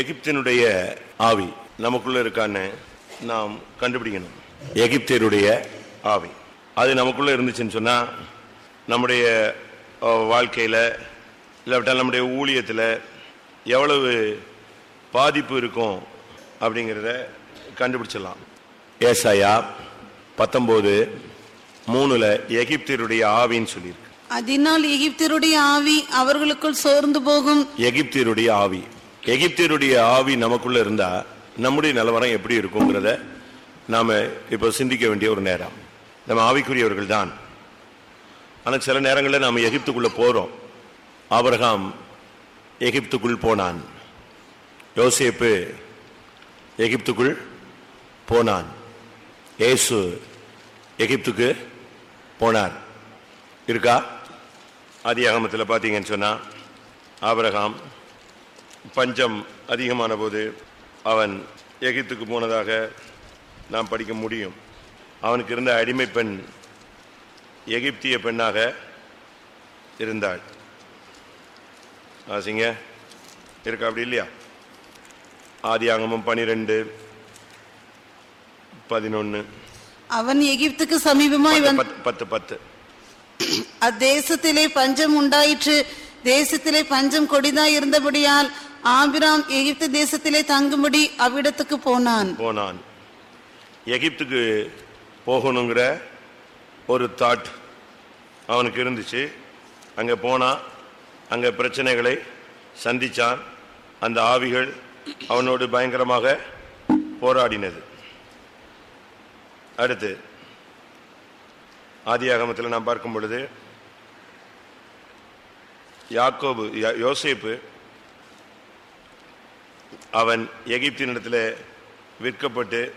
எகிப்தினுடைய ஆவி நமக்குள்ள இருக்கான்னு நாம் கண்டுபிடிக்கணும். எகிப்தியருடைய ஆவி. அது நமக்குள்ள இருந்துச்சுன்னு சொன்னா நம்முடைய வாழ்க்கையில இல்லாவிட்டால் நம்முடைய ஊழியத்தில் எவ்வளவு பாதிப்பு இருக்கும் அப்படிங்கிறத கண்டுபிடிச்சிடலாம். ஏசாயா பத்தொம்போது மூணுல எகிப்தியருடைய ஆவின்னு சொல்லியிருக்கு. அதனால் எகிப்தருடைய ஆவி அவர்களுக்குள் சோர்ந்து போகும். எகிப்தியருடைய ஆவி. எகிப்தியருடைய ஆவி நமக்குள்ள இருந்தா நம்முடைய நிலவரம் எப்படி இருக்குங்கிறத நாம இப்ப சிந்திக்க வேண்டிய ஒரு நேரம். நம்ம ஆவிக்குரியவர்கள் தான் ஆனால் சில நேரங்களில் நாம் எகிப்துக்குள்ள போறோம். ஆபரகாம் எகிப்துக்குள் போனான். யோசேப்பு எகிப்துக்குள் போனான். ஏசு எகிப்துக்கு போனார். இருக்கா? ஆதியாகமத்தில் பார்த்தீங்கன்னு சொன்னால் ஆபரகாம் பஞ்சம் அதிகமான போது அவன் எகிப்துக்கு போனதாக நாம் படிக்க முடியும். அவனுக்கு இருந்த அடிமை பெண் எகிப்திய பெண்ணாக இருந்தாள். ஆசிங்க இருக்கா அப்படி இல்லையா? ஆதியாகமம் பனிரெண்டு பதினொன்னு. அவன் எகிப்துக்கு சமீபமாய் பத்து பத்து அத்தேசத்திலே பஞ்சம் உண்டாயிற்று. தேசத்திலே பஞ்சம் கொடிதாய் இருந்தபடியால் ஆபிராம் எகிப்து தேசத்திலே தங்கும்படி அவ்விடத்துக்கு போனான். போனான். எகிப்துக்கு போகணுங்கிற ஒரு தாட் அவனுக்கு இருந்துச்சு. அங்கே போனான் அங்கே பிரச்சனைகளை சந்திச்சான். அந்த ஆவிகள் அவனோடு பயங்கரமாக போராடினது. அடுத்து ஆதியாகமத்தில் நாம் பார்க்கும் பொழுது யாக்கோபு யோசேப்பு அவன் எகிப்தினிடத்தில் விற்கப்பட்டு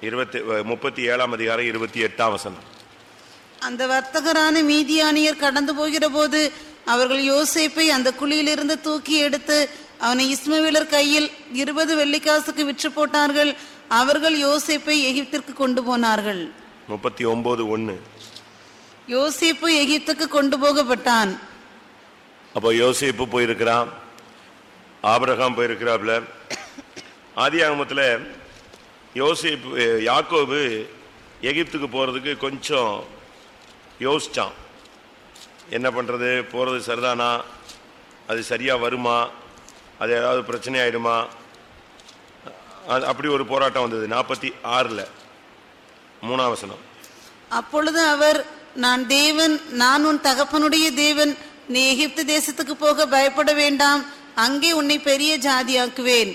இருபத்தி முப்பத்தி ஏழாம் அதிகாரம் இருபத்தி எட்டாம் வசனம். அந்த வர்த்தகரான மீதியானியர் கடந்து போகிற போது அவர்கள் யோசேப்பை அந்த குழியிலிருந்து தூக்கி எடுத்து அவனை இஸ்மவேலர் கையில் இருபது வெள்ளிக்காசுக்கு விற்று போட்டார்கள். அவர்கள் யோசேப்பை எகிப்திற்கு கொண்டு போனார்கள். முப்பத்தி ஒன்பது ஒன்று. யோசேப்பு எகிப்துக்கு கொண்டு போகப்பட்டான். அப்போ யோசேப்பு போயிருக்கிறான். ஆபரகாம் போயிருக்கிறாப்ல ஆதி ஆகமத்தில் யோசிப்பு யாக்கோபு எகிப்துக்கு போகிறதுக்கு கொஞ்சம் யோசித்தான் என்ன பண்ணுறது போகிறது சரிதானா? அது சரியாக வருமா? அது ஏதாவது பிரச்சனை ஆயிடுமா அது- அப்படி ஒரு போராட்டம் வந்தது நாற்பத்தி ஆறில். மூணாவசனம் அப்பொழுது அவர் நான் தேவன் நான் உன் தகப்பனுடைய தேவன் நீ எகிப்து தேசத்துக்கு போக பயப்பட வேண்டாம். அங்கே உன்னை பெரிய ஜாதியாக்குவேன்.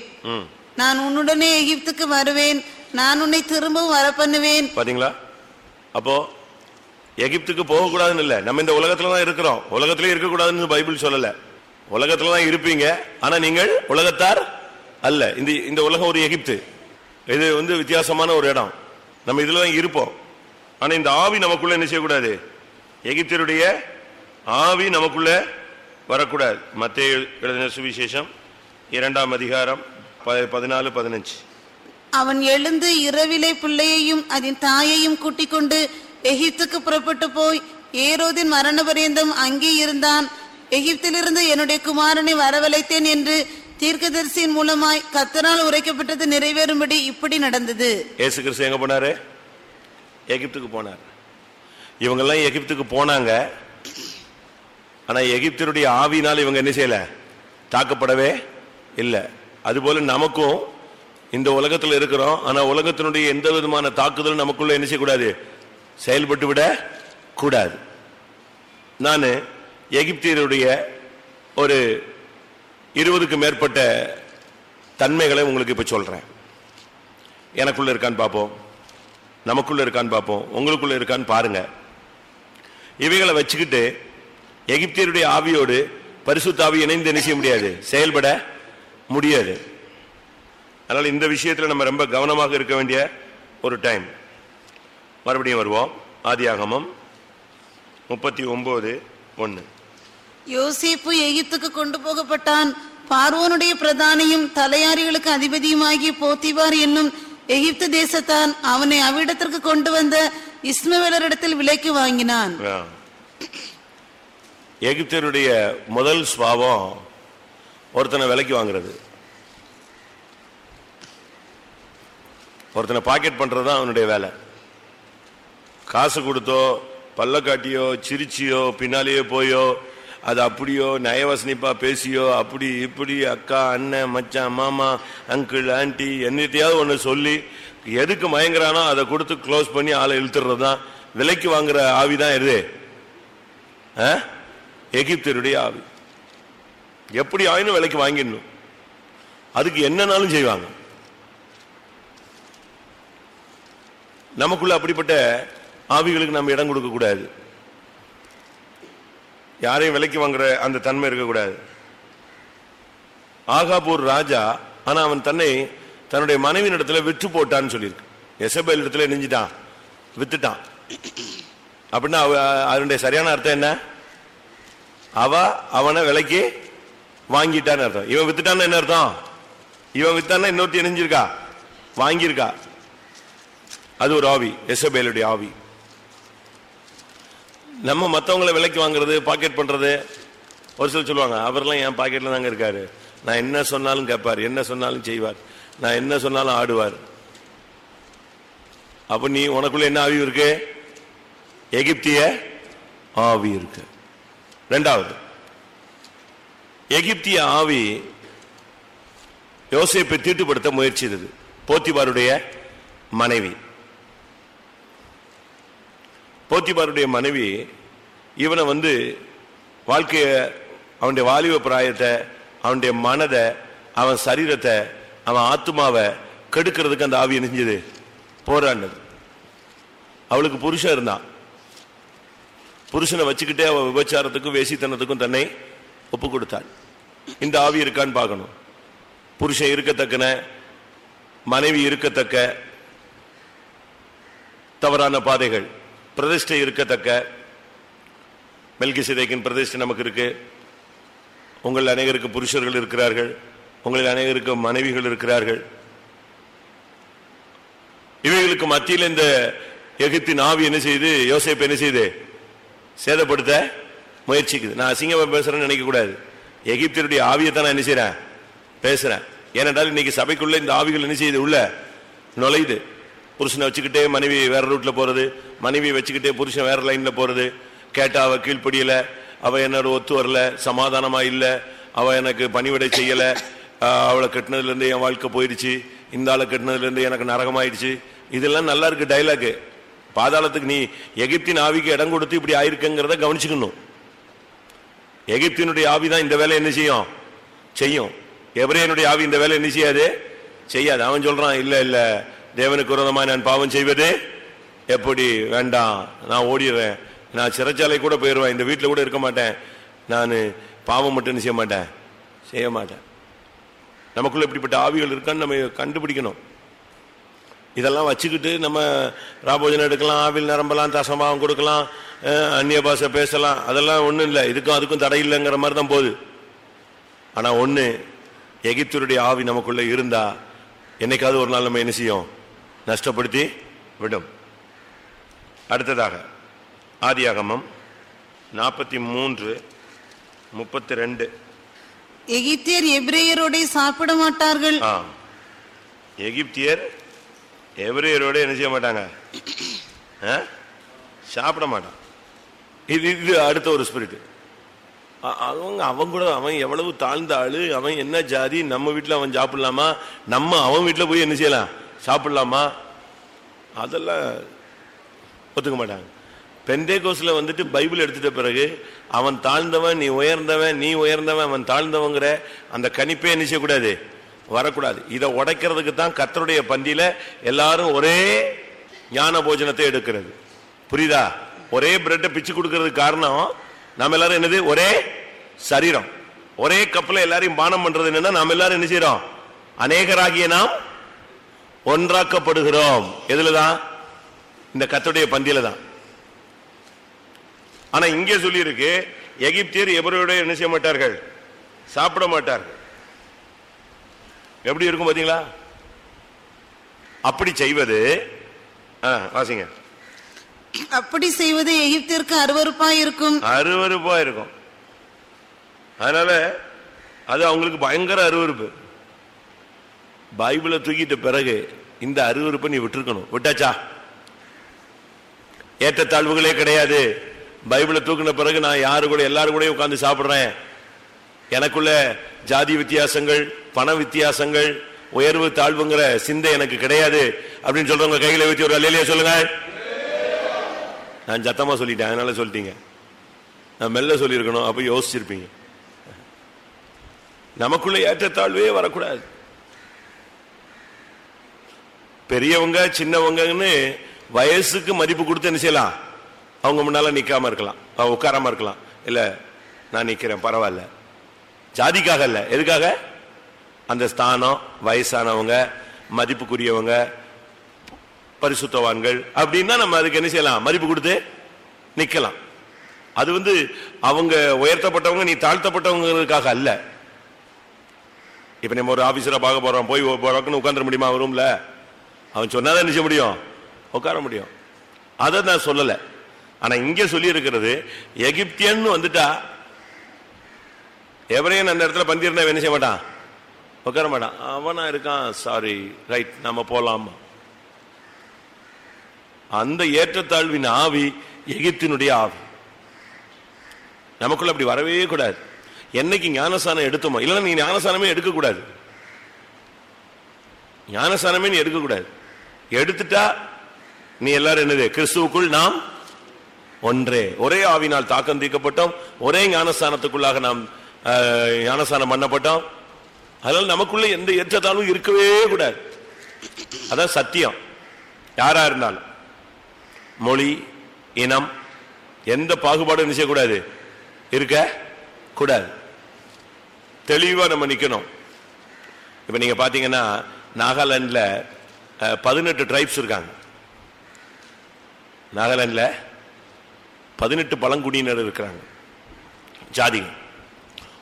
நான் உன்னுடனே எகிப்துக்கு வருவேன். நான் உன்னை திரும்பவும் வர பண்ணுவேன் பாத்தீங்களா? அப்போ எகிப்துக்கு போகக்கூடாதுன்னு இல்லை. நம்ம இந்த உலகத்துல தான் இருக்கிறோம். உலகத்திலே இருக்கக்கூடாதுன்னு பைபிள் சொல்லல. உலகத்துல தான் இருப்பீங்க. ஆனா நீங்கள் உலகத்தார் அல்ல. இந்த இந்த உலகம் ஒரு எகிப்து. இது வந்து வித்தியாசமான ஒரு இடம். நம்ம இதுல தான் இருப்போம். ஆனா இந்த ஆவி நமக்குள்ள என்ன செய்யக்கூடாது? எகிப்தியருடைய ஆவி நமக்குள்ள வரக்கூடாது. மத்திய எழுதின சுவிசேஷம் இரண்டாம் அதிகாரம் பதினாலு பதினஞ்சு. அவன் எழுந்து இரவிலே பிள்ளையையும் அதன் தாயையும் கூட்டிக் கொண்டு எகிப்துக்கு புறப்பட்டு போய் ஏரோதின் மரண பரியந்தம் அங்கே இருந்தான். எகிப்திலிருந்து என்னுடைய குமாரனை வரவழைத்தேன் என்று தீர்க்கதரிசியின் மூலமாய் கத்தரால் உரைக்கப்பட்டது நிறைவேறும்படி இப்படி நடந்தது. இயேசு கிறிஸ்து எங்க போனாரு? எகிப்துக்கு போனார். இவங்கெல்லாம் எகிப்துக்கு போனாங்க. ஆனா எகிப்தினுடைய ஆவினால் இவங்க என்ன செய்யல? தாக்கப்படவே இல்லை. அதுபோல நமக்கும் இந்த உலகத்தில் இருக்கிறோம். ஆனா உலகத்தினுடைய எந்த விதமான தாக்குதலும் நமக்குள்ள என்ன செய்யக்கூடாது? செயல்பட்டு விட கூடாது. நான் எகிப்தியருடைய ஒரு இருபதுக்கு மேற்பட்ட தன்மைகளை உங்களுக்கு இப்ப சொல்றேன். எனக்குள்ள இருக்கான்னு பார்ப்போம். நமக்குள்ள இருக்கான்னு பார்ப்போம். உங்களுக்குள்ள இருக்கான்னு பாருங்க. இவைகளை வச்சுக்கிட்டு எகிப்தியருடைய ஆவியோடு பரிசுத்த ஆவி இணைந்து என்ன செய்ய முடியாது? செயல்பட முடியாது. அதனால இந்த விஷயத்துல நம்ம ரொம்ப கவனமாக இருக்க வேண்டிய ஒரு டைம் மறுபடியும் வருவோம். ஆதியாகமம் முப்பத்தி ஒன்பது ஒன்று யோசேப்பு எகிப்துக்கு கொண்டு போகப்பட்டான். பார்வோனுடைய பிரதானியும் தலையாரிகளுக்கு அதிபதியுமாகிய போத்திபார் என்னும் எகிப்து தேசத்தான் அவனை அவ்விடத்திற்கு கொண்டு வந்த இஸ்மவேலரிடத்தில் விலைக்கு வாங்கினான். எகிப்தியருடைய முதல் சுவாவம் ஒருத்தனை விலைக்கு வாங்கிறது. ஒருத்தனை பாக்கெட் பண்ணுறது தான் அவனுடைய வேலை. காசு கொடுத்தோ பல்லக்காட்டியோ சிரிச்சியோ பின்னாலேயோ போயோ அது அப்படியோ நயவசனிப்பா பேசியோ அப்படி இப்படி அக்கா அண்ணன் மச்சான் மாமா அங்கிள் ஆண்டி என்னத்தையாவது ஒன்று சொல்லி எதுக்கு மயங்குறானோ அதை கொடுத்து க்ளோஸ் பண்ணி ஆளை இழுத்துறது தான் விலைக்கு வாங்குற ஆவி தான் இது. ஆ? எகிப்தியருடைய ஆவி. எப்படி ஆயினும் விலைக்கு வாங்கிடணும். அதுக்கு என்னன்னாலும் செய்வாங்க. நமக்குள்ள அப்படிப்பட்ட ஆவிகளுக்கு நம்ம இடம் கொடுக்க கூடாது. யாரையும் விலைக்கு வாங்குற அந்த தன்மை இருக்கக்கூடாது. ஆகாபூர் ராஜா ஆனா அவன் தன்னை தன்னுடைய மனைவியின் இடத்துல விற்று போட்டான்னு சொல்லியிருக்கு. எசபேல் இடத்துல நெஞ்சிட்டான். வித்துட்டான். அப்படின்னா அவ அதனுடைய சரியான அர்த்தம் என்ன? அவ அவனை விலைக்கு வாங்கிட்டான்னு அர்த்தம். இவன் வித்துட்டான்னு என்ன அர்த்தம்? இவன் வித்தான்னா இன்னொருத்தி இணைஞ்சிருக்கா? வாங்கியிருக்கா. அது ஒரு ஆவி எசபேலுடைய ஆவி. நம்ம மற்றவங்களை விலைக்கு வாங்குறது பாக்கெட் பண்றது ஒரு சிலர் சொல்லுவாங்க அவர்லாம் என் பாக்கெட்ல தாங்க இருக்காரு. நான் என்ன சொன்னாலும் கேட்பார் என்ன சொன்னாலும் செய்வார். நான் என்ன சொன்னாலும் ஆடுவார். அப்ப நீ உனக்குள்ள என்ன ஆவி இருக்கு? எகிப்திய ஆவி இருக்கு. ரெண்டாவது எகிப்திய ஆவி யோசிப்பை தீட்டுப்படுத்த முயற்சி போத்திபாருடைய மனைவி. போத்திபாருடைய மனைவி இவனை வந்து வாழ்க்கைய அவனுடைய வாலிப பிராயத்தை அவனுடைய மனதை அவன் சரீரத்தை அவன் ஆத்மாவை கெடுக்கிறதுக்கு அந்த ஆவி நெஞ்சது போராடினது. அவளுக்கு புருஷன் இருந்தான். புருஷனை வச்சுக்கிட்டே அவள் விபச்சாரத்துக்கும் வேசித்தனத்துக்கும் தன்னை ஒப்பு கொடுத்தாள் இந்த ஆவி இருக்கான்னு பார்க்கணும். புருஷன் இருக்கத்தக்கன மனைவி இருக்கத்தக்க தவறான பாதைகள். பிரதிஷ்டை இருக்கத்தக்க மெல்கி சிதைக்கின் பிரதிஷ்டை நமக்கு இருக்கு. உங்கள் அநேகருக்கு புருஷர்கள் இருக்கிறார்கள். உங்களில் அனைவருக்கு மனைவிகள் இருக்கிறார்கள். இவைகளுக்கு மத்தியில் இந்த எகிப்தின் ஆவி என்ன செய்து? யோசேப்பு என்ன செய்து? சேதப்படுத்த முயற்சிக்குது. நான் அசிங்கமா பேசுறேன்னு நினைக்கக்கூடாது எகிப்தியருடைய ஆவியை தான் நான் என்ன செய்றேன்? பேசுறேன். ஏனென்றால் இன்னைக்கு சபைக்குள்ள இந்த ஆவிகள் என்ன செய்யுது? உள்ள நுழையுது. புருஷனை வச்சுக்கிட்டே மனைவி வேற ரூட்ல போறது மனைவியை வச்சுக்கிட்டே புருஷன் வேற லைன்ல போறது. கேட்டா அவ கீழ்ப்படியல அவ என்னோட ஒத்து வரல சமாதானமா இல்லை அவ எனக்கு பணிவிடை செய்யல அவளை கட்டினதுல இருந்து என் வாழ்க்கை போயிடுச்சு இந்த ஆளை கட்டினதுல இருந்து எனக்கு நரகமாயிடுச்சு. இதெல்லாம் நல்லா இருக்கு டைலாக் பாதாளத்துக்கு நீ எகிப்தின் ஆவிக்கு இடம் கொடுத்து இப்படி ஆயிருக்குங்கிறத கவனிச்சுக்கணும். எகிப்தினுடைய ஆவி தான் இந்த வேலை என்ன செய்யும்? செய்யும். எபிரேயனுடைய ஆவி இந்த வேலை என்ன செய்யாது? செய்யாது. அவன் சொல்றான் இல்ல இல்ல. தேவனுக்கு விரோதமா நான் பாவம் செய்வது எப்படி? வேண்டாம். நான் ஓடிடுறேன். நான் சிறைச்சாலை கூட போயிடுவேன் இந்த வீட்டில் கூட இருக்க மாட்டேன். நான் பாவம் மட்டும் என்ன செய்ய மாட்டேன்? செய்ய மாட்டேன். நமக்குள்ள இப்படிப்பட்ட ஆவிகள் இருக்கான்னு நம்ம கண்டுபிடிக்கணும். இதெல்லாம் வச்சுக்கிட்டு நம்ம ராபோஜனம் எடுக்கலாம் ஆவில் நிரம்பலாம் தசமாவும் கொடுக்கலாம் அந்நிய பாஷை பேசலாம். அதெல்லாம் ஒண்ணும் இல்லை. இதுக்கும் அதுக்கும் தடை இல்லைங்கிற மாதிரி தான் போகுது. ஆனா ஒண்ணு எகிப்தருடைய ஆவி நமக்குள்ள இருந்தா என்னைக்காவது ஒரு நாள் நம்ம என்ன செய்யும்? நஷ்டப்படுத்தி விடும். அடுத்ததாக ஆதியாகமம் நாற்பத்தி மூன்று முப்பத்தி ரெண்டு. எகிப்தியர் எபிரேயரோட சாப்பிட மாட்டார்கள். ஆ எகிப்தியர் என்ன செய்ய மாட்டாங்க? ஆ? சாப்பிட மாட்டான். இது இது அடுத்த ஒரு ஸ்பிரிட் அவங்க அவன் கூட அவன் எவ்வளவு தாழ்ந்த ஆளு அவன் என்ன ஜாதி நம்ம வீட்டில் அவன் சாப்பிடலாமா? நம்ம அவன் வீட்டில் போய் என்ன செய்யலாம்? சாப்பிடலாமா? அதெல்லாம் ஒத்துக்க மாட்டாங்க. பெந்தே கோஸில் வந்துட்டு பைபிள் எடுத்துட்ட பிறகு அவன் தாழ்ந்தவன் நீ உயர்ந்தவன் நீ உயர்ந்தவன் அவன் தாழ்ந்தவங்கிற அந்த கணிப்பே என்ன செய்யக்கூடாது? வரக்கூடாது. இதை உடைக்கிறதுக்கு தான் கத்தருடைய பந்தியில எல்லாரும் ஒரே ஞான போஜனத்தை எடுக்கிறது. புரியுதா? ஒரே பிரெட்டை பிச்சு கொடுக்கறதுக்கு காரணம் நம்ம எல்லாரும் என்னது? ஒரே சரீரம். ஒரே கப்பல எல்லாரையும் பானம் பண்றது என்னன்னா நம்ம எல்லாரும் என்ன செய்யறோம் அநேகராகிய நாம் ஒன்றாக்கப்படுகிறோம். எதுலதான்? இந்த கத்துடைய பந்தியில தான் ஆனா இங்கே சொல்லியிருக்கு எகிப்தியர் எவரோட என்ன செய்ய மாட்டார்கள்? சாப்பிட மாட்டார்கள். எப்படி இருக்கும் பாத்தீங்களா? அப்படி செய்வது வாசிங்க. அப்படி செய்வது எகிப்திற்கு அருவருப்பாய் இருக்கும். அருவருப்பா இருக்கும். அதனால அது அவங்களுக்கு பயங்கர அருவருப்பு. பைபிளை தூக்கிட்ட பிறகு இந்த அருவருப்பை நீ விட்டுருக்கணும். விட்டாச்சா? ஏற்றத்தாழ்வுகளே கிடையாது. பைபிளை தூக்கின பிறகு நான் யாரு கூட எல்லாரும் கூட உட்கார்ந்து சாப்பிடுறேன். எனக்குள்ள ஜாதி வித்தியாசங்கள் பண வித்தியாசங்கள் உயர்வு தாழ்வுங்கிற சிந்தை எனக்கு கிடையாது அப்படின்னு சொல்றவங்க கைகளை வச்சு ஒரு அல்லையா சொல்லுங்க. நான் சத்தமா சொல்லிட்டேன் அதனால சொல்லிட்டீங்க. நான் மெல்ல சொல்லியிருக்கணும் அப்ப யோசிச்சிருப்பீங்க. நமக்குள்ள ஏற்றத்தாழ்வே வரக்கூடாது. பெரியவங்க சின்னவங்கன்னு வயசுக்கு மதிப்பு கொடுத்து என்ன செய்யலாம்? அவங்க முன்னால நிக்காம இருக்கலாம் உட்காராம இருக்கலாம். இல்ல நான் நிக்கிறேன் பரவாயில்ல. ஜாதிக்காக இல்ல. எதுக்காக? அந்த ஸ்தானம் வயசானவங்க மதிப்புக்குரியவங்க பரிசுத்தவான்கள் அப்படின்னா நம்ம அதுக்கு என்ன செய்யலாம்? மதிப்பு கொடுத்து நிற்கலாம் அது வந்து அவங்க உயர்த்தப்பட்டவங்க நீ தாழ்த்தப்பட்டவங்களுக்காக அல்ல. இப்ப நம்ம ஒரு ஆஃபீஸராக பார்க்க போறோம். போய் போறோம்னு உட்காந்துட முடியுமா? ரூம்ல அவன் சொன்னாதான் என்ன செய்ய முடியும்? உட்கார முடியும். அதை நான் சொல்லலை. ஆனா இங்க சொல்லி இருக்கிறது எகிப்தியன் வந்துட்டா எவரையும் அந்த இடத்துல பந்திருந்தா என்ன செய்ய மாட்டான்? உட்கார மாட்டான். அவனா இருக்கான் சாரி ரைட் நம்ம போலாம்? அந்த ஏற்றத்தாழ்வின் ஆவி எகிப்தினுடைய ஆவி. நமக்குள்ள அப்படி வரவே கூடாது. என்னைக்கு ஞானசானம் எடுத்தோமோ இல்லைன்னா நீ ஞானசானமே எடுக்கக்கூடாது. ஞானசானமே நீ எடுக்கக்கூடாது. எடுத்துட்டா நீ எல்லாரும் என்னது? கிறிஸ்துவுக்குள் நாம் ஒன்றே. ஒரே ஆவினால் தாக்கம் தீர்க்கப்பட்டோம். ஒரே ஞானஸ்தானத்துக்குள்ளாக நாம் அஹ், ஞானஸ்தானம் பண்ணப்பட்டோம். அதனால நமக்குள்ள எந்த ஏற்றத்தாலும் இருக்கவே கூடாது. அதான் சத்தியம். யாரா இருந்தாலும். மொழி இனம் எந்த பாகுபாடும் செய்யக்கூடாது? இருக்க கூடாது. தெளிவா நம்ம நிக்கணும். இப்ப நீங்க பாத்தீங்கன்னா நாகாலாந்துல பதினெட்டு ட்ரைப்ஸ் இருக்காங்க. நாகாலாந்துல பதினெட்டு பழங்குடியினர் இருக்கிறாங்க. ஜாதிகள்.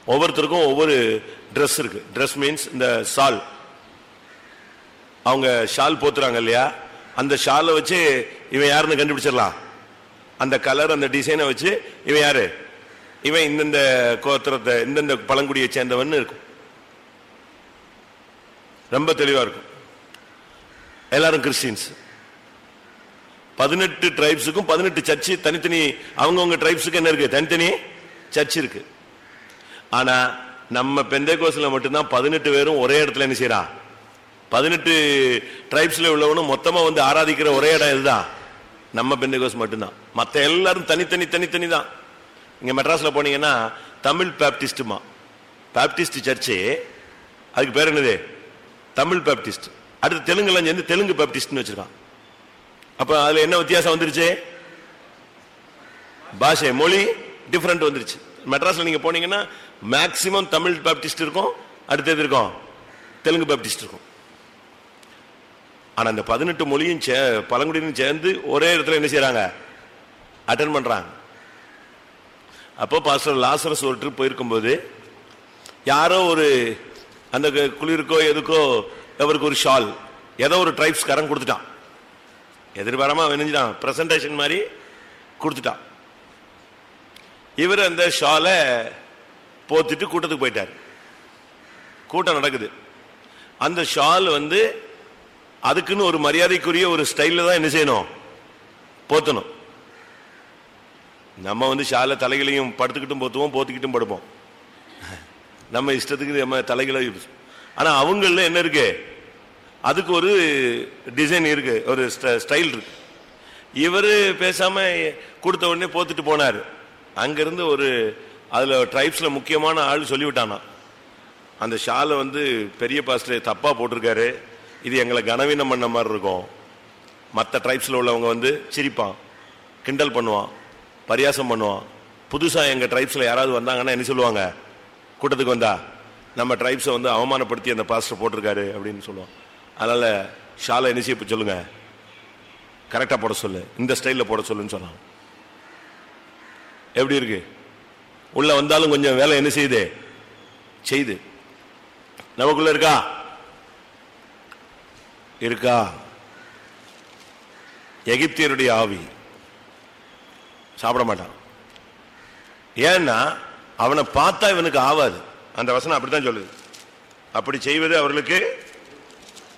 ஒவ்வொருத்தருக்கும் ஒவ்வொரு ட்ரெஸ் இருக்கு. ட்ரெஸ் மீன்ஸ் இந்த ஷால் அவங்க ஷால் போத்துறாங்க இல்லையா? அந்த ஷாலை வச்சு இவன் யாருன்னு கண்டுபிடிச்சிடலாம். அந்த கலர் அந்த டிசைனை வச்சு இவன் யாரு? இவன் இந்தந்த கோத்திரத்தை இந்தந்த பழங்குடியை சேர்ந்தவன் இருக்கும். ரொம்ப தெளிவா இருக்கும். எல்லாரும் கிறிஸ்டின்ஸ் பதினெட்டு டிரைப்ஸுக்கும் பதினெட்டு சர்ச்சு தனித்தனி அவங்கவுங்க டிரைப்ஸுக்கு என்ன இருக்கு? தனித்தனி சர்ச் இருக்கு. ஆனா நம்ம பெந்தைகோஸ்ல மட்டும்தான் பதினெட்டு பேரும் ஒரே இடத்துல என்ன செய்யறான் பதினெட்டு ட்ரைப்ஸில் உள்ளவனும் மொத்தமாக வந்து ஆராதிக்கிற ஒரே இடம் இதுதான். நம்ம பெந்தைகோஸ் மட்டும்தான். மற்ற எல்லாரும் தனித்தனி தனித்தனி தான் இங்கே மெட்ராஸில் போனீங்கன்னா தமிழ் பேப்டிஸ்டுமா பேப்டிஸ்ட் சர்ச்சு அதுக்கு பேர் என்னது? தமிழ் பேப்டிஸ்ட் அடுத்து தெலுங்குலாம் சேர்ந்து தெலுங்கு பேப்டிஸ்ட்னு வச்சுருக்கான். அப்போ அதில் என்ன வித்தியாசம் வந்துருச்சு? பாஷை மொழி டிஃப்ரெண்ட் வந்துருச்சு. மெட்ராஸில் நீங்கள் போனீங்கன்னா மேக்சிமம் தமிழ் பேப்டிஸ்ட் இருக்கும் அடுத்தது இருக்கும்? தெலுங்கு பேப்டிஸ்ட் இருக்கும். ஆனால் அந்த பதினெட்டு மொழியும் சே- பழங்குடியினரும் சேர்ந்து ஒரே இடத்துல என்ன செய்யறாங்க அட்டன் பண்றாங்க. அப்போ பாஸ்டர் லாசரஸ் ஒரு ட்ரிப் போயிருக்கும்போது யாரோ ஒரு அந்த குளிருக்கோ எதுக்கோ அவருக்கு ஒரு ஷால் ஏதோ ஒரு ட்ரைப்ஸ் கரம் கொடுத்துட்டான். எதிர்பாராம வெனிஞ்சிட்டான் பிரசன்டேஷன் மாதிரி கொடுத்துட்டான். இவர் அந்த ஷாலை போத்திட்டு கூட்டத்துக்கு போயிட்டார். கூட்டம் நடக்குது. அந்த ஷால் வந்து அதுக்குன்னு ஒரு மரியாதைக்குரிய ஒரு ஸ்டைலில் தான் என்ன செய்யணும்? போத்தணும். நம்ம வந்து ஷாலை தலைகளையும் படுத்துக்கிட்டும் போத்துவோம் போத்திக்கிட்டும் படுப்போம். நம்ம இஷ்டத்துக்கு நம்ம தலைகளை ஆனால் அவங்களில் அவங்கள என்ன இருக்கு? அதுக்கு ஒரு டிசைன் இருக்கு ஒரு ஸ்டைல் இருக்கு. இவர் பேசாமல் கொடுத்த உடனே போத்துட்டு போனார். அங்கிருந்து ஒரு அதில் ட்ரைப்ஸில் முக்கியமான ஆள் சொல்லிவிட்டானா. அந்த ஷாலை வந்து பெரிய பாஸ்டர் தப்பாக போட்டிருக்காரு. இது எங்களை கனவீனம் பண்ண மாதிரி இருக்கும். மற்ற ட்ரைப்ஸில் உள்ளவங்க வந்து சிரிப்பான். கிண்டல் பண்ணுவான். பரியாசம் பண்ணுவான். புதுசாக எங்கள் ட்ரைப்ஸில் யாராவது வந்தாங்கன்னா என்ன சொல்லுவாங்க? கூட்டத்துக்கு வந்தா நம்ம ட்ரைப்ஸை வந்து அவமானப்படுத்தி அந்த பாஸ்டர் போட்டிருக்காரு அப்படின்னு சொல்லுவான். அதனால் ஷாலை என்ன செய்ய சொல்லுங்கள் கரெக்டாக போட சொல்லு. இந்த ஸ்டைலில் போட சொல்லுன்னு சொன்னான். எப்படி இருக்குது உள்ள வந்தாலும் கொஞ்சம் வேலை என்ன செய்யுது? செய்து நமக்குள்ள இருக்கா? இருக்கா? எகிப்தியருடைய ஆவி. சாப்பிட மாட்டான். ஏன்னா அவனை பார்த்தா இவனுக்கு ஆவாது. அந்த வசனம் அப்படித்தான் சொல்லுது. அப்படி செய்வது அவர்களுக்கு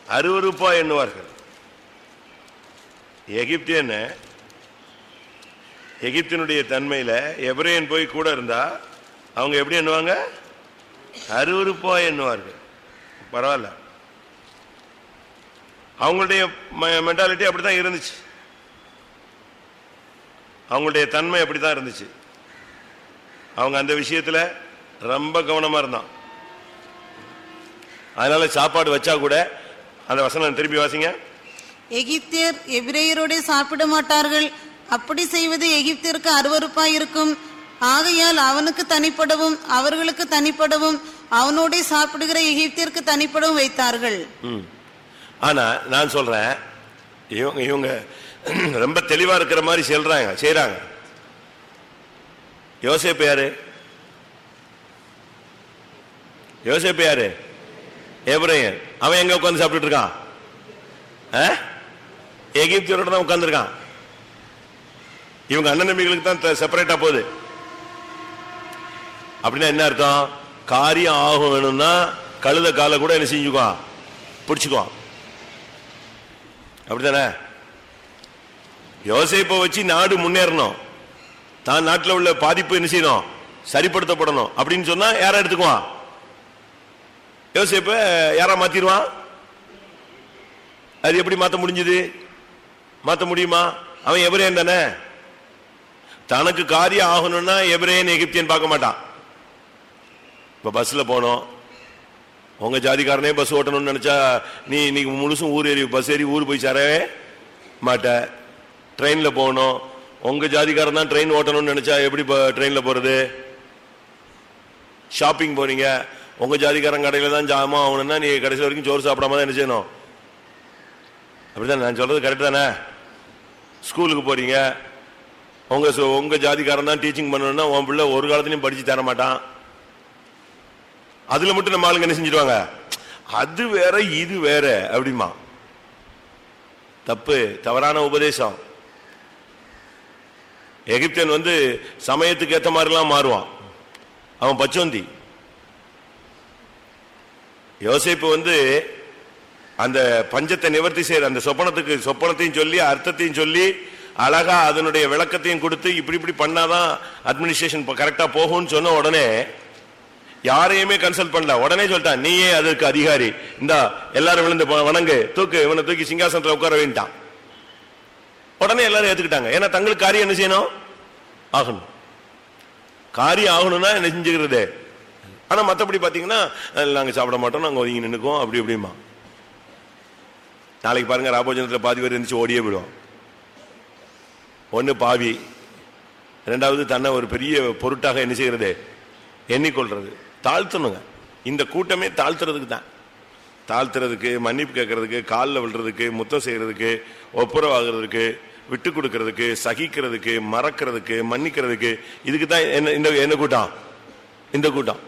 அருவறுப்பா எண்ணுவார்கள். எகிப்தியன்னு எகிப்தினுடைய தன்மையில் எபிரேயன் போய் கூட இருந்தா அவங்க எப்படி எண்ணுவாங்க? அருவறுப்பா எண்ணுவார்கள். பரவாயில்ல. அவங்களுடைய மென்டாலிட்டி அப்படிதான் இருந்துச்சு. அவங்களுடைய தன்மை அப்படிதான் இருந்துச்சு. அவங்க அந்த விஷயத்துல ரொம்ப கவனமாக இருந்தான். அதனால சாப்பாடு வச்சா கூட அந்த வசனம் திருப்பி வாசிங்க. எகிப்தியர் எபிரேயரோட சாப்பிட மாட்டார்கள். அப்படி செய்வது எகிப்திற்கு அருவருப்பாய் இருக்கும் ஆகையால் அவனுக்கு தனிப்படவும் அவர்களுக்கு தனிப்படவும் அவனோடே சாப்பிடுகிற எகிப்திற்கு தனிப்படவும் வைத்தார்கள். ம். ஆனா நான் சொல்றேன் இவங்க இவங்க ரொம்ப தெளிவா இருக்கிற மாதிரி சொல்றாங்க செய்றாங்க. யோசிப்பு யாரு? யோசிப்பு யாரு? ஏப்ரையன் அவன் எங்க உட்காந்து சாப்பிட்டுட்டு இருக்கான் ஆ? எகிப்தியரோட தான் இவங்க அண்ணன் தம்பிகளுக்கு தான் செப்பரேட்டா போகுது. அப்படின்னா என்ன அர்த்தம்? காரியம் ஆகும் வேணும்னா கழுத காலை கூட என்ன செஞ்சுக்கோ. பிடிச்சிக்கோ. அப்படித்தானே? யோசிப்பை வச்சு நாடு முன்னேறணும். தான் நாட்டில் உள்ள பாதிப்பு என்ன செய்யணும்? சரிப்படுத்தப்படணும். அப்படின்னு சொன்னா யாரை எடுத்துக்குவான் யோசிப்ப யாரா மாத்திடுவான் அது எப்படி மாத்த முடிஞ்சது? மாத்த முடியுமா? அவன் எபிரேயன் தானே? தனக்கு காரியம் ஆகணும்னா எபிரேயன் எகிப்தியன் பார்க்க மாட்டான். இப்போ பஸ்ஸில் போனோம். உங்கள் ஜாதிக்காரனே பஸ் ஓட்டணும்னு நினச்சா நீ இன்னைக்கு முழுசும் ஊர் ஏறி பஸ் ஏறி ஊர் போய் சேரவே மாட்ட. ட்ரெயினில் போகணும் உங்கள் ஜாதிக்காரன் தான் ட்ரெயின் ஓட்டணும்னு நினச்சா எப்படி இப்போ ட்ரெயினில் போகிறது ஷாப்பிங் போகிறீங்க உங்கள் ஜாதிக்காரன் கடையில் தான் ஜாமான் ஆகணும்னா நீ கடைசி வரைக்கும் சோறு சாப்பிடாம தான் என்ன செய்யணும். அப்படிதான் நான் சொல்கிறது கரெக்ட் தானே? ஸ்கூலுக்கு போகிறீங்க உங்க உங்க ஜாதிக்காரன் தான் டீச்சிங் பண்ணணும்னா உன் பிள்ளை ஒரு காலத்துலயும் படிச்சு தர மாட்டான். அதுல மட்டும் நம்ம ஆளுங்க என்ன செஞ்சிருவாங்க? அது வேற இது வேற அப்படிமா. தப்பு தவறான உபதேசம். எகிப்தியன் வந்து சமயத்துக்கு ஏத்த மாதிரிலாம் மாறுவான். அவன் பச்சோந்தி. யோசிப்பு வந்து அந்த பஞ்சத்தை நிவர்த்தி செய்யற அந்த சொப்பனத்துக்கு சொப்பனத்தையும் சொல்லி அர்த்தத்தையும் சொல்லி அழகா அதனுடைய விளக்கத்தையும் கொடுத்து இப்படி இப்படி பண்ணாதான் அட்மினிஸ்ட்ரேஷன் கரெக்டா போகும்னு சொன்ன உடனே யாரையுமே கன்சல்ட் பண்ணல. உடனே சொல்லிட்டான் நீயே அதற்கு அதிகாரி. இந்தா எல்லாரும் விழுந்து வணங்கு. தூக்கு இவனை தூக்கி சிங்காசனத்துல உட்கார வேண்டாம் உடனே எல்லாரும் ஏத்துக்கிட்டாங்க. ஏன்னா தங்களுக்கு காரியம் என்ன செய்யணும்? ஆகணும். காரியம் ஆகணும்னா என்ன செஞ்சுக்கிறது? ஆனா மத்தபடி பாத்தீங்கன்னா நாங்க சாப்பிட மாட்டோம். நாங்க ஒதுங்கி நின்னுக்குவோம். அப்படி இப்படிமா நாளைக்கு பாருங்க ராபோஜனத்துல பாதி பேர் இருந்துச்சு ஓடியே போயிடுவோம் ஒன்று பாவி ரெண்டாவது தன்னை ஒரு பெரிய பொருட்டாக என்ன செய்கிறது எண்ணிக்கொள்றது. தாழ்த்தணுங்க. இந்த கூட்டமே தாழ்த்துறதுக்கு தான் தாழ்த்துறதுக்கு மன்னிப்பு கேட்கறதுக்கு காலில் விழுறதுக்கு முத்தம் செய்கிறதுக்கு ஒப்புரவாகிறதுக்கு விட்டு கொடுக்கறதுக்கு சகிக்கிறதுக்கு மறக்கிறதுக்கு மன்னிக்கிறதுக்கு இதுக்கு தான் என்ன இந்த என்ன கூட்டம்? இந்த கூட்டம்.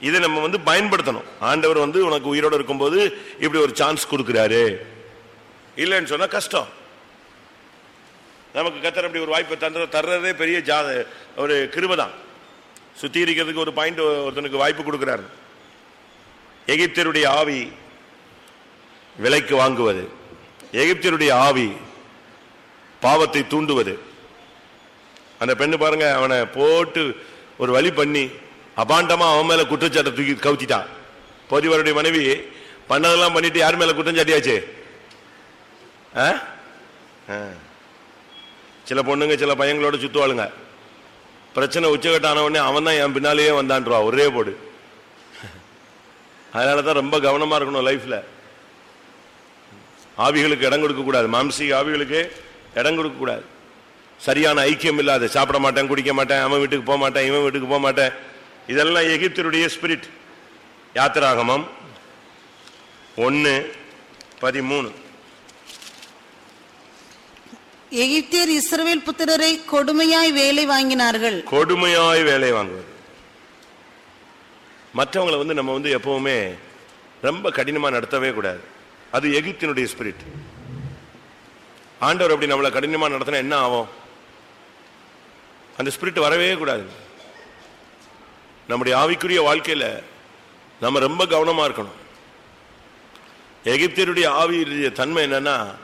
இதை நம்ம வந்து பயன்படுத்தணும். ஆண்டவர் வந்து உனக்கு உயிரோட இருக்கும்போது இப்படி ஒரு சான்ஸ் கொடுக்குறாரு. இல்லைன்னு சொன்னால் கஷ்டம். நமக்கு கத்தர் அப்படி ஒரு வாய்ப்பை தந்துற தர்றதே பெரிய ஜா ஒரு கிருபை தான் சுத்திகரிக்கிறதுக்கு ஒரு பாயிண்ட் ஒருத்தனுக்கு வாய்ப்பு கொடுக்குறாரு. எகிப்தருடைய ஆவி விலைக்கு வாங்குவது. எகிப்தியருடைய ஆவி பாவத்தை தூண்டுவது. அந்த பெண்ணு பாருங்க அவனை போட்டு ஒரு வழி பண்ணி அபாண்டமா அவன் மேல குற்றச்சாட்டை தூக்கி கவுத்திட்டான் பொதிவருடைய மனைவி பண்ணதெல்லாம் பண்ணிட்டு யார் மேல குற்றம் சாட்டியாச்சு ஆ? சில பொண்ணுங்க சில பையங்களோட சுத்துவாளுங்க. பிரச்சனை உச்சகட்டான உடனே அவன் தான் என் பின்னாலேயே வந்தான்றா ஒரே போடு. அதனால தான் ரொம்ப கவனமாக இருக்கணும் லைஃப்பில் ஆவிகளுக்கு இடம் கொடுக்கக்கூடாது மாம்சிக ஆவிகளுக்கு இடம் கொடுக்கக்கூடாது சரியான ஐக்கியம் இல்லாது சாப்பிட மாட்டேன் குடிக்க மாட்டேன் அவன் வீட்டுக்கு போக மாட்டேன் இவன் வீட்டுக்கு போக மாட்டேன். இதெல்லாம் எகிப்தருடைய ஸ்பிரிட் யாத்திராகமம் ஒன்று பதிமூணு. எகிப்தியர் இஸ்ரவேல் புத்திரரை கொடுமையாய் வேலை வாங்கினார்கள். கொடுமையாய் வேலை வாங்குவது மற்றவங்களை வந்து நம்ம வந்து எப்பவுமே ரொம்ப கடினமா நடத்தவே கூடாது. அது எகிப்தினுடைய ஸ்பிரிட் ஆண்டவர் அப்படி நம்மளை கடினமா நடத்தினா என்ன ஆகும்? அந்த ஸ்பிரிட் வரவே கூடாது. நம்முடைய ஆவிக்குரிய வாழ்க்கையில நம்ம ரொம்ப கவனமா இருக்கணும். எகிப்தியருடைய ஆவியுடைய தன்மை என்னன்னா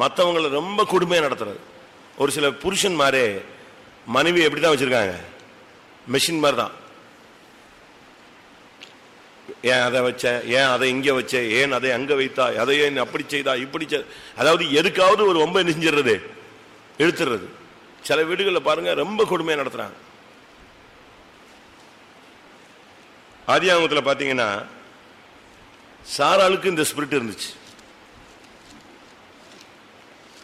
மற்றவங்களை ரொம்ப கொடுமையாக நடத்துறது. ஒரு சில புருஷன்மாரே மனைவி எப்படி தான் வச்சிருக்காங்க? மெஷின் மாதிரி தான் ஏன் அதை வச்ச? ஏன் அதை இங்கே வச்ச? ஏன் அதை அங்கே வைத்தா? அதை ஏன் அப்படி செய்தா? இப்படி செய் அதாவது எதுக்காவது ஒரு ரொம்ப நெஞ்சிடுறது எழுத்துறது சில வீடுகளில் பாருங்க ரொம்ப கொடுமையாக நடத்துகிறாங்க ஆதியாகமத்தில் பார்த்தீங்கன்னா சாராளுக்கு இந்த ஸ்பிரிட் இருந்துச்சு.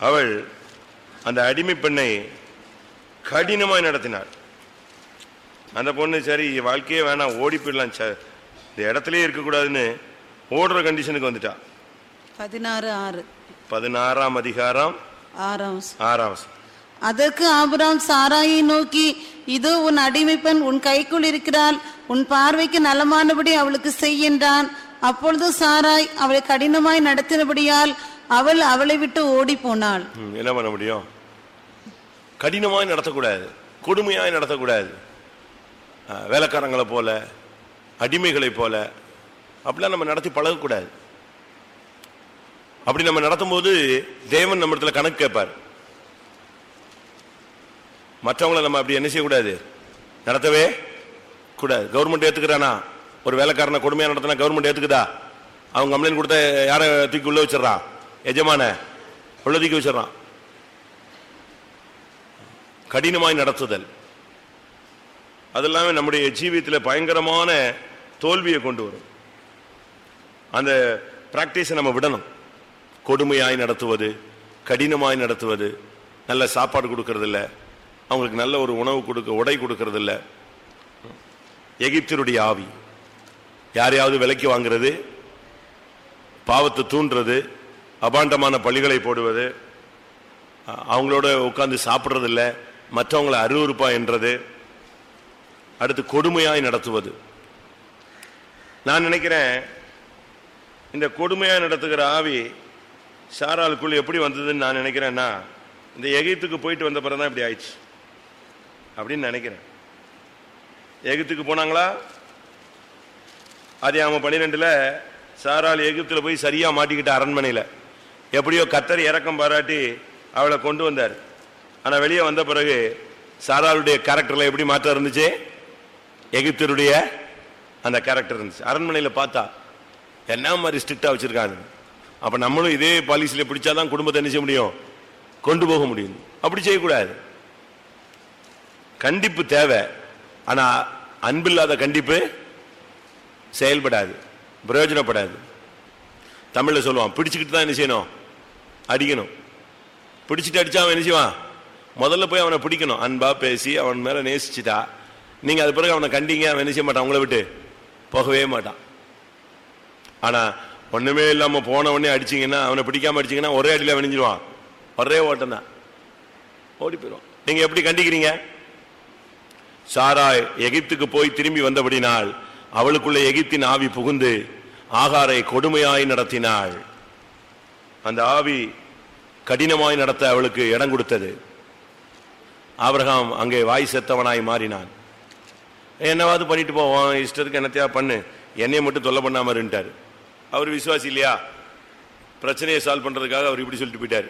அவள் அந்த அடிமை பெண்ணை கடினமாய் நடத்தினாள் அந்த பொண்ணு சரி வாழ்க்கையே வேணாம் ஓடி போயிடலாம் இந்த இடத்துலயே இருக்கக்கூடாதுன்னு ஓடுற கண்டிஷனுக்கு வந்துட்டா பதினாறு ஆறு பதினாறாம் அதிகாரம் ஆறாம். ஆறாம். அதற்கு ஆபிராம் சாராயை நோக்கி இதோ உன் அடிமை பெண் உன் கைக்குள் இருக்கிறாள் உன் பார்வைக்கு நலமானபடி அவளுக்கு செய் என்றான் அப்பொழுது சாராய் அவளை கடினமாய் நடத்தினபடியால் அவள் அவளை விட்டு ஓடி போனாள். என்ன பண்ண முடியும்? கடினமாய் நடத்தக்கூடாது. கொடுமையாய் நடத்தக்கூடாது. வேலைக்காரங்களை போல அடிமைகளை போல அப்படிலாம் நம்ம நடத்தி பழகக்கூடாது. அப்படி நம்ம நடத்தும் போது தேவன் நம்ம இடத்துல கணக்கு கேட்பார். மற்றவங்கள நம்ம அப்படி என்ன செய்யக்கூடாது? நடத்தவே கூடாது. கவர்மெண்ட் ஏத்துக்கிறானா? ஒரு வேலைக்காரனை கொடுமையா நடத்தினா கவர்மெண்ட் ஏத்துக்குதா? அவங்க கம்ப்ளைண்ட் கொடுத்தா யாரை தூக்கி உள்ள வச்சிடறான்? எஜமான உள்ளதுக்கு வச்சிடறான். கடினமாய் நடத்துதல். அதெல்லாமே நம்முடைய ஜீவியத்தில் பயங்கரமான தோல்வியை கொண்டு வரும். அந்த ப்ராக்டிஸை நம்ம விடணும். கொடுமையாய் நடத்துவது கடினமாய் நடத்துவது நல்ல சாப்பாடு கொடுக்கறதில்ல அவங்களுக்கு நல்ல ஒரு உணவு கொடுக்க உடை கொடுக்கறதில்ல. எகிப்தியருடைய ஆவி. யாரையாவது விலைக்கு வாங்குறது பாவத்தை தூண்டுறது அபாண்டமான பள்ளிகளை போடுவது அவங்களோட உட்காந்து சாப்பிட்றதில்ல மற்றவங்களை அருவறுப்பா என்றது அடுத்து கொடுமையாய் நடத்துவது. நான் நினைக்கிறேன் இந்த கொடுமையாக நடத்துகிற ஆவி சாராளுக்குள் எப்படி வந்ததுன்னு நான் நினைக்கிறேன்னா இந்த எகிப்துக்கு போயிட்டு வந்த பிறகு தான் இப்படி ஆயிடுச்சு. அப்படின்னு நினைக்கிறேன். எகிப்துக்கு போனாங்களா? அதே அவன் பன்னிரெண்டில் சாரால் எகிப்தில் போய் சரியாக மாட்டிக்கிட்ட அரண்மனையில. எப்படியோ கத்தர் இறக்கம் பாராட்டி அவளை கொண்டு வந்தார். ஆனால் வெளியே வந்த பிறகு சாராளுடைய கேரக்டரில் எப்படி மாற்றம் இருந்துச்சு? எகிப்தருடைய அந்த கேரக்டர் இருந்துச்சு. அரண்மனையில் பார்த்தா என்ன மாதிரி ஸ்ட்ரிக்டாக வச்சுருக்காங்க. அப்போ நம்மளும் இதே பாலிசியில பிடிச்சாதான் குடும்பத்தை என்ன செய்ய முடியும்? கொண்டு போக முடியும். அப்படி செய்யக்கூடாது. கண்டிப்பு தேவை. ஆனால் அன்பில்லாத கண்டிப்பு செயல்படாது. பிரயோஜனப்படாது. தமிழில் சொல்லுவான் பிடிச்சிக்கிட்டு தான் என்ன செய்யணும்? அடிக்கணும். பிடிச்சிட்டு அடித்தா அவன் என்ன செய்வான்? முதல்ல போய் அவனை பிடிக்கணும். அன்பா பேசி அவன் மேலே நேசிச்சுட்டா நீங்கள் அது பிறகு அவனை கண்டீங்க அவன் என்ன செய்ய மாட்டான்? அவங்கள விட்டு போகவே மாட்டான். ஆனால் ஒன்றுமே இல்லாமல் போன உடனே அடிச்சீங்கன்னா அவனை பிடிக்காமல் அடிச்சீங்கன்னா ஒரே அடியில் விணிஞ்சிருவான் ஒரே ஓட்டம் தான். ஓடி போயிடுவான் நீங்கள் எப்படி கண்டிக்கிறீங்க? சாராய் எகிப்துக்கு போய் திரும்பி வந்தபடினால் அவளுக்குள்ள எகிப்தின் ஆவி புகுந்து ஆகாரை கொடுமையாய் நடத்தினாள். அந்த ஆவி கடினமாய் நடத்த அவளுக்கு இடம் கொடுத்தது. ஆபிரகாம் அங்கே வாய் செத்தவனாய் மாறினான். என்னவாது பண்ணிட்டு போவோம் இஷ்டத்துக்கு என்னத்தையா பண்ணு? என்னையை மட்டும் தொல்லை பண்ணாமல் இருந்துட்டார். அவர் விசுவாசி இல்லையா? பிரச்சனையை சால்வ் பண்ணுறதுக்காக அவர் இப்படி சொல்லிட்டு போயிட்டாரு.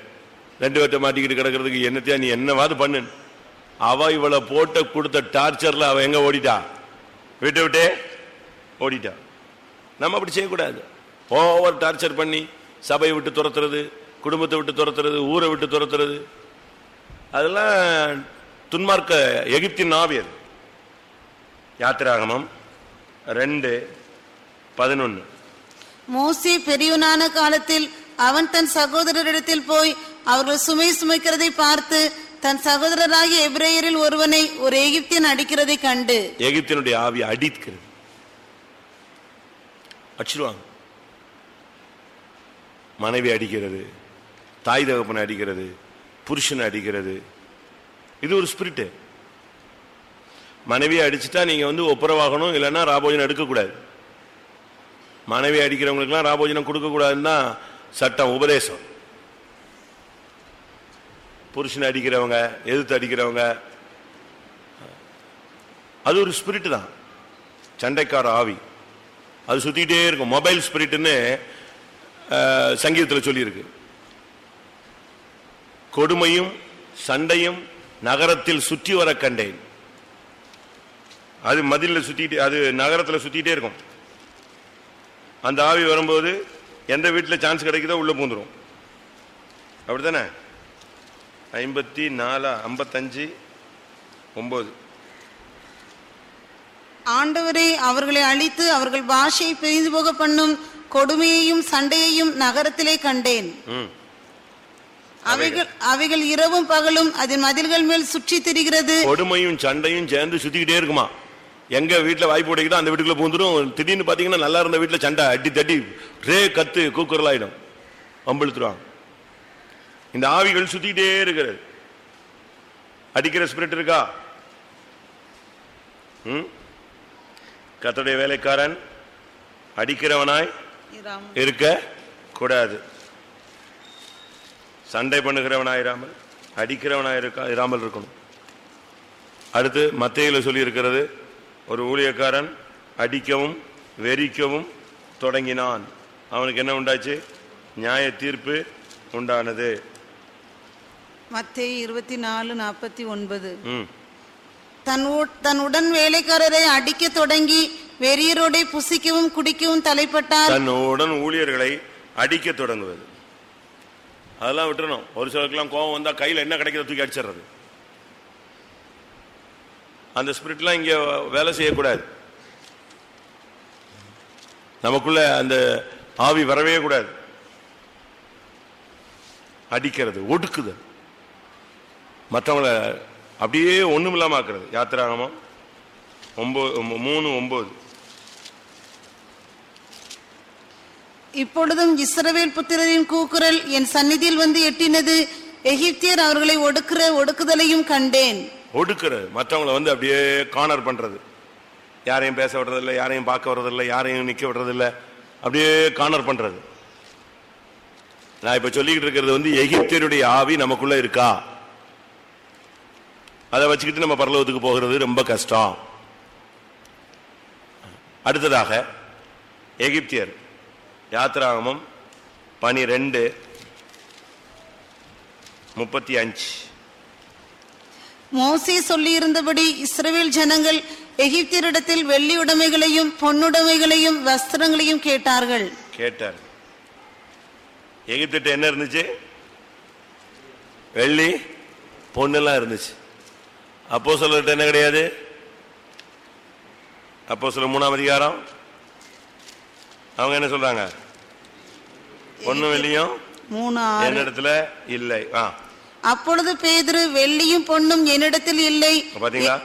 ரெண்டு பேர்ட்ட மாட்டிக்கிட்டு கிடக்கிறதுக்கு என்னத்தையா நீ என்னவாது பண்ணு? அவ இவளை போட்ட கொடுத்த டார்ச்சரில் அவள் எங்கே ஓடிட்டா? விட்டு விட்டே ஓடிட்டா. நம்ம அப்படி செய்யக்கூடாது. ஓவர் டார்ச்சர் பண்ணி சபையை விட்டு துரத்துறது குடும்பத்தை விட்டு துரத்துறது ஊரை விட்டு துரத்துறது. அதெல்லாம் துன்மார்க்க எகிப்தின் ஆவி அது. யாத்திராகமம் ரெண்டு பதினொன்னு. மோசே பெரியவனான காலத்தில் அவன் தன் சகோதரரிடத்தில் போய் அவர்கள் சுமை சுமைக்கிறதை பார்த்து தன் சகோதரராகிய எபிரேயரில் ஒருவனை ஒரு எகிப்தியன் அடிக்கிறதை கண்டு. எகிப்தினுடைய ஆவி அடிக்கிறது. அடிச்சிருவாங்க மனைவி அடிக்கிறது தாய் தகப்பனை அடிக்கிறது புருஷனை அடிக்கிறது. இது ஒரு ஸ்பிரிட்டு மனைவியை அடிச்சுட்டா நீங்கள் வந்து ஒப்புரவாகணும் இல்லைன்னா ராபோஜனம் எடுக்கக்கூடாது. மனைவி அடிக்கிறவங்களுக்குலாம் ராபோஜனம் கொடுக்கக்கூடாதுன்னு தான் சட்டம் உபதேசம். புருஷனை அடிக்கிறவங்க எதிர்த்து அடிக்கிறவங்க அது ஒரு ஸ்பிரிட் தான். சண்டைக்கார ஆவி. அது சுற்றிக்கிட்டே இருக்கும். மொபைல் ஸ்பிரிட்னு சங்கீதத்தில் சொல்லியிருக்கு. கொடுமையும் சண்டையும் நகரத்தில் சுற்றி வர கண்டேன். அது மதிலில் சுற்றிட்டு அது நகரத்தில் சுற்றிக்கிட்டே இருக்கும். அந்த ஆவி வரும்போது எந்த வீட்டில் சான்ஸ் கிடைக்குதோ உள்ளே பூந்துடும் அப்படி தானே ஐம்பத்தி நாலா ஐம்பத்தஞ்சு ஒம்பது. ஆண்டவரே அவர்களை அழித்து அவர்கள் பாஷையை பிரிந்து போக பண்ணும் கொடுமையையும் சண்டையையும் நகரத்திலே கண்டேன். அவைகள். அவைகள் இரவும் பகலும் அதன் மதில்கள் மேல் சுற்றி திரிகிறது. கொடுமையும் சண்டையும் சேர்ந்து சுத்திக்கிட்டே இருக்குமா? எங்க வீட்டுல வாய்ப்பு உடைக்குதோ அந்த வீட்டுக்குள்ள பூந்துரும். திடீர்னு பாத்தீங்கன்னா நல்லா இருந்த வீட்டுல சண்டை அடி தட்டி ரே கத்து கூக்குரலாயிடும். வம்பிழுத்துருவாங்க. இந்த ஆவிகள் சுத்திக்கிட்டே இருக்கிறது. அடிக்கிற ஸ்பிரிட் இருக்கா? ம்? கர்த்தருடைய வேலைக்காரன் அடிக்கிறவனாய் இருக்க கூடாது. சண்டை பண்ணுகிறவனாயிராமல் அடிக்கிறவனாயிருக்கா இராமல் இருக்கணும். அடுத்து மத்தையில சொல்லி இருக்கிறது ஒரு ஊழியக்காரன் அடிக்கவும் வெறிக்கவும் தொடங்கினான். அவனுக்கு என்ன உண்டாச்சு? நியாய தீர்ப்பு உண்டானது. மத்தேயு இருபத்தி நாலு நாற்பத்தி ஒன்பது. தன் உ- தன் உடன் வேலைக்காரரை அடிக்க தொடங்கி வெறியரோட புசிக்கவும் குடிக்கவும் தலைப்பட்டார் தன்னுடன் ஊழியர்களை அடிக்க தொடங்குவது. அதெல்லாம் விட்டுறணும். ஒரு சிலருக்குலாம் கோபம் வந்தா கையில என்ன கிடைக்கிறத தூக்கி அடிச்சிடுறது. அந்த ஸ்பிரிட்லாம் இங்க வேலை செய்யக்கூடாது. நமக்குள்ள அந்த ஆவி வரவே கூடாது. அடிக்கிறது ஒடுக்குதல். மற்றவங்கள அப்படியே ஒண்ணுமில்லாம ஆக்குறது. யாத்திராகமம். ஒன்பது மூணு ஒன்பது இப்பொழுதும் இஸ்ரவேல் புத்திரரின் கூக்குரல் என் சந்நிதியில் வந்து எட்டினது. எகிப்தியர் அவர்களை ஒடுக்குற ஒடுக்குதலையும் கண்டேன். ஒடுக்குறது மற்றவங்கள வந்து அப்படியே கார்னர் பண்றது. யாரையும் பேச விடுறதில்ல யாரையும் பார்க்க விடுறதில்ல யாரையும் நிக்க விடுறதில்ல. அப்படியே கார்னர் பண்றது. நான் இப்ப சொல்லிக்கிட்டு இருக்கிறது வந்து எகிப்தியருடைய ஆவி நமக்குள்ள இருக்கா? அதை வச்சுக்கிட்டு நம்ம பரலோகத்துக்கு போகிறது ரொம்ப கஷ்டம். அடுத்ததாக எகிப்தியர் யாத்திராகமம் பனிரெண்டு முப்பத்தி அஞ்சு. மோசே சொல்லியிருந்தபடி இஸ்ரவேல் ஜனங்கள் எகிப்தியரிடத்தில் வெள்ளி உடைமைகளையும் பொன்னுடைமைகளையும் வஸ்திரங்களையும் கேட்டார்கள். கேட்டார். எகிப்திட்ட என்ன இருந்துச்சு? வெள்ளி பொண்ணெல்லாம் இருந்துச்சு. அப்போ சொல்லிட்ட என்ன கிடையாது? அப்போ சொல்ல மூணாம் அதிகாரம். அவங்க என்ன சொல்றாங்க? மூணு ஆறு என்னிடத்துல இல்லை. ஆ. அப்பொழுது பேதுரு வெள்ளியும் பொன்னும் என்னிடத்தில் இல்லை. பாத்தீங்களா?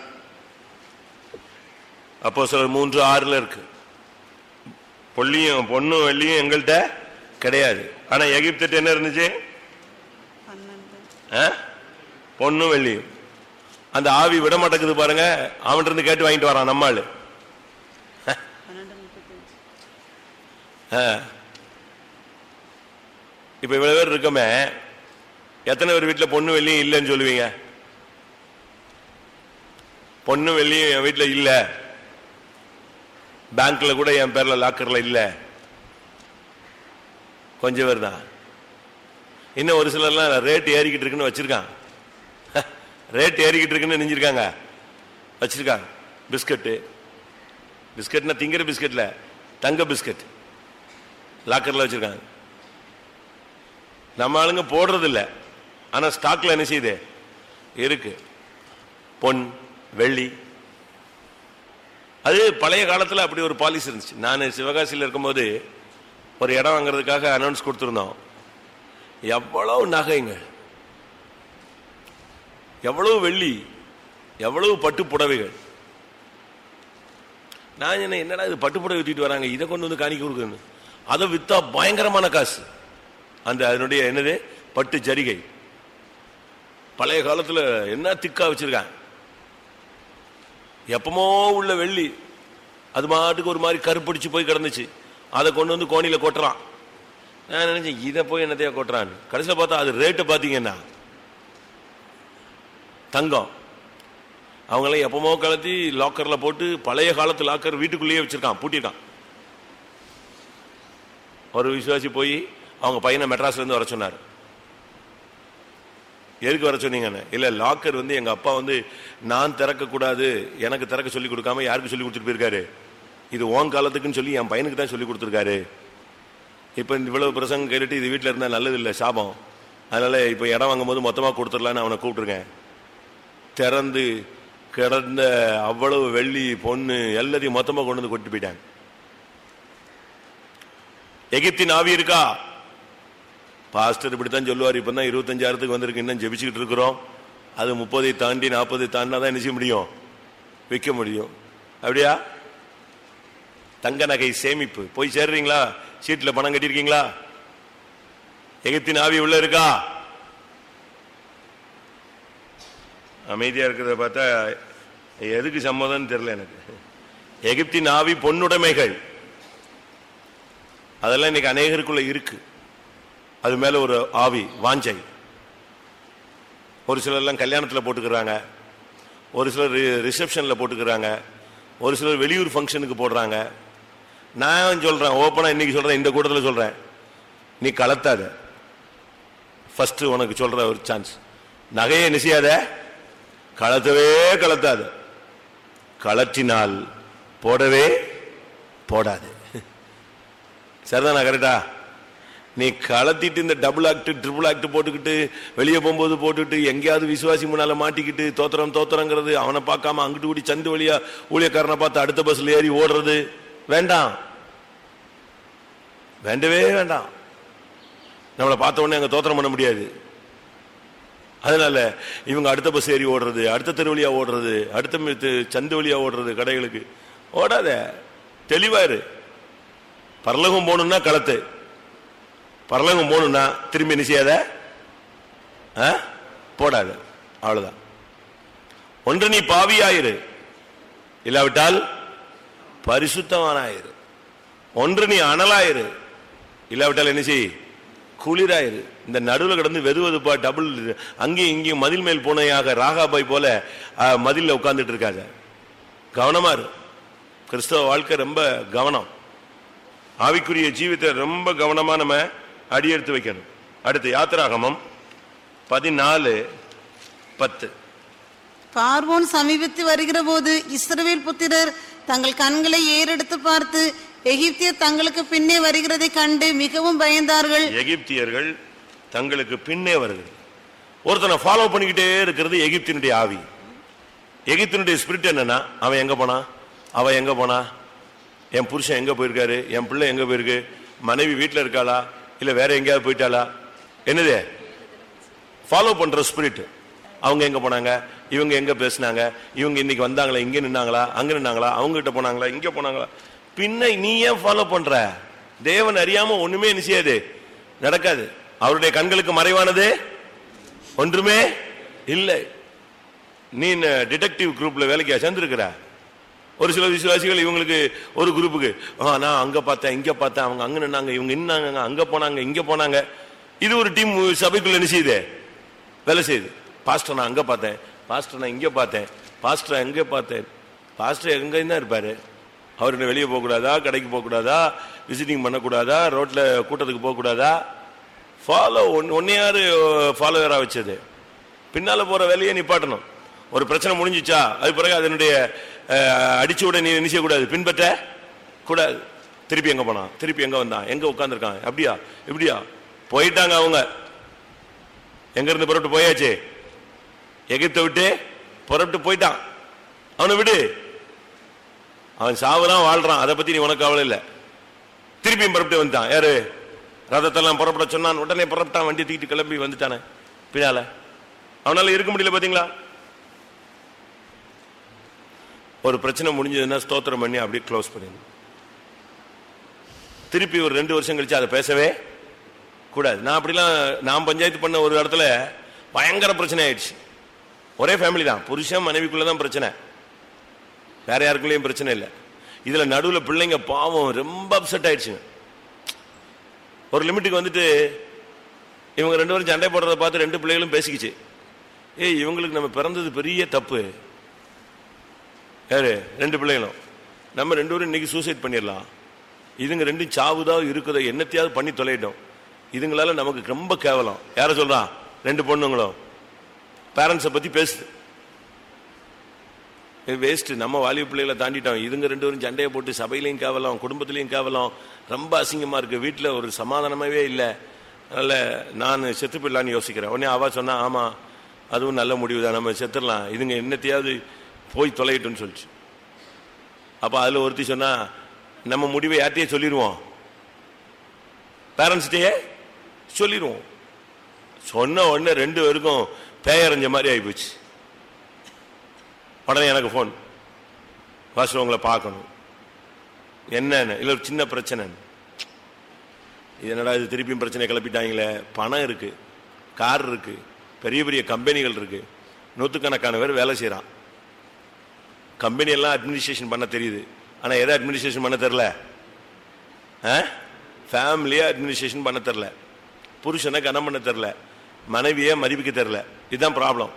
அப்போ சில மூன்று ஆறுல இருக்கு. பொல்லியும் பொண்ணும் வெள்ளியும் எங்கள்கிட்ட கிடையாது. ஆனா எகிப்திட்ட என்ன இருந்துச்சு? பொண்ணும் வெள்ளியும். அந்த ஆவி விட மாட்டேங்குது பாருங்க. அவன்கிட்ட இருந்து கேட்டு வாங்கிட்டு வரான் நம்மாளு. இப்ப இவ்வளவு பேர் இருக்கமே. எத்தனை பேர் வீட்டுல பொண்ணு வெள்ளியும் இல்லைன்னு சொல்லுவீங்க? பொண்ணு வெள்ளியும் என் வீட்டுல இல்ல. பேங்க்ல கூட என் பேர்ல லாக்கர்ல இல்ல. கொஞ்சம் பேர் தான். இன்னும் ஒரு சிலர்லாம் ரேட் ஏறிக்கிட்டு இருக்குன்னு வச்சிருக்கான். ரேட் ஏறிக்கிட்டு இருக்குன்னு நினைஞ்சிருக்காங்க. வச்சிருக்காங்க. பிஸ்கட்டு பிஸ்கட்னா திங்கிற பிஸ்கட்ல தங்க பிஸ்கட் லாக்கர்ல வச்சிருக்காங்க. நம்ம ஆளுங்க போடுறது ஆனால் ஆனா ஸ்டாக்ல என்ன செய்யுது? இருக்கு. பொன் வெள்ளி. அது பழைய காலத்தில் அப்படி ஒரு பாலிசி இருந்துச்சு. நான் சிவகாசியில் இருக்கும்போது ஒரு இடம் வாங்குறதுக்காக அனௌன்ஸ் கொடுத்துருந்தோம். எவ்வளவு நகைங்க. எவ்வளவு வெள்ளி எவ்வளவு பட்டு புடவைகள். நான் என்ன என்னடா இது பட்டு புடவை வித்திட்டு வராங்க? இதை கொண்டு வந்து காணிக்க கொடுக்குன்னு அதை வித்தா பயங்கரமான காசு. அந்த அதனுடைய என்னது? பட்டு ஜரிகை. பழைய காலத்துல என்ன திக்கா வச்சிருக்காங்க? எப்பமோ உள்ள வெள்ளி அது மாட்டுக்கு ஒரு மாதிரி கருப்பிடிச்சு போய் கிடந்துச்சு. அதை கொண்டு வந்து கோணியில் கொட்டுறான். நான் நினைச்சேன் இதை போய் என்னத்தையா கொட்டுறான்னு. கடைசியில் பார்த்தா அது ரேட்டை பார்த்தீங்கன்னா தங்கம். அவங்களாம் எப்பமோ கலத்தி லாக்கரில் போட்டு பழைய காலத்து லாக்கர் வீட்டுக்குள்ளேயே வச்சிருக்கான் பூட்டியிருக்கான் ஒரு விசுவாசி போய் அவங்க பையனை மெட்ராஸ்லேருந்து வர சொன்னார். எதுக்கு வர சொன்னீங்கன்னு? இல்லை லாக்கர் வந்து எங்கள் அப்பா வந்து நான் திறக்கக்கூடாது எனக்கு திறக்க சொல்லி கொடுக்காம யாருக்கு சொல்லி கொடுத்துட்டு போயிருக்காரு? இது ஓன் காலத்துக்குன்னு சொல்லி என் பையனுக்கு தான் சொல்லி கொடுத்துருக்காரு. இப்போ இந்த இவ்வளவு பிரசங்கம் கேட்டுட்டு இது வீட்டில் இருந்தால் நல்லது இல்லை சாபம். அதனால் இப்போ இடம் வாங்கும்போது மொத்தமாக கொடுத்துடலான்னு அவனை கூப்பிட்டுருக்கேன். திறந்து கிடந்த அவ்வளவு வெள்ளி பொண்ணு எல்லாத்தையும் மொத்தமாக கொண்டு வந்து கொட்டு போயிட்டாங்க. எகிப்தின் ஆவி இருக்கா? பாஸ்டர் இப்படித்தான் சொல்லுவார். இப்பதான் இருபத்தஞ்சாயிரத்துக்கு வந்திருக்கு. இன்னும் ஜெபிச்சுக்கிட்டு இருக்கிறோம். அது முப்பதை தாண்டி நாற்பதை தாண்டினா தான் என்ன செய்ய முடியும்? விற்க முடியும். அப்படியா? தங்க நகை சேமிப்பு. போய் சேர்றீங்களா? சீட்டில் பணம் கட்டியிருக்கீங்களா? எகிப்தின் ஆவி உள்ள இருக்கா? அமைதியாக இருக்கிறத பார்த்தா எதுக்கு சம்மதம்னு தெரில எனக்கு. எகிப்தின் ஆவி பொன்னுடைமைகள். அதெல்லாம் இன்னைக்கு அநேகருக்குள்ள இருக்கு. அது மேலே ஒரு ஆவி வாஞ்சை. ஒரு சிலர் எல்லாம் போட்டுக்கிறாங்க. ஒரு சிலர் ரிசப்ஷனில் போட்டுக்கிறாங்க. ஒரு சிலர் வெளியூர் ஃபங்க்ஷனுக்கு போடுறாங்க. நான் சொல்கிறேன் ஓப்பனாக இன்றைக்கி சொல்கிறேன் இந்த கூட்டத்தில் சொல்கிறேன் நீ கலத்தாத. ஃபஸ்ட்டு உனக்கு சொல்கிற ஒரு சான்ஸ் நகையை என்ன கலத்தவே கலத்தாது. கலற்றினால் போடவே போடாது. சரிதானா கரெக்டா நீ கலத்திட்டு இந்த டபுள் ஆக்ட் ட்ரிபிள் ஆக்ட் போட்டுக்கிட்டு வெளியே போகும்போது போட்டுக்கிட்டு எங்கேயாவது விசுவாசி முன்னால மாட்டிக்கிட்டு தோத்திரம் தோத்திரங்கிறது அவனை பார்க்காம அங்கிட்டு கூடி சந்து வழியா ஊழியக்காரனை பார்த்து அடுத்த பஸ்ல ஏறி ஓடுறது வேண்டாம். வேண்டவே வேண்டாம். நம்மளை பார்த்த உடனே அங்கே தோத்திரம் பண்ண முடியாது. அதனால இவங்க அடுத்த பஸ் ஏறி ஓடுறது அடுத்த தெரு வழியாக ஓடுறது அடுத்த சந்து வழியாக ஓடுறது கடைகளுக்கு. ஓடாத. தெளிவாரு பரலகம் போகணும்னா களத்து. பரலகம் போகணும்னா திரும்பி என்ன செய்யாத? ஆ? போடாத. அவ்வளவுதான். ஒன்று நீ பாவியாயிரு. இல்லாவிட்டால் பரிசுத்தவானாயிரு. ஒன்று நீ அனலாயிரு. இல்லாவிட்டால் என்ன செய்? குளிராயிரு. இந்த நடுவில் கிடந்து வெது வெதுப்பா டபுள் அங்கேயும் இங்கேயும் மதில் மேல் பூனையாக ராகாபாய் போல மதில்ல உட்கார்ந்துட்டு இருக்காத கவனமா இரு. கிறிஸ்தவ வாழ்க்கை ரொம்ப கவனம். ஆவிக்குரிய ஜீவித்தை ரொம்ப கவனமா நம்ம அடியெடுத்து வைக்கணும். அடுத்து யாத்திராகமம் பதினாலு பத்து. பார்வோன் சமீபித்து வருகிற போது இஸ்ரவேல் புத்திரர் தங்கள் கண்களை ஏறெடுத்து பார்த்து எகிப்தியர் தங்களுக்கு பின்னே வருகிறதை கண்டு மிகவும் பயந்தார்கள். எகிப்தியர்கள் தங்களுக்கு பின்னே வருகிறது ஒருத்தனை ஃபாலோ பண்ணிக்கிட்டே இருக்கிறது எகிப்தினுடைய ஆவி. எகிப்தினுடைய ஸ்பிரிட் என்னன்னா அவன் எங்க போனா? அவன் எங்க போனா? என் புருஷன் எங்க போயிருக்காரு? என் பிள்ளை எங்க போயிருக்கு? மனைவி வீட்டில் இருக்காளா? இல்லை வேற எங்கேயாவது போயிட்டாளா? என்னது? ஃபாலோ பண்ற ஸ்பிரிட் அவங்க எங்க போனாங்க? இவங்க எங்க பேசினாங்க? இவங்க இன்னைக்கு வந்தாங்களா? இங்க நின்னாங்களா? அங்க நின்னாங்களா? அவங்க கிட்ட போனாங்களா? இங்க போனாங்களா? பின்ன நீ ஏன் ஃபாலோ பண்ற? தேவன் அறியாம ஒண்ணுமே என்ன செய்யாது? நடக்காது. அவருடைய கண்களுக்கு மறைவானது? ஒன்றுமே இல்லை. நீ டிடெக்டிவ் குரூப்ல வேலைக்கு சேர்ந்துருக்கிற? ஒரு சில விசுவாசிகள் இவங்களுக்கு ஒரு குரூப்புக்கு "ஆ, நான் அங்க பார்த்தேன் இங்க பார்த்தேன் அவங்க அங்க நின்னாங்க இவங்க நின்னாங்க அங்க போனாங்க இங்க போனாங்க. இது ஒரு டீம் சபைக்குள்ள என்ன செய்யுது? வேலை செய்யுது. பாஸ்டர் நான் அங்க பார்த்தேன். பாஸ்டர் நான் இங்க பார்த்தேன். பாஸ்டர் எங்க பார்த்தேன். பாஸ்டர் எங்க தான் இருப்பாரு. அவர் வெளியே போகக்கூடாதா? கடைக்கு போகக்கூடாதா? விசிட்டிங் பண்ணக்கூடாதா? ரோட்ல கூட்டத்துக்கு போகக்கூடாதா? ஃபாலோ ஒன் ஒன் யார் ஃபாலோவராக வச்சது. பின்னால் போகிற வேலையை நிப்பாட்டணும். ஒரு பிரச்சனை முடிஞ்சிச்சா அது பிறகு அதனுடைய அடிச்சு விட நீ என்ன பின்பற்ற கூடாது. திருப்பி எங்கே போனான்? திருப்பி எங்கே வந்தான்? எங்கே உட்காந்துருக்கான் அப்படியா இப்படியா போயிட்டாங்க அவங்க. எங்கேருந்து புறப்பட்டு போயாச்சு? எகிப்தை விட்டு புறப்பட்டு போயிட்டான். அவனை விடு. அவன் சாவுறான் வாழ்றான். அதை பற்றி நீ உனக்கு கவலை இல்லை. திருப்பியும் புறப்பட்டு வந்துட்டான். யாரு? ரதத்தெல்லாம் புறப்பட சொன்னான். உடனே புறப்பட்டான். வண்டி தூக்கிட்டு கிளம்பி வந்துட்டானே. பின்னால. அவனால இருக்க முடியல பாத்தீங்களா? ஒரு பிரச்சனை முடிஞ்சதுன்னா ஸ்தோத்திரம் பண்ணி அப்படியே க்ளோஸ் பண்ணிடணும் திருப்பி ஒரு ரெண்டு வருஷம் கழிச்சு அதை பேசவே கூடாது. நான் அப்படிலாம் நான் பஞ்சாயத்து பண்ண ஒரு இடத்துல பயங்கர பிரச்சனை ஆயிடுச்சு. ஒரே ஃபேமிலி தான். புருஷன் மனைவிக்குள்ள தான் பிரச்சனை. வேற யாருக்குள்ளேயும் பிரச்சனை இல்லை. இதுல நடுவில் பிள்ளைங்க பாவம் ரொம்ப அப்செட் ஆயிடுச்சுங்க. ஒரு லிமிட்டுக்கு வந்துட்டு இவங்க ரெண்டு பேரும் சண்டை போடுறத பார்த்து ரெண்டு பிள்ளைகளும் பேசிக்கிச்சு. ஏய் இவங்களுக்கு நம்ம பிறந்தது பெரிய தப்பு. யாரு? ரெண்டு பிள்ளைகளும். நம்ம ரெண்டு பேரும் இன்னைக்கு சூசைட் பண்ணிடலாம். இதுங்க ரெண்டும் சாவுதோ இருக்குதோ என்னத்தையாவது பண்ணி தொலையிட்டோம். இதுங்களால நமக்கு ரொம்ப கேவலம். யாரை சொல்றான்? ரெண்டு பொண்ணுங்களும். பேரண்ட்ஸை பற்றி பேசுது. வேஸ்ட்டு நம்ம வாலிப பிள்ளைகளை தாண்டிட்டோம். இதுங்க ரெண்டு பேரும் சண்டையை போட்டு சபையிலையும் காவலாம் குடும்பத்துலையும் காவலாம். ரொம்ப அசிங்கமாக இருக்குது வீட்டில் ஒரு சமாதானமாகவே இல்லை. அதனால் நான் செத்து போயிடலான்னு யோசிக்கிறேன். உடனே அவள் சொன்னால் ஆமாம் அதுவும் நல்ல முடிவு தான். நம்ம செத்துடலாம். இதுங்க என்னத்தையாவது போய் தொலையிட்டுன்னு சொல்லிச்சு. அப்போ அதில் ஒருத்தி சொன்னால் நம்ம முடிவை யார்கிட்டயே சொல்லிடுவோம் பேரண்ட்ஸ்டையே சொல்லிடுவோம் சொன்ன உடனே ரெண்டு பேருக்கும் பேயறிஞ்ச மாதிரி ஆகிப்போச்சு உடனே எனக்கு ஃபோன் வாசல் உங்களை பார்க்கணும். என்னென்னு? இல்லை ஒரு சின்ன பிரச்சனை இது என்னடா இது திருப்பியும் பிரச்சனை கிளப்பிட்டாங்களே? பணம் இருக்குது கார் இருக்குது பெரிய பெரிய கம்பெனிகள் இருக்குது நூற்றுக்கணக்கான பேர் வேலை செய்கிறான் கம்பெனியெல்லாம் அட்மினிஸ்ட்ரேஷன் பண்ண தெரியுது. ஆனால் எதை அட்மினிஸ்ட்ரேஷன் பண்ண தெரில ஃபேமிலியை அட்மினிஸ்ட்ரேஷன் பண்ண தெரில புருஷனை கனம் பண்ண தெரில மனைவியை மதிப்பிக்க தெரில இதுதான் ப்ராப்ளம்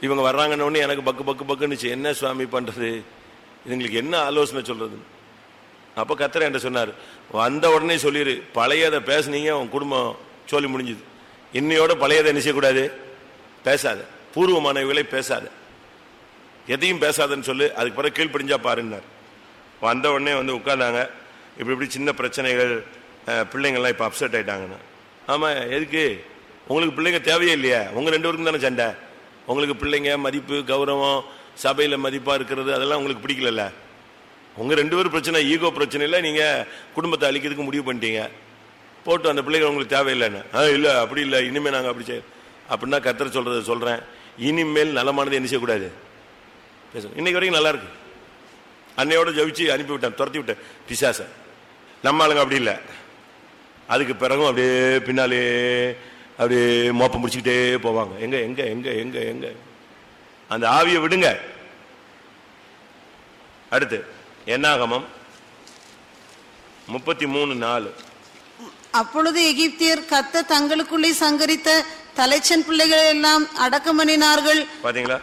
இவங்க வர்றாங்கன்னு எனக்கு பக்கு பக்கு பக்குன்னு என்ன சுவாமி பண்றது? இதுங்களுக்கு என்ன ஆலோசனை சொல்றது அப்போ கத்திர என்கிட்ட சொன்னார் வந்த உடனே சொல்லிடு பழையதை பேசுனீங்க உன் குடும்பம் சொல்லி முடிஞ்சுது. இன்னையோட பழையதை என்ன செய்யக்கூடாது? பேசாத. பூர்வமானவைகளை பேசாத. எதையும் பேசாதன்னு சொல்லு. அதுக்கு பிறகு கீழ்ப்படிஞ்சா பாருன்னார். வந்த உடனே வந்து உட்கார்ந்தாங்க. இப்படி இப்படி சின்ன பிரச்சனைகள் பிள்ளைங்கள்லாம் இப்போ அப்செட் ஆயிட்டாங்கன்னு. ஆமாம் எதுக்கு? உங்களுக்கு பிள்ளைங்க தேவையே இல்லையா. உங்கள் ரெண்டு பேருக்கும் தானே சண்டை? உங்களுக்கு பிள்ளைங்க மதிப்பு கௌரவம் சபையில் மதிப்பாக இருக்கிறது அதெல்லாம் உங்களுக்கு பிடிக்கலல்ல? உங்கள் ரெண்டு பேரும் பிரச்சனை ஈகோ பிரச்சனை இல்லை நீங்கள் குடும்பத்தை அழிக்கிறதுக்கு முடிவு பண்ணிட்டீங்க. போட்டு அந்த பிள்ளைகள் உங்களுக்கு தேவையில்லைன்னு. ஆ இல்லை அப்படி இல்லை இனிமேல் நாங்கள் அப்படி செய்ய அப்படின்னா கத்தரை சொல்கிறத சொல்கிறேன் இனிமேல் நலமானது என்ன செய்யக்கூடாது? பேசணும் இன்றைக்கு வரைக்கும் நல்லாயிருக்கு அன்னையோட ஜெயிச்சு அனுப்பிவிட்டேன் துரத்தி விட்டேன் பிசாசை. நம்ம ஆளுங்க அப்படி இல்லை. அதுக்கு பிறகும் அப்படியே பின்னாலே அப்படியே மோப்பம் முடிச்சுக்கிட்டே போவாங்க. எங்க எங்க எங்க எங்க எங்க? அந்த ஆவியை விடுங்க. அடுத்து என்னாகமம்? முப்பத்தி மூணு நாலு. அப்பொழுது எகிப்தியர் கத்த தங்களுக்குள்ளே சங்கரித்த தலைச்சன் பிள்ளைகளை எல்லாம் அடக்கம் பண்ணினார்கள். பாத்தீங்களா?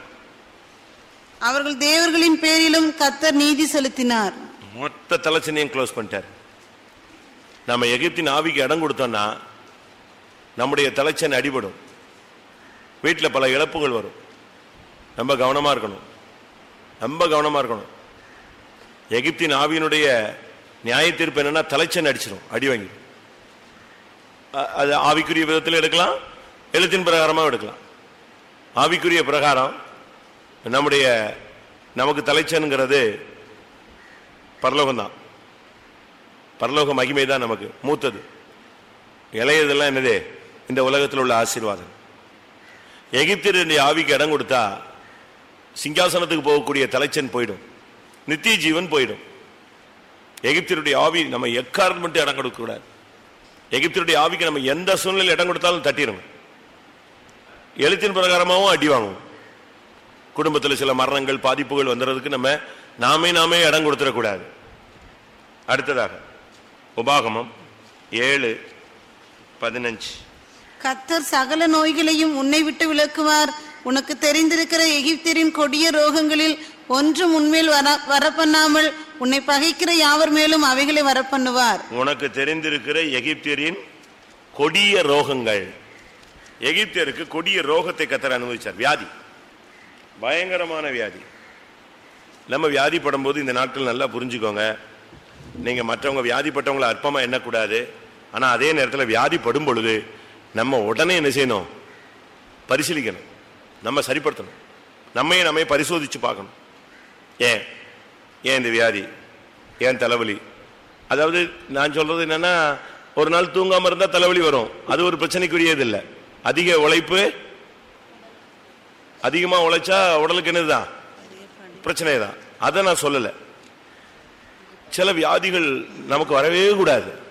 அவர்கள் தேவர்களின் பேரிலும் கத்தர் நீதி செலுத்தினார். மொத்த தலைச்சனையும் க்ளோஸ் பண்ணிட்டார். நம்ம எகிப்தின் ஆவிக்கு இடம் கொடுத்தோம்னா நம்முடைய தலைச்சன் அடிபடும். வீட்டில் பல இழப்புகள் வரும். ரொம்ப கவனமாக இருக்கணும். ரொம்ப கவனமாக இருக்கணும். எகிப்தின் ஆவியினுடைய நியாய தீர்ப்பு என்னன்னா தலைச்சன் அடிச்சிடும் அடி வாங்கி அது ஆவிக்குரிய விதத்தில் எடுக்கலாம் எழுத்தின் பிரகாரமாக எடுக்கலாம். ஆவிக்குரிய பிரகாரம் நம்முடைய நமக்கு தலைச்சனுங்கிறது பரலோகம் தான் பரலோக மகிமை தான் நமக்கு மூத்தது. இளையதெல்லாம் என்னதே? இந்த உலகத்தில் உள்ள ஆசீர்வாதம். எகிப்தியருடைய ஆவிக்கு இடம் கொடுத்தா சிங்காசனத்துக்கு போகக்கூடிய தலைச்சன் போயிடும். நித்திய ஜீவன் போயிடும். எகிப்தினுடைய ஆவி நம்ம எக்காரணம் மட்டும் இடம் கொடுக்கக்கூடாது எகிப்தினுடைய ஆவிக்கு நம்ம எந்த சூழ்நிலையில் இடம் கொடுத்தாலும் தட்டிடும் எழுத்தின் பிரகாரமாகவும் அடி வாங்குவோம். குடும்பத்தில் சில மரணங்கள் பாதிப்புகள் வந்துடுறதுக்கு நம்ம நாமே நாமே இடம் கொடுத்துடக்கூடாது. அடுத்ததாக உபாகமம் ஏழு பதினஞ்சு. கத்தர் சகல நோய்களையும் உன்னை விட்டு விளக்குவார் உனக்கு தெரிந்திருக்கிற எகிப்தியரின் கொடிய ரோகங்களில் ஒன்றும் உன்மேல் வர வரப்பண்ணாமல் உன்னை பகைக்கிற யாவர் மேலும் அவைகளை வரப்பண்ணுவார். உனக்கு தெரிந்திருக்கிற எகிப்தியரின் கொடிய ரோகங்கள். எகிப்தியருக்கு கொடிய ரோகத்தை கத்தர் அனுபவிச்சார். வியாதி. பயங்கரமான வியாதி. நம்ம வியாதிப்படும் போது இந்த நாட்கள் நல்லா புரிஞ்சுக்கோங்க. நீங்கள் மற்றவங்க வியாதிப்பட்டவங்களை அற்பமாக எண்ணக்கூடாது. ஆனால் அதே நேரத்தில் வியாதிப்படும் பொழுது நம்ம உடனே என்ன செய்யணும்? பரிசீலிக்கணும். நம்ம சரிப்படுத்தணும். நம்மையே நம்மை பரிசோதிச்சு பார்க்கணும். ஏன்? ஏன் இந்த வியாதி? ஏன் தலைவலி? அதாவது நான் சொல்றது என்னன்னா ஒரு நாள் தூங்காமல் இருந்தால் தலைவலி வரும். அது ஒரு பிரச்சனைக்குரியது இல்லை. அதிக உழைப்பு அதிகமா உழைச்சா உடலுக்கு என்னதுதான்? பிரச்சனை தான் அதை நான் சொல்லலை. சில வியாதிகள் நமக்கு வரவே கூடாது.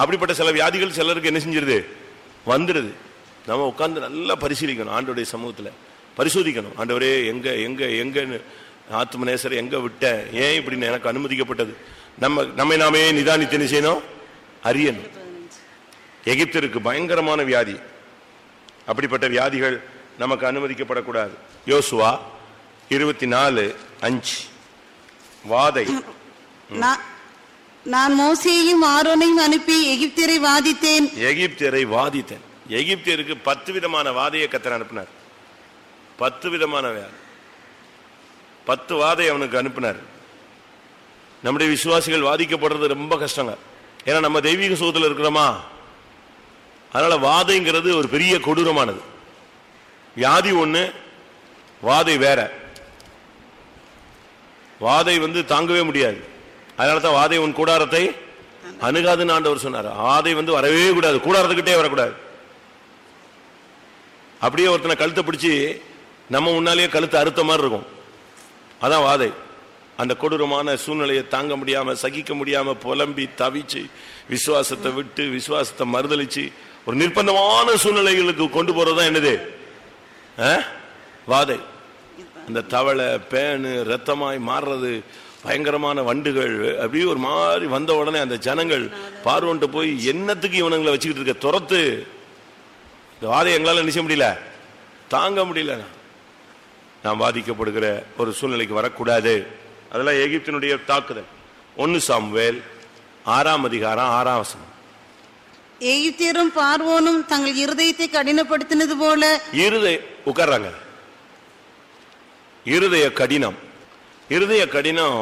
அப்படிப்பட்ட சில வியாதிகள் சிலருக்கு என்ன செஞ்சிருது? வந்துடுது நம்ம உட்கார்ந்து நல்லா பரிசீலிக்கணும் ஆண்டோடைய சமூகத்துல. பரிசோதிக்கணும். ஆண்டவரே எங்க எங்க எங்கன்னு ஆத்மநேசர் எங்க விட்டேன் ஏன் இப்படின்னு எனக்கு அனுமதிக்கப்பட்டது? நம்ம நம்மை நாமே நிதானித்து என்ன செய்யணும்? அறியணும். எகிப்திற்கு பயங்கரமான வியாதி. அப்படிப்பட்ட வியாதிகள் நமக்கு அனுமதிக்கப்படக்கூடாது. யோசுவா இருபத்தி நாலு அஞ்சு. வாதை. நான் மோசேயையும் ஆரோனையும் அனுப்பி எகிப்தியரை வாதித்தேன். எகிப்தியரை வாதித்தேன். எகிப்தியருக்கு பத்து விதமான வாதையை கத்தர் அனுப்பினார். பத்து விதமான வே- பத்து வாதை அவனுக்கு அனுப்பினார். நம்முடைய விசுவாசிகள் வாதிக்கப்படுறது ரொம்ப கஷ்டங்க. ஏன்னா நம்ம தெய்வீக சுகத்தில் இருக்கிறோமா? அதனால வாதைங்கிறது ஒரு பெரிய கொடூரமானது. வியாதி ஒன்று வாதை வேற. வாதை வந்து தாங்கவே முடியாது. அதனால தான் வாதை உன் கூடாரத்தை அணுகாதுன்னு ஆண்டவர் சொன்னார். ஆதை வந்து வரவே கூடாது. கூடாரத்துக்கிட்டே வரக்கூடாது. அப்படியே ஒருத்தனை கழுத்தை பிடிச்சி நம்ம முன்னாலேயே கழுத்து அறுத்த மாதிரி இருக்கும். அதான் வாதை. அந்த கொடூரமான சூழ்நிலையை தாங்க முடியாமல் சகிக்க முடியாம புலம்பி தவிச்சு விசுவாசத்தை விட்டு விசுவாசத்தை மறுதலிச்சு ஒரு நிர்பந்தமான சூழ்நிலைகளுக்கு கொண்டு போறதா என்னது? ஆ? வாதை. அந்த தவளை பேனு ரத்தமாய் மாறுறது பயங்கரமான வண்டுகள் அப்படியே ஒரு மாதிரி வந்த உடனே அந்த ஜனங்கள் பார்வன்ட்டு போய் என்னத்துக்கு இவனுங்களை வச்சுக்கிட்டு இருக்க? துரத்து. இந்த வாதை எங்களால நிச்சய முடியல? தாங்க முடியல. நாம் பாதிக்கப்படுகிற ஒரு சூழ்நிலைக்கு வரக்கூடாது. அதெல்லாம் எகிப்தினுடைய தாக்குதல். ஒன்னு சாமுவேல் ஆறாம் அதிகாரம் ஆறாம் வசனம். எகிப்தியரும் பார்வோனும் தங்கள் இருதயத்தை கடினப்படுத்தினது போல இருதய உட்கார்றாங்க. இருதய கடினம். இருதய கடினம்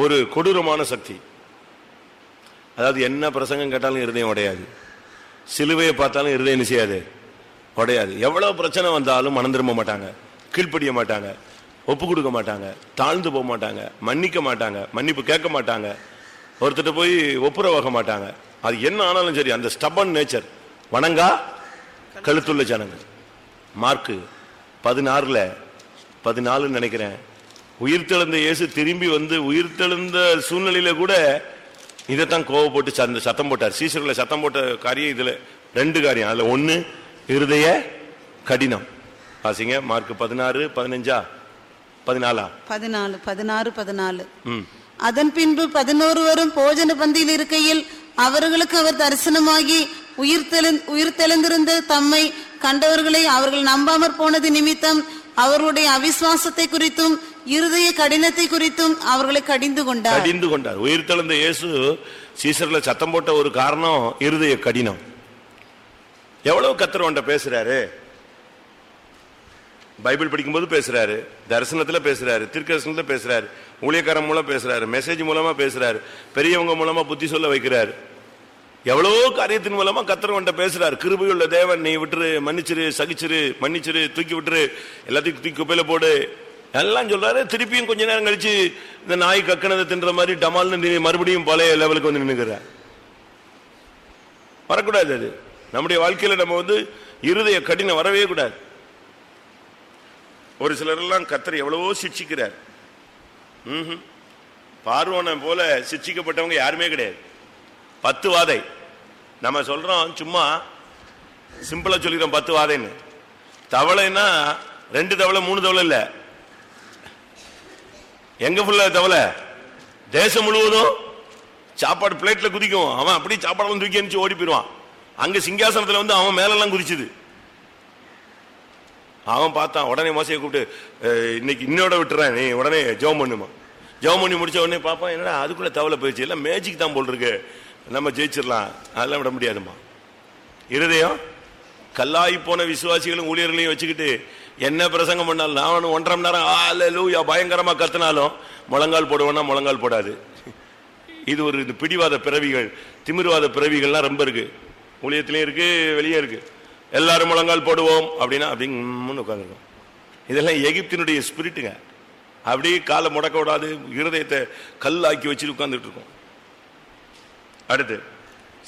ஒரு கொடூரமான சக்தி. அதாவது என்ன பிரசங்கம் கேட்டாலும் இருதயம் உடையாது. சிலுவையை பார்த்தாலும் இருதயம் என்ன செய்யாது உடையாது. எவ்வளோ பிரச்சனை வந்தாலும் மனம் திரும்ப மாட்டாங்க. கீழ்ப்படிய மாட்டாங்க. ஒப்பு கொடுக்க மாட்டாங்க. தாழ்ந்து போக மாட்டாங்க. மன்னிக்க மாட்டாங்க. மன்னிப்பு கேட்க மாட்டாங்க. ஒருத்தட்ட போய் ஒப்புரவாக மாட்டாங்க. அது என்ன ஆனாலும் சரி அந்த ஸ்டபன் நேச்சர் வணங்கா? கழுத்துள்ள ஜனங்கள். மார்க்கு பதினாறுல பதினாலுன்னு நினைக்கிறேன். உயிர்த்தெழுந்த இயேசு திரும்பி வந்து உயிர்த்தெழுந்த சூழ்நிலையில கூட இதைத்தான் கோவப்பட்டு சந்த சத்தம் போட்டார். சீசர்களை சத்தம் போட்ட காரியம் இதுல ரெண்டு காரியம். அதுல ஒண்ணு இருதய கடினம். வாசிங்க மார்க் பதினாறு பதினஞ்சா? பதினாலா? பதினாலு பதினாறு பதினாலு. அதன் பின்பு பதினோருவரும் போஜன பந்தியில் இருக்கையில் அவர்களுக்கு அவர் தரிசனமாகி உயிர்த்தெழுந் உயிர்த்தெழுந்திருந்த தம்மை கண்டவர்களை அவர்கள் நம்பாமற் போனது நிமித்தம் அவர்களுடைய அவிசுவாசத்தை குறித்தும் இருதய கடினத்தை குறித்தும் அவர்களை கடிந்து கொண்டார். கடிந்து கொண்டார். உயிர் தழுந்த இயேசு சீசர்ல சத்தம் போட்ட ஒரு காரணம் இருதய கடினம். எவ்வளவு கத்திரவன்ட்ட பேசுறாரு? பைபிள் படிக்கும்போது பேசுறாரு தரிசனத்துல பேசுறாரு தீர்க்கதரிசனத்துல பேசுறாரு ஊழியக்காரன் மூலம் பேசுறாரு மெசேஜ் மூலமா பேசுறாரு பெரியவங்க மூலமா புத்தி சொல்ல வைக்கிறாரு. எவ்வளவோ காரியத்தின் மூலமா கத்திரவன்ட்ட பேசுறாரு. கிருபையுள்ள தேவன் நீ விட்டுரு மன்னிச்சிரு சகிச்சிரு மன்னிச்சிரு தூக்கி விட்டுரு எல்லாத்தையும் தூக்கி குப்பையில போடு எல்லாம் சொல்றாரு திருப்பியும் கொஞ்ச நேரம் கழிச்சு இந்த நாய் கக்கனதை தின்ற மாதிரி டமால்னு மறுபடியும் பழைய லெவலுக்கு வந்து நின்னுக்கிற வரக்கூடாது அது. நம்முடைய வாழ்க்கையில நம்ம வந்து இருதய கடினம் வரவே கூடாது. ஒரு சிலர் எல்லாம் கத்தர் எவ்வளவோ சிட்சிக்கிறார் பார்வனை போல சிட்சிக்கப்பட்டவங்க யாருமே கிடையாது. பத்து வாதை. நம்ம சொல்றோம் சும்மா சிம்பிளா சொல்லிக்கிறோம் பத்து வாதைன்னு. தவளைன்னா ரெண்டு தவளை மூணு தவளை இல்லை. எங்க ஃபுல்லா தவளை தேசம் முழுவதும் சாப்பாடு பிளேட்ல குதிக்கும். அவன் அப்படியே சாப்பாடெல்லாம் தூக்கி அனுப்பிச்சு ஓடி போயிடுவான். அங்க சிங்காசனத்துல வந்து அவன் மேலெல்லாம் குதிச்சுது. அவன் பார்த்தான் உடனே மோசையை கூப்பிட்டு இன்னைக்கு இன்னோட விட்டுறேன் நீ உடனே ஜெபம் பண்ணுமா? ஜெபம் பண்ணி முடிச்ச உடனே பார்ப்பான் என்னடா அதுக்குள்ள தவளை போயிடுச்சு. எல்லாம் மேஜிக் தான் போல் இருக்கு. நம்ம ஜெயிச்சிடலாம். அதெல்லாம் விட முடியாதும்மா. இருதயம் கல்லாய் போன விசுவாசிகளும் ஊழியர்களையும் வச்சுக்கிட்டு என்ன பிரசங்கம் பண்ணாலும் நான் ஒன்று ஒன்றரை மணி நேரம் ஆலூயா பயங்கரமா கத்துனாலும் முழங்கால் போடுவேன்னா முழங்கால் போடாது. இது ஒரு இது பிடிவாத பிறவிகள் திமிர்வாத பிறவிகள்லாம் ரொம்ப இருக்கு. ஊழியத்திலையும் இருக்கு வெளியே இருக்கு. எல்லாரும் முழங்கால் போடுவோம் அப்படின்னா அப்படின்னு உட்காந்துருக்கோம். இதெல்லாம் எகிப்தினுடைய ஸ்பிரிட்டுங்க அப்படியே காலை முடக்க விடாது இருதயத்தை கல்லாக்கி வச்சுட்டு உட்காந்துட்டு இருக்கோம். அடுத்து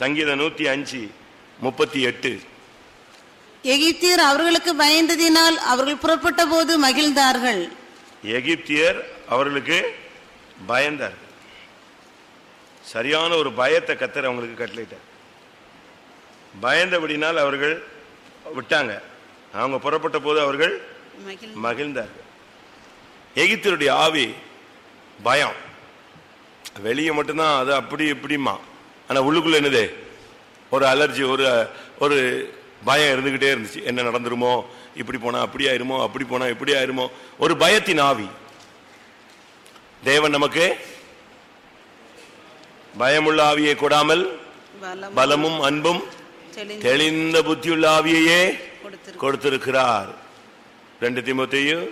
சங்கீதம் நூற்றி அஞ்சு முப்பத்தி எட்டு. எகிப்தியர் அவர்களுக்கு பயந்ததினால் அவர்கள் புறப்பட்ட போது மகிழ்ந்தார்கள். எகிப்தியர் அவர்களுக்கு பயந்தார். சரியான ஒரு பயத்தை கத்தர் அவங்களுக்கு கட்டளையிட்டார். பயந்தபடினால் அவர்கள் விட்டாங்க. அவங்க புறப்பட்ட போது அவர்கள் மகிழ்ந்தார்கள். எகிப்தியருடைய ஆவி பயம். வெளியே மட்டும்தான் அது அப்படி இப்படிமா ஆனா உள்ளுக்குள்ள என்னது? ஒரு அலர்ஜி ஒரு ஒரு பயம் இருந்துகிட்டே இருந்துச்சு. என்ன நடந்துருமோ? இப்படி போனா அப்படி ஆயிருமோ? அப்படி போனா இப்படி ஆயிருமோ? ஒரு பயத்தின் ஆவி. தேவன் நமக்கு பயமுள்ள ஆவியை கொடாமல் பலம் பலமும் அன்பும் தெளிந்து புத்தியுள்ள ஆவியையே கொடுத்திருக்கு. கொடுத்திருக்கிறார். ரெண்டு திமுத்தையும்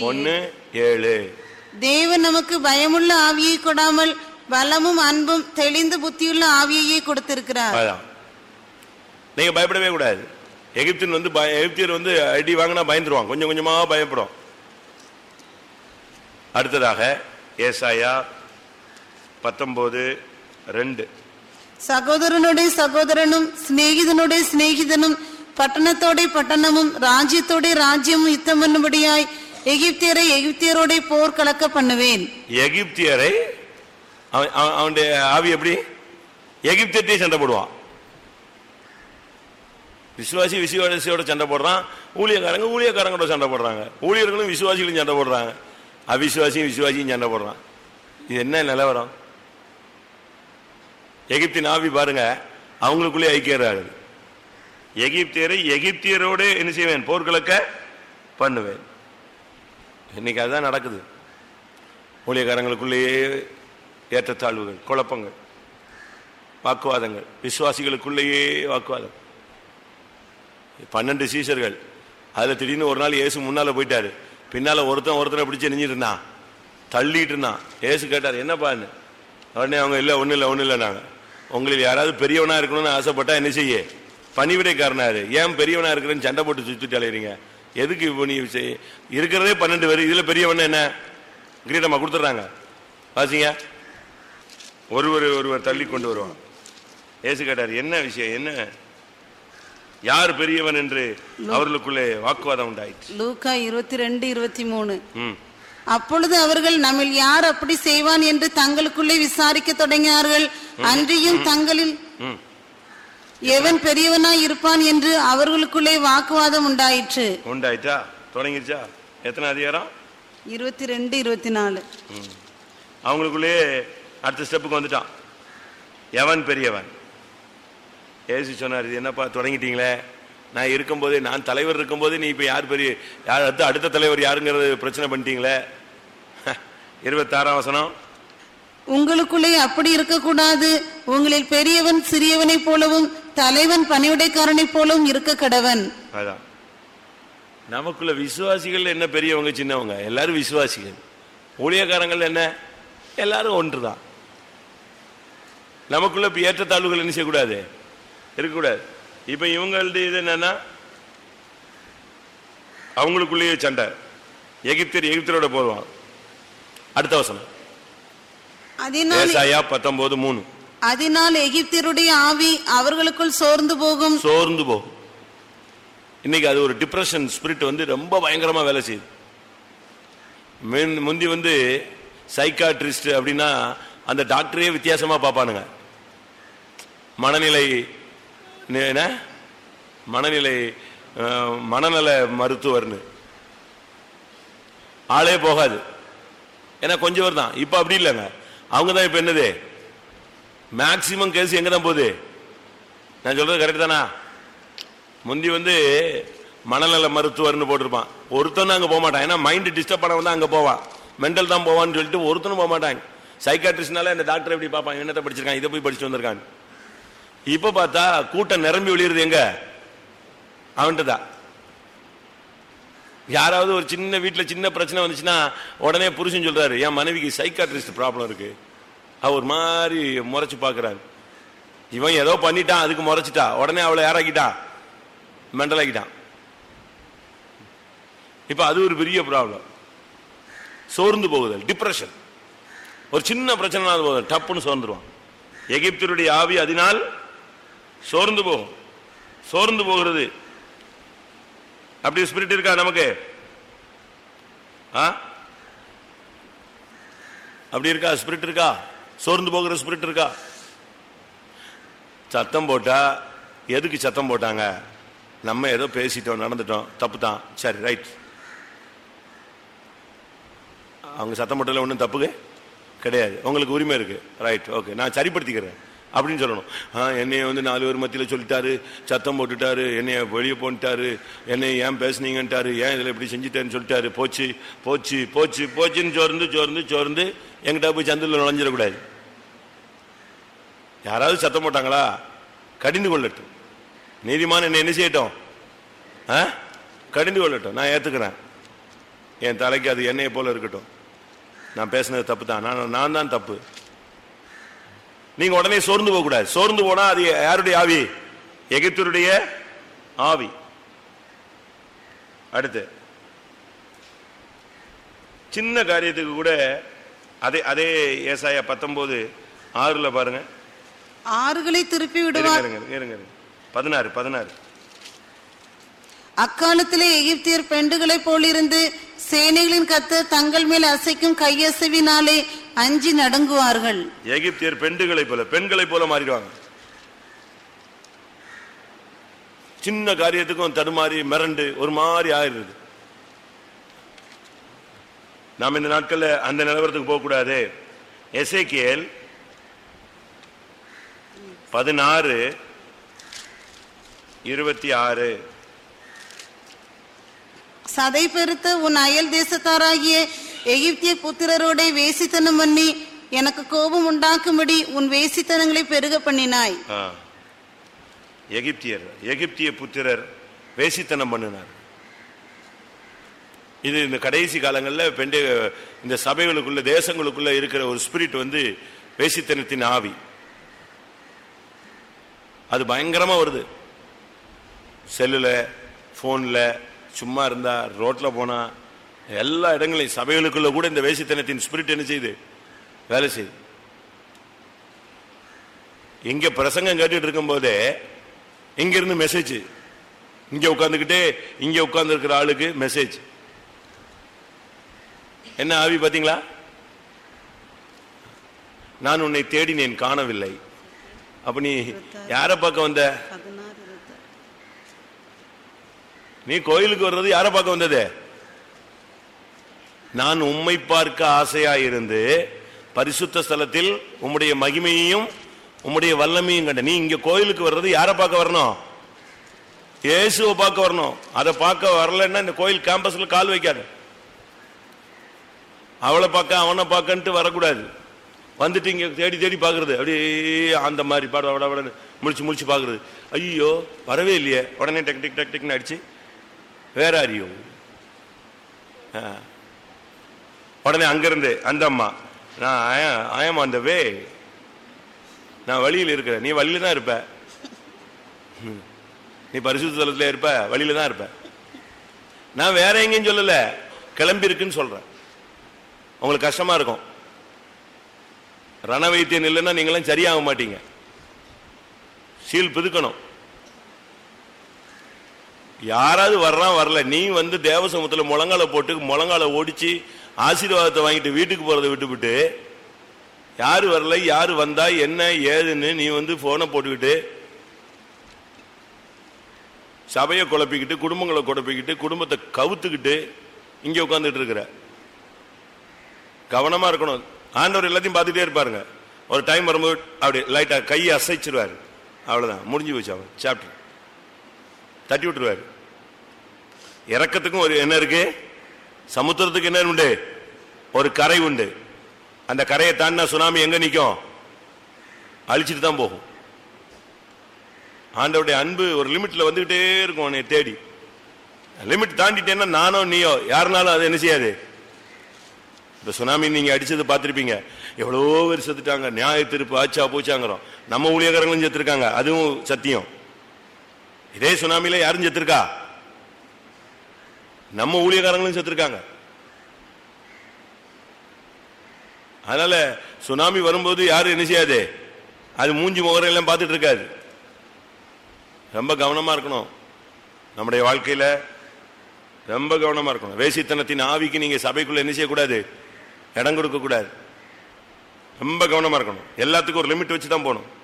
ஒன்னு ஏழு. தேவன் நமக்கு பயமுள்ள ஆவியை கொடாமல் பலமும் அன்பும் தெளிந்த புத்தியுள்ள ஆவியையே கொடுத்திருக்கிறார். அதான் நீங்க பயப்படவே கூடாது. எகிப்தின் வந்து பய- எகிப்தியர் வந்து அடி வாங்கினா பயந்துருவாங்க. கொஞ்சம் கொஞ்சமா பயப்படும். அடுத்ததாக ஏசாயா பத்தொன்பது ரெண்டு. சகோதரனுடைய சகோதரனும் சிநேகிதனுடைய சிநேகிதனும் பட்டணத்தோட பட்டணமும் ராஜ்யத்தோட ராஜ்யமும் யுத்தம் பண்ணும்படியாய் எகிப்தியரை எகிப்தியரோட போர் கலக்க பண்ணுவேன். எகிப்தியரை அவன் அவன்- அவனுடைய ஆவி எப்படி? எகிப்தியர்ட்டே சண்டை போடுவான். விசுவாசி விசுவாசியோட சண்டை போடுறான். ஊழியக்காரங்க ஊழியக்காரங்களோட சண்டை போடுறாங்க. ஊழியர்களும் விசுவாசிகளும் சண்டை போடுறாங்க. அவிசுவாசியும் விசுவாசியும் சண்டை போடுறான். இது என்ன நிலவரம்? எகிப்தின் ஆவி பாருங்க அவங்களுக்குள்ளே ஐக்கியராகுது. எகிப்தியரை எகிப்தியரோடு என்ன செய்வேன்? போர்க்கலக்க பண்ணுவேன். இன்னைக்கு அதுதான் நடக்குது. ஊழியக்காரங்களுக்குள்ளேயே ஏற்றத்தாழ்வுகள் குழப்பங்கள் வாக்குவாதங்கள் விசுவாசிகளுக்குள்ளேயே வாக்குவாதம். பன்னெண்டு சீசர்கள் அதில் திடீர்னு ஒரு நாள் ஏசு முன்னால் போயிட்டாரு. பின்னால் ஒருத்தன் ஒருத்தனை பிடிச்சி நெஞ்சிட்டு இருந்தான். தள்ளிட்டு இருந்தான். ஏசு கேட்டார் என்னப்பான்னு உடனே அவங்க இல்லை ஒன்றும் இல்லை ஒன்றும் இல்லை நாங்கள் உங்களில் யாராவது பெரியவனாக இருக்கணும்னு ஆசைப்பட்டா என்ன செய்ய? பணிவிடைக்காரனாரு. ஏன் பெரியவனாக இருக்கிறேன்னு சண்டை போட்டு சுற்றிட்டு அலையிறீங்க? எதுக்கு இப்போ நீ செய்- இருக்கிறதே பன்னெண்டு பேர். இதில் பெரியவன் என்ன? கிரீடமாக கொடுத்துட்றாங்க. வாசிங்க. ஒருவர் ஒருவர் தள்ளி கொண்டு வருவான். ஏசு கேட்டார் என்ன விஷயம்? என்ன? யார் பெரியவன் என்று அவர்களுக்குள்ளே வாக்குவாதம் உண்டாயிற்று. லூக்கா இருபத்தி ரெண்டு இருபத்தி மூணு ம். அப்பொழுது அவர்கள் நம்மில் யார் அப்படி செய்வான் என்று தங்களுக்குள்ளே விசாரிக்க தொடங்கினார்கள். அன்றியும் தங்களில் ம். எவன் பெரியவனாய் இருப்பான் என்று அவர்களுக்குள்ளே வாக்குவாதம் உண்டாயிற்று. உண்டாயிட்டா தொடங்கிருச்சா? எத்தனை அதிகாரம்? இருபத்தி ரெண்டு இருபத்தி நாலு அவங்களுக்குள்ளே அடுத்த ஸ்டெப்புக்கு வந்துட்டான். எவன் பெரியவன்? ஏசு சொன்னார் இது என்னப்பா தொடங்கிட்டீங்களே? நான் இருக்கும்போதே நான் தலைவர் இருக்கும்போதே நீ இப்ப யார் பெரிய யார் அடுத்த அடுத்த தலைவர் யாருங்கிறது பிரச்சனை பண்ணிட்டீங்களே? இருபத்தாறாம் வசனம். உங்களுக்குள்ளே அப்படி இருக்கக்கூடாது. உங்களில் பெரியவன் சிறியவனைப் போலவும் தலைவன் பணிவிடைக்காரனைப் போலவும் இருக்க கடவன். அதான். நமக்குள்ள விசுவாசிகள் என்ன பெரியவங்க சின்னவங்க? எல்லாரும் விசுவாசிகள். ஊழியக்காரங்கள் என்ன? எல்லாரும் ஒன்றுதான். நமக்குள்ள இப்ப ஏற்றத்தாழ்வுகள் என்ன செய்யக்கூடாது? இருக்கக்கூடாது. இப்ப இவங்களது இது என்னன்னா அவங்களுக்குள்ளேயே சண்டை. எகிப்தர் எகிப்தரோட போடுவான் அடுத்த வசனம். பத்தொன்பது மூணு. அதனால் எகிப்தியருடைய ஆவி அவர்களுக்குள் சோர்ந்து போகும். சோர்ந்து போகும். இன்னைக்கு அது ஒரு டிப்ரெஷன் ஸ்பிரிட் வந்து ரொம்ப பயங்கரமா வேலை செய்யுது. முந்தி வந்து சைக்காட்ரிஸ்ட் அப்படின்னா அந்த டாக்டரே வித்தியாசமா பார்ப்பானுங்க. மனநிலை என்ன? மனநிலை மனநல மருத்துவர்னு. ஆளே போகாது. ஏன்னா கொஞ்சம் பேர் தான். இப்போ அப்படி இல்லைங்க. அவங்க தான் இப்போ என்னது? மேக்சிமம் கேஸ் எங்கே தான் போகுது? நான் சொல்கிறது கரெக்ட் தானா? முந்தி வந்து மனநல மருத்துவர்னு போட்டிருப்பான். ஒருத்தனும் அங்கே போக மாட்டான். ஏன்னா மைண்டு டிஸ்டர்ப் பண்ண தான் அங்கே போவான். மென்டல் தான் போவான்னு சொல்லிட்டு ஒருத்தனும் போக மாட்டாங்க. சைக்காட்ரிஸ்ட்னால இந்த டாக்டர் எப்படி பார்ப்பான்? என்னத்தை படிச்சிருக்கான்? இதை போய் படிச்சுட்டு வந்திருக்கான். இப்ப பார்த்தா கூட்டம் நிரம்பி விழுறது எங்க? அவன்கிட்ட தான் யாராவது ஒரு சின்ன வீட்டில் சின்ன பிரச்சனை வந்துச்சுன்னா உடனே புருஷன் சொல்றாரு என் மனைவிக்கு சைக்காட்ரிஸ்ட் ப்ராப்ளம் இருக்கு. அவர் மாதிரி முறைச்சு பார்க்கறாரு இவன் ஏதோ பண்ணிட்டான் அதுக்கு முறைச்சிட்டா. உடனே அவளை யாராக்கிட்டான் மெண்டல் இப்போ அது ஒரு பெரிய ப்ராப்ளம் சோர்ந்து போகுதல் டிப்ரெஷன் ஒரு சின்ன பிரச்சனை போகுது டப்புன்னு சோர்ந்துருவான். எகிப்தருடைய ஆவி அதனால் சோர்ந்து போகும். சோர்ந்து போகிறது. அப்படி ஸ்பிரிட் இருக்கா நமக்கு? ஆ? அப்படி இருக்கா? ஸ்பிரிட் இருக்கா? சோர்ந்து போகிற ஸ்பிரிட் இருக்கா? சத்தம் போட்டா எதுக்கு சத்தம் போட்டாங்க? நம்ம ஏதோ பேசிட்டோம் நடந்துட்டோம் தப்பு தான் சரி ரைட் அவங்க சத்தம் போட்டதில் ஒன்றும் தப்புக்கு கிடையாது. உங்களுக்கு உரிமை இருக்கு. ரைட் ஓகே நான் சரிப்படுத்திக்கிறேன். அப்படின்னு சொல்லணும். ஆ என்னைய வந்து நாலு பேர் மத்தியில் சொல்லிட்டாரு சத்தம் போட்டுட்டாரு என்னைய வெளியே போன்ட்டாரு என்னை ஏன் பேசுனீங்கன்ட்டாரு ஏன் இதில் இப்படி செஞ்சுட்டேன்னு சொல்லிட்டாரு. போச்சு போச்சு போச்சு போச்சுன்னு சோர்ந்து சோர்ந்து சோர்ந்து எங்கிட்ட போய் சந்தில் நுழைஞ்சிடக்கூடாது. யாராவது சத்தம் போட்டாங்களா? கடிந்து கொள்ளட்டும். நீதிமான என்ன என்ன செய்யட்டும்? ஆ? கடிந்து கொள்ளட்டும். நான் ஏற்றுக்கிறேன் என் தலைக்கு அது என்னைய போல இருக்கட்டும். நான் பேசுனது தப்பு தான் நான் நான் தான் தப்பு. நீங்க உடனே சோர்ந்து போக கூடாது சோர்ந்து போனா அது யாருடைய ஆவி? எகிப்தருடைய ஆவி. அடுத்து. சின்ன காரியத்துக்கு கூட அதே அதே ஏசாயா பத்தொன்பது ஆறுல பாருங்க. ஆறுகளை திருப்பி விடுவார். பதினாறு பதினாறு. அக்காலத்திலே எகிப்தியர் பெண்டுகளைப் போலிருந்து சேனைகளின் கத்தர் தங்கள் மேல் அசைக்கும் கையசைவினாலே அஞ்சி நடுங்குவார்கள். எகிப்தியர் பெண்டுகளை போல பெண்களை போல மாறிடுவாங்க. சின்ன காரியத்துக்கும் தடுமாறி மிரண்டு ஒரு மாதிரி ஆயிடுது நாம் இந்த நாட்கள்ல அந்த நிலவரத்துக்கு போகக்கூடாது. கூடாது பதினாறு இருபத்தி ஆறு. சதை பெருத்த உன் அயல் தேசத்தாராகிய எகிப்திய புத்திரரோட வேசித்தனம் பண்ணி எனக்கு கோபம் உண்டாக்கும்படி உன் வேசித்தனங்களை பெருக பண்ணினாய். ஆ. எகிப்தியர் எகிப்திய புத்திரர் வேசித்தனம் பண்ணினார். இது இந்த கடைசி காலங்களில் பெண்டே இந்த சபைகளுக்குள்ள தேசங்களுக்குள்ள இருக்கிற ஒரு ஸ்பிரிட் வந்து வேசித்தனத்தின் ஆவி. அது பயங்கரமாக வருது. செல்லுல ஃபோனில் சும்மா இருந்தா ரோட்ல போனா எல்லா இடங்களையும் சபைகளுக்குள்ள கூட இந்த வேசித்தனத்தின் ஸ்பிரிட் என்ன செய்யுது வேலை செய்யுது இங்கே பிரசங்கம் கேட்டுட்டு இருக்கும் போதே மெசேஜ் இங்கே உட்காந்துக்கிட்டே இங்க உட்கார்ந்து இருக்கிற ஆளுக்கு மெசேஜ் என்ன ஆவி பாத்தீங்களா? நான் உன்னை தேடினேன் காணவில்லை. அப்ப நீ யார பார்க்க வந்த? நீ கோயிலுக்கு வர்றது யாரை பார்க்க வந்தது? நான் உம்மை பார்க்க ஆசையாயிருந்து பரிசுத்த ஸ்தலத்தில் உம்முடைய மகிமையையும் உம்முடைய வல்லமையும் கண்ட நீ இங்க கோயிலுக்கு வர்றது யாரை பார்க்க வரணும்? இயேசுவை பார்க்க வரணும். அதை பார்க்க வரலன்னா இந்த கோயில் கேம்பஸ்ல கால் வைக்காது. அவளை பார்க்க அவனை பார்க்கன்ட்டு வரக்கூடாது. வந்துட்டு இங்கே தேடி தேடி பார்க்கறது. அப்படியே அந்த மாதிரி பாட விட முடிச்சு முழிச்சு முழிச்சு பார்க்கறது. ஐயோ வரவே இல்லையே. உடனே டெக் டெக் டெக் டெக்னு அடிச்சு வேற அறியும் உடனே அங்கிருந்து அந்த அம்மா நான் ஆயம் அந்த வே நான் வழியில் இருக்கிறேன். நீ வழியில தான் இருப்ப. ம். நீ பரிசுத்தலத்தில் இருப்ப வழியில தான் இருப்ப. நான் வேற எங்கேயும் சொல்லல. கிளம்பி இருக்குன்னு சொல்றேன். உங்களுக்கு கஷ்டமா இருக்கும். ரண வைத்தியம் இல்லைன்னா நீங்களாம் சரியாக மாட்டீங்க சீல் பிதுக்கணும். யாராவது வர்றான் வரல. நீ வந்து தேவசமத்தில் முழங்கால போட்டு முழங்கால ஓடிச்சு ஆசீர்வாதத்தை வாங்கிட்டு வீட்டுக்கு போகிறத விட்டுவிட்டு யார் வரல யார் வந்தா என்ன ஏதுன்னு நீ வந்து ஃபோனை போட்டுக்கிட்டு சபையை குழப்பிக்கிட்டு குடும்பங்களை குழப்பிக்கிட்டு குடும்பத்தை கவுத்துக்கிட்டு இங்கே உட்காந்துட்டு இருக்கிற. கவனமாக இருக்கணும். ஆண்டவர் எல்லாத்தையும் பார்த்துட்டே இருப்பாருங்க. ஒரு டைம் வரும்போது அப்படி லைட்டாக கையை அசைச்சிருவார். அவ்வளோதான் முடிஞ்சு போச்சு அவன் சாப்பிட்டு தட்டி விட்டுருவாரு. இறக்கத்துக்கும் ஒரு என்ன இருக்கு? சமுத்திரத்துக்கு என்ன உண்டு? ஒரு கரை உண்டு. அந்த கரையை தாண்டினா சுனாமி எங்க நிற்கும் அழிச்சிட்டு தான் போகும். ஆண்டவருடைய அன்பு ஒரு லிமிட்ல வந்துகிட்டே இருக்கும் உன்னை தேடி. லிமிட் தாண்டிட்டேன்னா நானோ நீயோ யாருனாலும் அது என்ன செய்யாது? இப்ப சுனாமி நீங்க அடிச்சது பார்த்துருப்பீங்க. எவ்வளோ பேர் செத்துட்டாங்க. நியாய திருப்பு ஆச்சா போச்சாங்கிறோம். நம்ம ஊழியக்காரங்களும் செத்துருக்காங்க. அதுவும் சத்தியம். இதே சுனாமியில யாரும் செத்துருக்கா? நம்ம ஊழியக்காரங்களும் செத்துருக்காங்க. அதனால சுனாமி வரும்போது யாரும் என்ன செய்யாது? அது மூஞ்சி முகரையெல்லாம் பார்த்துட்டு இருக்காது. ரொம்ப கவனமா இருக்கணும். நம்முடைய வாழ்க்கையில ரொம்ப கவனமா இருக்கணும். வேசித்தனத்தின் ஆவிக்கு நீங்க சபைக்குள்ள என்ன செய்யக்கூடாது? இடம் கொடுக்கக்கூடாது. ரொம்ப கவனமா இருக்கணும். எல்லாத்துக்கும் ஒரு லிமிட் வச்சு தான் போகணும்.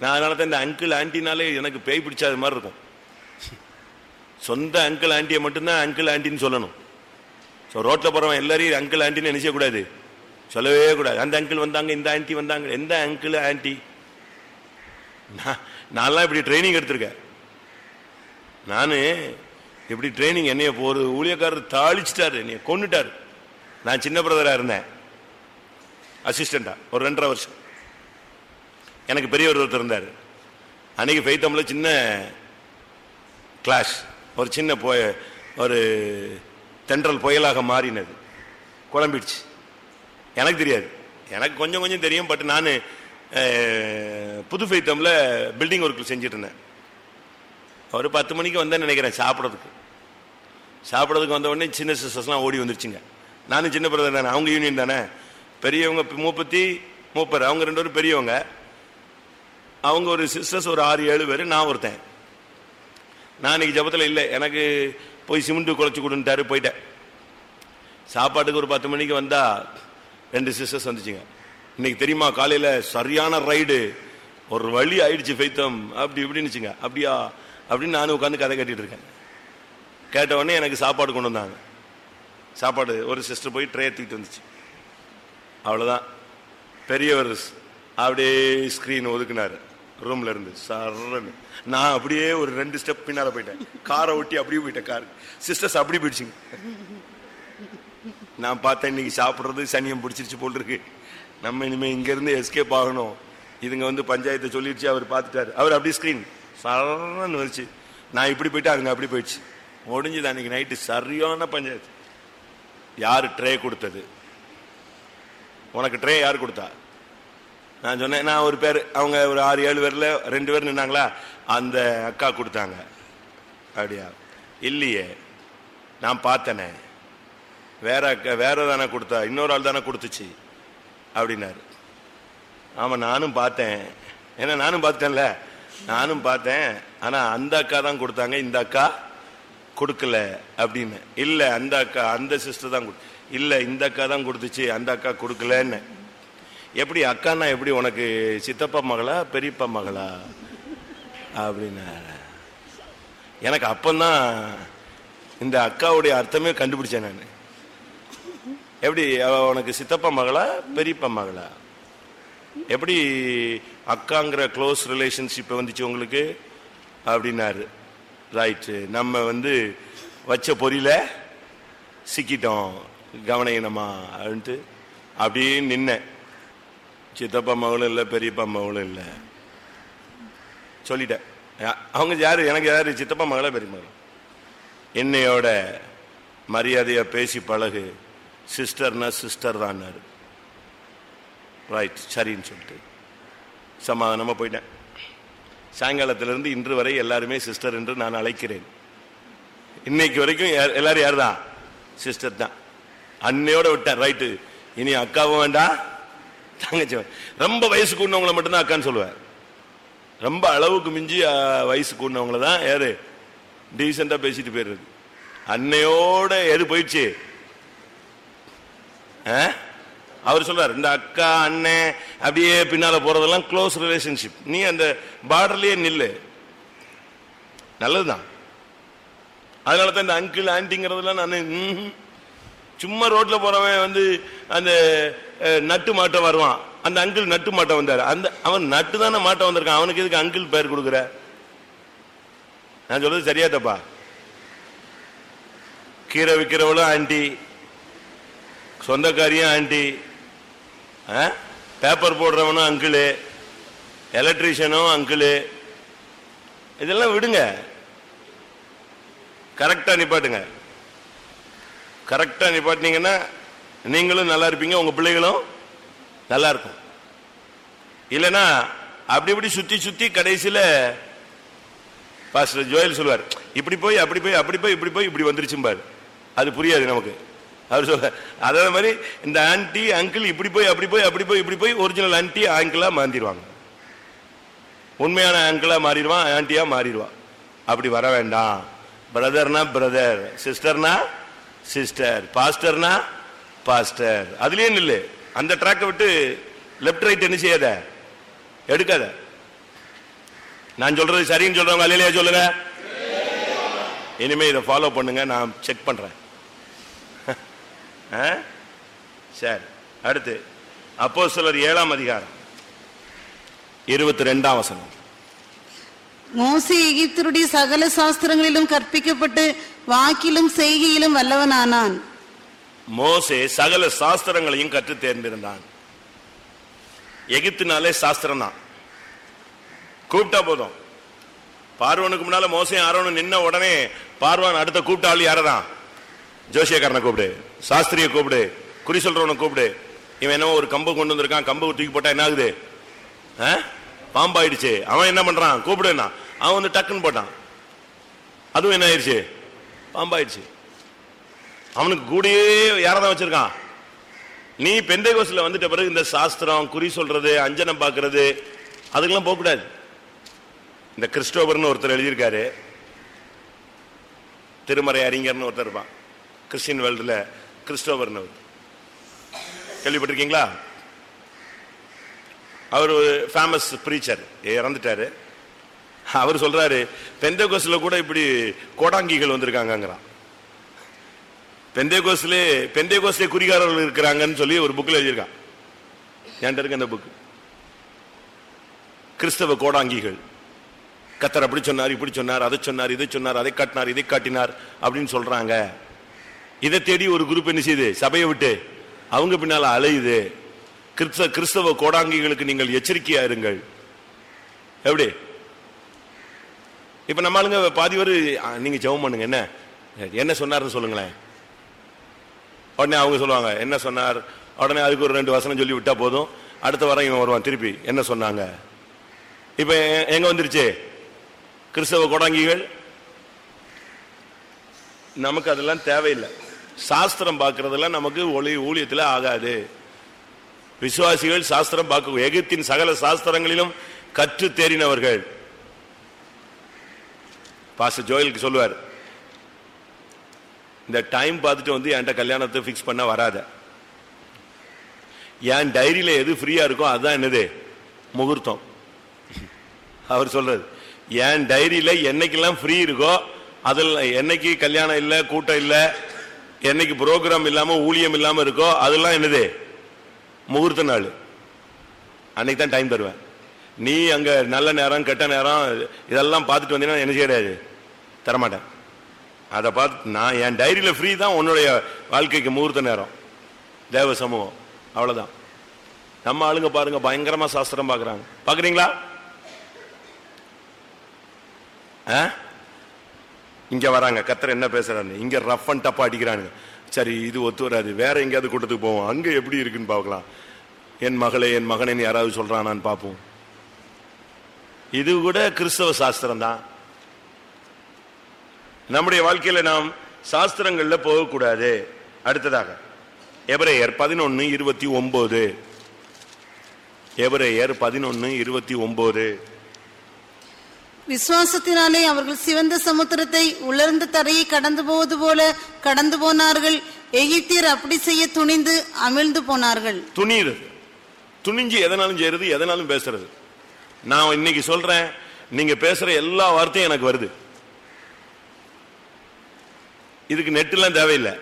நான் அதனால தான் இந்த அங்கிள் ஆண்டினாலே எனக்கு பேய் பிடிச்சாத மாதிரி இருக்கும். சொந்த அங்கிள் ஆண்டியை மட்டும்தான் அங்கிள் ஆண்டின்னு சொல்லணும். ஸோ ரோட்டில் போகிறவன் எல்லாரையும் அங்கிள் ஆண்டின்னு நினைச்சக்கூடாது சொல்லவே கூடாது. அந்த அங்கிள் வந்தாங்க இந்த ஆண்டி வந்தாங்க. எந்த அங்கிள் ஆண்டி நான் நான்லாம் இப்படி ட்ரைனிங் எடுத்திருக்கேன். நான் இப்படி ட்ரைனிங் என்னைய ஒரு ஊழியக்காரர் தாளிச்சிட்டாரு என்னைய கொண்டுட்டார் நான் சின்ன பிரதராக இருந்தேன். அசிஸ்டண்டா ஒரு ரெண்டரை வருஷம். எனக்கு பெரியவர் ஒருத்தர் இருந்தார். அன்னைக்கு ஃபைத்தம்ல சின்ன கிளாஸ் ஒரு சின்ன போய ஒரு தென்றல் புயலாக மாறினது. குழம்பிடுச்சு. எனக்கு தெரியாது. எனக்கு கொஞ்சம் கொஞ்சம் தெரியும் பட் நான் புது ஃபைத்தமில் பில்டிங் ஒர்க்கில் செஞ்சுட்டு இருந்தேன் ஒரு பத்து மணிக்கு வந்தேன்னு நினைக்கிறேன் சாப்பிட்றதுக்கு. சாப்பிட்றதுக்கு வந்த உடனே சின்ன சிஸ்டர்ஸ்லாம் ஓடி வந்துருச்சுங்க. நானும் சின்ன பிரதர் தானே அவங்க யூனியன் தானே. பெரியவங்க மூப்பத்தி மூப்பர் அவங்க ரெண்டு பேரும் பெரியவங்க. அவங்க ஒரு சிஸ்டர்ஸ் ஒரு ஆறு ஏழு பேர் நான் ஒருத்தன். நான் இன்னைக்கு ஜபத்தில் இல்லை. எனக்கு போய் சிமெண்ட் குழச்சி கொடுன்ட்டாரு போயிட்டேன். சாப்பாட்டுக்கு ஒரு பத்து மணிக்கு வந்தால் ரெண்டு சிஸ்டர்ஸ் வந்துச்சுங்க. இன்னைக்கு தெரியுமா காலையில் சரியான ரைடு ஒரு வழி ஆயிடுச்சு ஃபைத்தம். அப்படி இப்படின்னுச்சுங்க. அப்படியா? அப்படின்னு நானும் உட்காந்து கதை கட்டிகிட்டு இருக்கேன். கேட்ட உடனே எனக்கு சாப்பாடு கொண்டு வந்தாங்க. சாப்பாடு ஒரு சிஸ்டர் போய் ட்ரே தூக்கிட்டு வந்துச்சு. அவ்வளோதான் பெரியவர் அப்படியே ஸ்க்ரீன் ஒதுக்குனார். ரூம்ல இருந்து. சரன்னு நான் அப்படியே ஒரு ரெண்டு ஸ்டெப் பின்னால போயிட்டேன். காரை ஒட்டி அப்படியே போயிட்டேன் கார் சிஸ்டர்ஸ் அப்படி போயிடுச்சுங்க. நான் பார்த்தேன் இன்னைக்கு சாப்பிட்றது சனியம் பிடிச்சிருச்சு போல் இருக்கு. நம்ம இனிமேல் இங்கேருந்து எஸ்கேப் ஆகணும். இதுங்க வந்து பஞ்சாயத்தை சொல்லிடுச்சு அவர் பார்த்துட்டாரு. அவர் அப்படியே ஸ்க்ரீன் சரன்னு வந்துச்சு நான் இப்படி போயிட்டு அதுங்க அப்படி போயிடுச்சு. முடிஞ்சது அன்னைக்கு நைட்டு சரியான பஞ்சாயத்து. யார் ட்ரே கொடுத்தது? உனக்கு ட்ரே யார் கொடுத்தா? நான் சொன்னேன் நான் ஒரு பேர் அவங்க ஒரு ஆறு ஏழு பேரில் ரெண்டு பேர் நின்னாங்களா? அந்த அக்கா கொடுத்தாங்க. அப்படியா? இல்லையே. நான் பார்த்தனே. வேற அக்கா வேற தானே கொடுத்தா இன்னொரு ஆள் தானே கொடுத்துச்சு. அப்படின்னாரு. ஆமாம் நானும் பார்த்தேன். ஏன்னா நானும் பார்த்தேன்ல நானும் பார்த்தேன். ஆனால் அந்த அக்கா தான் கொடுத்தாங்க. இந்த அக்கா கொடுக்கல அப்படின்னு. இல்லை அந்த அக்கா அந்த சிஸ்டர் தான் கொடு- இல்லை இந்த அக்கா தான் கொடுத்துச்சு. அந்த அக்கா கொடுக்கலன்னு. எப்படி அக்கான்னா எப்படி உனக்கு சித்தப்பா மகளா பெரியப்பா மகளா? அப்படின்னா எனக்கு அப்பந்தான் இந்த அக்காவுடைய அர்த்தமே கண்டுபிடிச்சேன் நான். எப்படி உனக்கு சித்தப்பா மகளா பெரியப்பா மகளா? எப்படி அக்காங்கிற க்ளோஸ் ரிலேஷன்ஷிப் வந்துச்சு உங்களுக்கு? அப்படின்னாரு. ரைட்டு நம்ம வந்து வச்ச பொறியில சிக்கிட்டோம் கவனையினமா அப்படின்ட்டு அப்படியே நின்னேன். சித்தப்பா மகளும் இல்லை பெரியப்பா மகளும் இல்லை. சொல்லிட்டேன். அவங்க யாரு? எனக்கு யாரு? சித்தப்பா மகளா பெரிய என்னையோட மரியாதையாக பேசி பழகு. சிஸ்டர்னா சிஸ்டர் தான்னாரு. ரைட் சரின்னு சொல்லிட்டு. சமாதானமாக போயிட்டேன். சாயங்காலத்திலிருந்து இன்று வரை எல்லாருமே சிஸ்டர் என்று நான் அழைக்கிறேன். இன்னைக்கு வரைக்கும் யார்- எல்லாரும் யார் தான் சிஸ்டர் தான். அன்னையோட விட்டேன். ரைட்டு இனி அக்காவும் வேண்டாம். தங்கச்சி ரொம்ப வயசு கூடினவங்களை மட்டும்தான் அக்கான்னு சொல்லுவேன். ரொம்ப அளவுக்கு மிஞ்சி வயசு கூடினவங்கள தான் யாரு? டீசெண்டாக பேசிட்டு போயிடுறது. அன்னையோட எது போயிடுச்சு? ஆ? அவர் சொல்றாரு இந்த அக்கா அண்ணன் அப்படியே பின்னால போறதெல்லாம் க்ளோஸ் ரிலேஷன்ஷிப் நீ அந்த பார்டர்லயே நில்லு. நல்லதுதான். அதனால தான் இந்த அங்கிள் ஆன்டிங்கிறதெல்லாம் நான் சும்மா ரோட்ல போறவன் வந்து அந்த நட்டு மாட்டம் வருவான். அந்த அங்கிள் நட்டு மாட்டம் வந்தாரு. அந்த அவன் நட்டு தானே மாட்ட வந்திருக்கான். அவனுக்கு எதுக்கு அங்கிள் பேர் கொடுக்குற? நான் சொல்றது சரியா தப்பா? கீரை விற்கிறவளும் ஆண்டி சொந்தக்காரியும் ஆண்டி பேப்பர் போடுறவனும் அங்கிளு எலக்ட்ரீஷியனும் அங்கிளு இதெல்லாம் விடுங்க. கரெக்டாக நிப்பாட்டுங்க. கரெக்டா நிப்பாட்டினீங்கன்னா நீங்களும் நல்லா இருப்பீங்க உங்க பிள்ளைகளும் நல்லா இருக்கும். இல்லைன்னா அப்படி இப்படி சுத்தி சுத்தி கடைசியில பாஸ்டர் ஜோயல் சொல்லுவார் இப்படி போய் அப்படி போய் அப்படி போய் இப்படி போய் இப்படி வந்துருச்சும்பார் அது புரியாது நமக்கு. அவர் சொல்ல அதே மாதிரி இந்த ஆன்டி அங்கிள் இப்படி போய் அப்படி போய் அப்படி போய் இப்படி போய் ஒரிஜினல் ஆன்டி ஆங்கிளா மாந்திடுவாங்க உண்மையான ஆங்கிளா மாறிடுவான் ஆன்டியா மாறிடுவான். அப்படி வர வேண்டாம். பிரதர்னா பிரதர் சிஸ்டர்னா சிஸ்டர் பாஸ்டர்னா பாஸ்டர் அதுலயே நில்லு. அந்த ட்ராக்கை விட்டு லெஃப்ட் ரைட் என்ன செய்யாத? எடுக்காத. நான் சொல்றது சரின்னு சொல்றவங்க அல்லையா சொல்லுங்க? இனிமே இதை ஃபாலோ பண்ணுங்க நான் செக் பண்றேன். ஆ? சரி. அடுத்து அப்போ சிலர் ஏழாம் அதிகாரம் இருபத்தி ரெண்டாம் வசனம். மோசி எகிப்தருடைய சகல சாஸ்திரங்களிலும் கற்பிக்கப்பட்டு வாக்கிலும் செய்கையிலும் வல்லவனானான். மோசே சகல சாஸ்திரங்களையும் கற்று தேர்ந்திருந்தான். எகிப்தினாலே சாஸ்திரம் தான் கூப்பிட்டா போதும். பார்வனுக்கு முன்னால மோசையும் ஆரோனும் நின்ன உடனே பார்வான் அடுத்த கூப்பிட்ட ஆள் யாரதான்? ஜோசியக்காரனை கூப்பிடு சாஸ்திரியை கூப்பிடு குறி சொல்றவனை கூப்பிடு. இவன் என்னவோ ஒரு கம்பு கொண்டு வந்திருக்கான் கம்பு தூக்கி போட்டா என்ன ஆகுது ஆ? பாம்பாயிடுச்சு. அவன் என்ன பண்றான்? கூப்பிடுனா அவன் வந்து டக்குன்னு போட்டான். அதுவும் என்ன ஆயிடுச்சு? பாம்பாயிடுச்சு. அவனுக்கு கூடயே யாரதான் வச்சிருக்கான்? நீ பெந்தை வந்துட்ட பிறகு இந்த சாஸ்திரம் குறி சொல்றது அஞ்சனம் பார்க்கறது அதுக்கெல்லாம் போகக்கூடாது. இந்த கிறிஸ்டோபர்னு ஒருத்தர் எழுதியிருக்காரு. திருமறை அறிஞர்னு ஒருத்தர் இருப்பான். கிறிஸ்டின் வேர்ல்டில் கிறிஸ்டோபர்னு அவர் கேள்விப்பட்டிருக்கீங்களா? அவர் ஃபேமஸ் ப்ரீச்சர் இறந்துட்டாரு. அவர் சொல்றாரு பெந்தகோஸ்ல கூட இப்படி கோடாங்கிகள் வந்திருக்காங்கிறான் பெந்தேகோஸ்லே பெந்தேகோஸ்லே குறிகாரர்கள் இருக்கிறாங்கன்னு சொல்லி ஒரு புக்கில் எழுதியிருக்கான். என்கிட்ட இருக்கு அந்த புக்கு கிறிஸ்தவ கோடாங்கிகள். கத்தர் அப்படி சொன்னார் இப்படி சொன்னார் அதை சொன்னார் இதை சொன்னார் அதை காட்டினார் இதை காட்டினார் அப்படின்னு சொல்றாங்க. இதை தேடி ஒரு குரூப் என்ன செய்யுது? சபையை விட்டு அவங்க பின்னால் அலையுது. கிறிஸ்தவ கிறிஸ்தவ கோடாங்கிகளுக்கு நீங்கள் எச்சரிக்கையா இருங்கள். எப்படி? இப்போ நம்ம ஆளுங்க பாதி பேர் நீங்கள் ஜெபம் பண்ணுங்க என்ன? என்ன சொன்னார்னு சொல்லுங்களேன். உடனே அவங்க சொல்லுவாங்க என்ன சொன்னார்? உடனே அதுக்கு ஒரு ரெண்டு வசனம் சொல்லி விட்டா போதும். அடுத்த வாரம் இவன் வருவான் திருப்பி. என்ன சொன்னாங்க? இப்போ எ- வந்துருச்சு? கிறிஸ்தவ கோடாங்கிகள்? நமக்கு அதெல்லாம் தேவையில்லை. சாஸ்திரம் பார்க்கறதெல்லாம் நமக்கு ஒளி ஊழியத்தில் ஆகாது. விசுவாசிகள் சாஸ்திரம் பார்க்க எகிப்தின் சகல சாஸ்திரங்களிலும் கற்று தேறினவர்கள். பாஸ்டர் ஜோயலுக்கு சொல்லுவார் இந்த டைம் பார்த்துட்டு வந்து என்கிட்ட கல்யாணத்தை ஃபிக்ஸ் பண்ண வராத. என் டைரியில் எது ஃப்ரீயாக இருக்கோ அதுதான் என்னது? முகூர்த்தம். அவர் சொல்கிறது என் டைரியில் என்னைக்கெல்லாம் ஃப்ரீ இருக்கோ அதில் என்னைக்கு கல்யாணம் இல்லை கூட்டம் இல்லை என்னைக்கு ப்ரோக்ராம் இல்லாமல் ஊழியம் இல்லாமல் இருக்கோ அதெல்லாம் என்னது? முகூர்த்த நாள். அன்னைக்கு தான் டைம் தருவேன். நீ அங்கே நல்ல நேரம் கெட்ட நேரம் இதெல்லாம் பார்த்துட்டு வந்தீங்கன்னா என்ன செய்யாது தரமாட்டேன். அதை பார்த்து நான் என் டைரியில் ஃப்ரீ தான் உன்னுடைய வாழ்க்கைக்கு முகூர்த்த நேரம். தேவ சமூகம். அவ்வளோதான் நம்ம ஆளுங்க பாருங்க பயங்கரமாக சாஸ்திரம் பார்க்குறாங்க. பார்க்குறீங்களா? ஆ? இங்கே வராங்க. கத்தர் என்ன பேசுகிறாங்க இங்கே ரஃப் அண்ட் டப்பா அடிக்கிறானுங்க. சரி இது ஒத்து வராது. வேற எங்கேயாவது கூட்டத்துக்கு போவோம். அங்கே எப்படி இருக்குன்னு பார்க்கலாம். என் மகளே என் மகனேன்னு யாராவது சொல்கிறானான்னு பார்ப்போம். இது கூட கிறிஸ்தவ சாஸ்திரம் தான் நம்முடைய வாழ்க்கையில நாம் சாஸ்திரங்கள்ல போகக்கூடாது. அடுத்ததாக எபிரேயர் பதினொன்னு இருபத்தி ஒன்பது எபிரேயர் பதினொன்னு இருபத்தி ஒன்பது விசுவாசத்தினாலே அவர்கள் சிவந்த சமுத்திரத்தை உலர்ந்த தரையை கடந்து போவது போல கடந்து போனார்கள். எகிப்தியர் அப்படி செய்ய துணிந்து அமிழ்ந்து போனார்கள். துணிகிறது துணிஞ்சு எதனாலும் செய்யறது எதனாலும் பேசுறது. நான் இன்னைக்கு சொல்றேன் நீங்க பேசுற எல்லா வார்த்தையும் எனக்கு வருது. இதுக்கு நெட் எல்லாம் தேவையில்லை.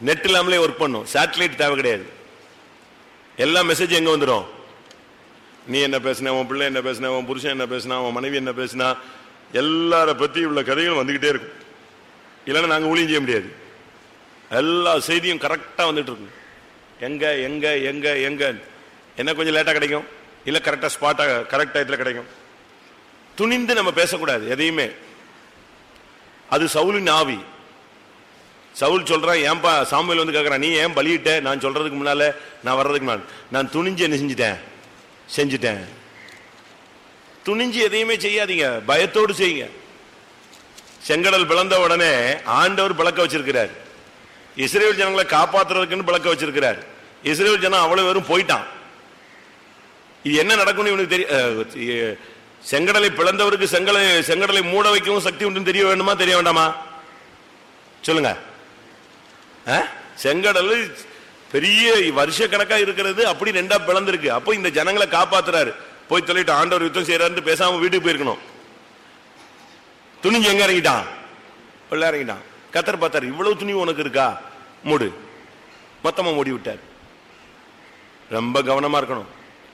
நெட் இல்லாமலே ஒர்க் பண்ணும். சேட்டலைட் தேவை கிடையாது. எல்லா மெசேஜ் எங்க வந்துடும் நீ என்ன பேசின உன் பிள்ளை என்ன பேசின உன் புருஷன் என்ன பேசினா உன் மனைவி என்ன பேசினா எல்லார பத்தி உள்ள கதைகளும் வந்துகிட்டே இருக்கும். இல்லைன்னா நாங்கள் ஊழியம் செய்ய முடியாது. எல்லா செய்தியும் கரெக்டாக வந்துட்டு இருக்கும். எங்க எங்க எங்க எங்க என்ன கொஞ்சம் லேட்டாக கிடைக்கும்? இல்ல கரெக்டா ஸ்பாட்டா கரெக்ட் டயத்துல கிடைக்கும். துணிந்து நம்ம பேசக்கூடாது எதையுமே. அது சவுலின் ஆவி சவுல் சொல்கிறான் ஏன்பா சாமியில் வந்து கேட்குறான் நீ ஏன் பலியிட்ட? நான் சொல்றதுக்கு முன்னால் நான் வர்றதுக்கு முன்னால். நான் துணிஞ்சு என்ன செஞ்சுட்டேன்? செஞ்சுட்டேன். துணிஞ்சு எதையுமே செய்யாதீங்க பயத்தோடு செய்யுங்க. செங்கடல் பிளந்த உடனே ஆண்டவர் பிளக்க வச்சிருக்கிறார். இஸ்ரேல் ஜனங்களை காப்பாத்துறதுக்குன்னு பிளக்க வச்சிருக்கிறார். இஸ்ரேல் ஜனம் அவ்வளவு வெறும் போயிட்டான். இது என்ன நடக்கும்னு இவனுக்கு தெரிய செங்கடலை பிளந்தவருக்கு செங்கலை செங்கடலை மூட வைக்கவும் சக்தி உண்டு தெரிய வேண்டுமா தெரிய வேண்டாமா? சொல்லுங்க. ஆ? செங்கடல் பெரிய வருஷ கணக்கா இருக்கிறது அப்படி ரெண்டா பிளந்திருக்கு. அப்போ இந்த ஜனங்களை காப்பாத்துறாரு. போய் சொல்லிட்டு ஆண்டவர் யுத்தம் செய்யறாரு பேசாம வீட்டுக்கு போயிருக்கணும். துணிஞ்சு எங்க இறங்கிட்டான்? உள்ள இறங்கிட்டான். கத்தர் பார்த்தார் இவ்வளவு துணி உனக்கு இருக்கா? மூடு. மொத்தமா மூடி விட்டார். ரொம்ப கவனமா இருக்கணும்.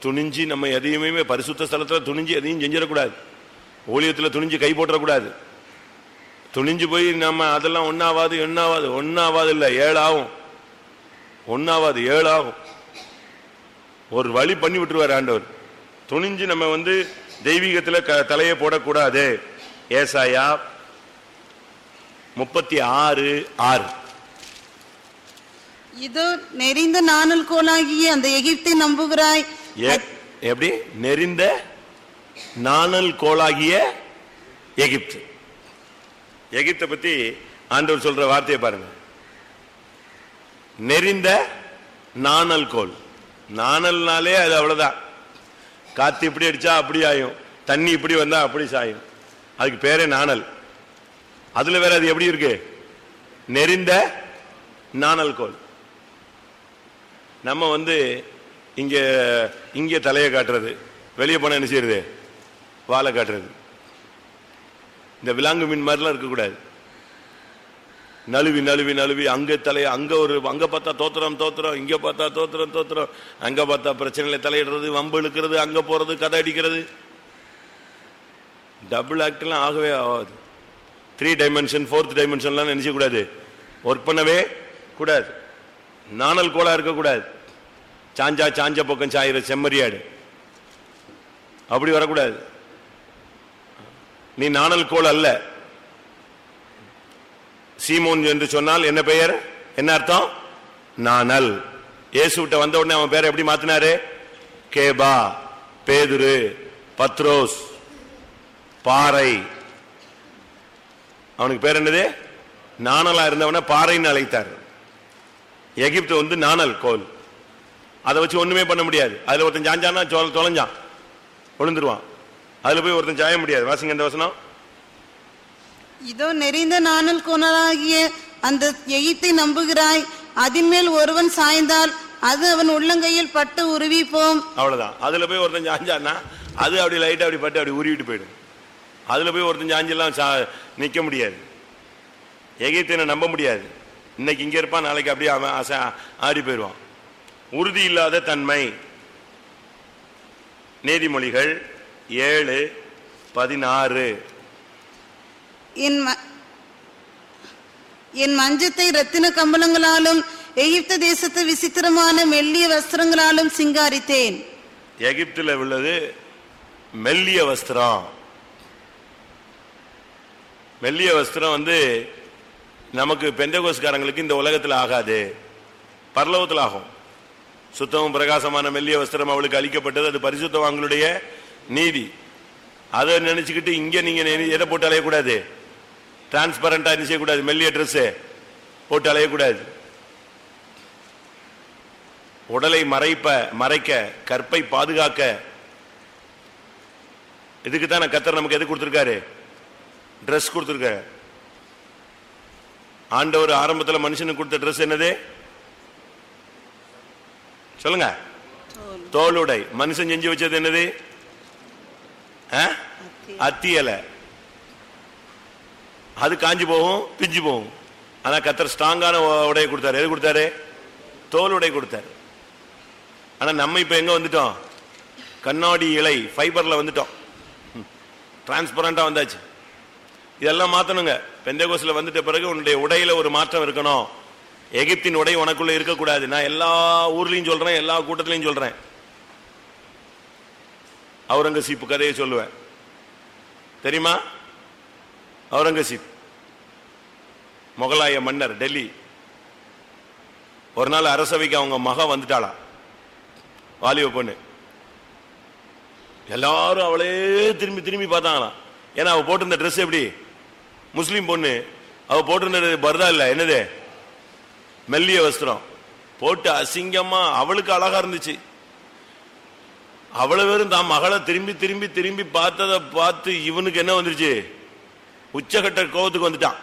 துணிஞ்சு நம்ம எதையுமே பரிசுத்த ஸ்தலத்தில் துணிஞ்சு எதையும் செஞ்சிடக்கூடாது. ஊழியத்துல துணிஞ்சு கை போட்டுறக்கூடாது. துணிஞ்சு போய் நம்ம அதெல்லாம் ஒன்றாவாது ஒன்றாவாது ஒன்றாவாது இல்லை ஏழாகும். ஒன்னாவாது ஏழாகும். ஒரு வழி பண்ணி விட்டுருவார் ஆண்டவர். துணிஞ்சு நம்ம வந்து தெய்வீகத்தில் க- தலையை போடக்கூடாது. ஏசாயா முப்பத்தி ஆறு ஆறு. இதோ நெறிந்த நாணல் கோலாகிய அந்த எகிப்தை நம்புகிறாய். எப்படி? நெறிந்த நாணல் கோலாகிய எகிப்து. எகிப்தை பத்தி ஆண்டவர் சொல்ற வார்த்தையை பாருங்க. நெறிந்த நாணல் கோல் நாணல்னாலே அது அவ்வளவுதான். காத்து இப்படி அடிச்சா அப்படி ஆயும். தண்ணி இப்படி வந்தா அப்படி சாயும். அதுக்கு பேரே நாணல். அதுல வேற அது எப்படி இருக்கு? நெறிந்த நாணல் கோல் நம்ம வந்து இங்கே இங்கே தலையை காட்டுறது. வெளியே போனால் என்ன செய்யறது? வாழை காட்டுறது. இந்த விலாங்கு மீன் மாதிரிலாம் இருக்கக்கூடாது. நழுவி நழுவி நழுவி அங்கே தலையை அங்கே ஒரு அங்கே பார்த்தா தோத்திரம் தோத்திரம் இங்கே பார்த்தா தோத்திரம் தோத்திரம் அங்கே பார்த்தா பிரச்சனையில தலையிடுறது வம்பு இழுக்கிறது அங்கே போகிறது கதை அடிக்கிறது. டபுள் ஆக்ட்லாம் ஆகவே ஆகாது. த்ரீ டைமென்ஷன் ஃபோர்த் டைமென்ஷன்லாம் நினைச்ச ஒர்க் பண்ணவே கூடாது. நாணல் கோலாக இருக்கக்கூடாது. சாஞ்சா சாஞ்ச பக்கம் சாயிர செம்மறியாடு. அப்படி வரக்கூடாது. நீ நாணல் கோல் அல்ல. சீமோன் என்று சொன்னால் என்ன பெயர்? என்ன அர்த்தம்? நாணல். இயேசுவிட்ட வந்த உடனே அவன் பேரை எப்படி மாத்தினாரு? கேபா பேதுரு பத்ரோஸ் பாறை. அவனுக்கு பேர் என்னது? நாணலா இருந்தவன பாறைன்னு அழைத்தார். எகிப்து வந்து நாணல் கோல் அதை வச்சு ஒண்ணுமே பண்ண முடியாது. அதுல ஒருத்தன் சாஞ்சானா தொல- தொலைஞ்சான். விழுந்துருவான். அதுல போய் ஒருத்தன் சாய முடியாது. வாசிங்க இந்த வசனம். இதோ நெறிந்த நாணல் கோலாகிய அந்த எகிப்தை நம்புகிறாய். அதின் மேல் ஒருவன் சாய்ந்தால் அது அவன் உள்ளங்கையில் பட்டு உருவி போம் அவ்வளவுதான். அதுல போய் ஒருத்தன் சாஞ்சான்னா அது அப்படி லைட்டா அப்படி பட்டு அப்படி உருவிட்டு போயிடும். அதுல போய் ஒருத்தன் சாஞ்செல்லாம் சா- நிக்க முடியாது. எகிப்தினை நம்ப முடியாது. இன்னைக்கு இங்க இருப்பான் நாளைக்கு அப்படியே அவன் அச- ஆடி போயிடுவான். உறுதி இல்லாத தன்மை. நீதிமொழிகள் ஏழு பதினாறு. என் மஞ்சத்தை ரத்தின கம்பளங்களாலும் எகிப்து தேசத்து விசித்திரமான மெல்லிய வஸ்திரங்களாலும் சிங்காரித்தேன். எகிப்துல உள்ளது மெல்லிய வஸ்திரம். மெல்லிய வஸ்திரம் வந்து நமக்கு பெந்தகோஸ்காரங்களுக்கு இந்த உலகத்தில் ஆகாது. பரலோகத்தில் ஆகும். சுத்தமும் பிரகாசமான மெல்லிய வஸ்திரம் அவளுக்கு அளிக்கப்பட்டது. அது பரிசுத்தவான்களுடைய நீதி. அதை நினைச்சுக்கிட்டு இங்க நீங்க எதை போட்டு அலையக்கூடாது டிரான்ஸ்பரண்டா என்ன செய்யக்கூடாது? மெல்லிய Dress போட்டு அலையக்கூடாது. உடலை மறைப்ப மறைக்க கற்பை பாதுகாக்க. இதுக்கு தான் கத்தர் நமக்கு எது கொடுத்துருக்காரு? Dress கொடுத்திருக்காரு. ஆண்டவர் ஆரம்பத்தில் மனுஷனுக்கு கொடுத்த ட்ரெஸ் என்னது? சொல்லுங்க. தோலுடை. மனுஷன் செஞ்சு வச்சது என்னது? ஆ? அத்தி இலை அது காஞ்சி போகும் பிஞ்சு போகும். ஆனா கத்தர் ஸ்ட்ராங்கான உடையை கொடுத்தாரு. எது கொடுத்தாரு? தோல் உடை கொடுத்தாரு. ஆனா நம்ம இப்ப எங்க வந்துட்டோம்? கண்ணாடி இலை ஃபைபர்ல வந்துட்டோம். டிரான்ஸ்பரண்டா வந்தாச்சு. இதெல்லாம் மாத்தணுங்க. பெந்தகோஸ்ல வந்துட்ட பிறகு உன்னுடைய உடையில ஒரு மாற்றம் இருக்கணும். எகிப்தின் உடை உனக்குள்ள இருக்கக்கூடாது. நான் எல்லா ஊர்லயும் சொல்றேன் எல்லா கூட்டத்திலையும் சொல்றேன். அவுரங்கசீப் கதையை சொல்லுவேன். தெரியுமா? அவுரங்கசீப் முகலாய மன்னர் டெல்லி. ஒரு நாள் அரசவைக்கு அவங்க மக வந்துட்டாளா? வாலிப பொண்ணு. எல்லாரும் அவளே திரும்பி திரும்பி பார்த்தாங்களாம் ஏன்னா அவள் போட்டிருந்த ட்ரெஸ் எப்படி? முஸ்லீம் பொண்ணு. அவள் போட்டிருந்தது பர்தா இல்லை என்னது? மெல்லிய வஸ்திரம். போட்டு அசிங்கமா அவளுக்கு அழகா இருந்துச்சு. அவ்வளவு பேரும் தான் மகளை திரும்பி திரும்பி திரும்பி பார்த்ததை பார்த்து இவனுக்கு என்ன வந்துருச்சு? உச்சகட்ட கோபத்துக்கு வந்துட்டான்.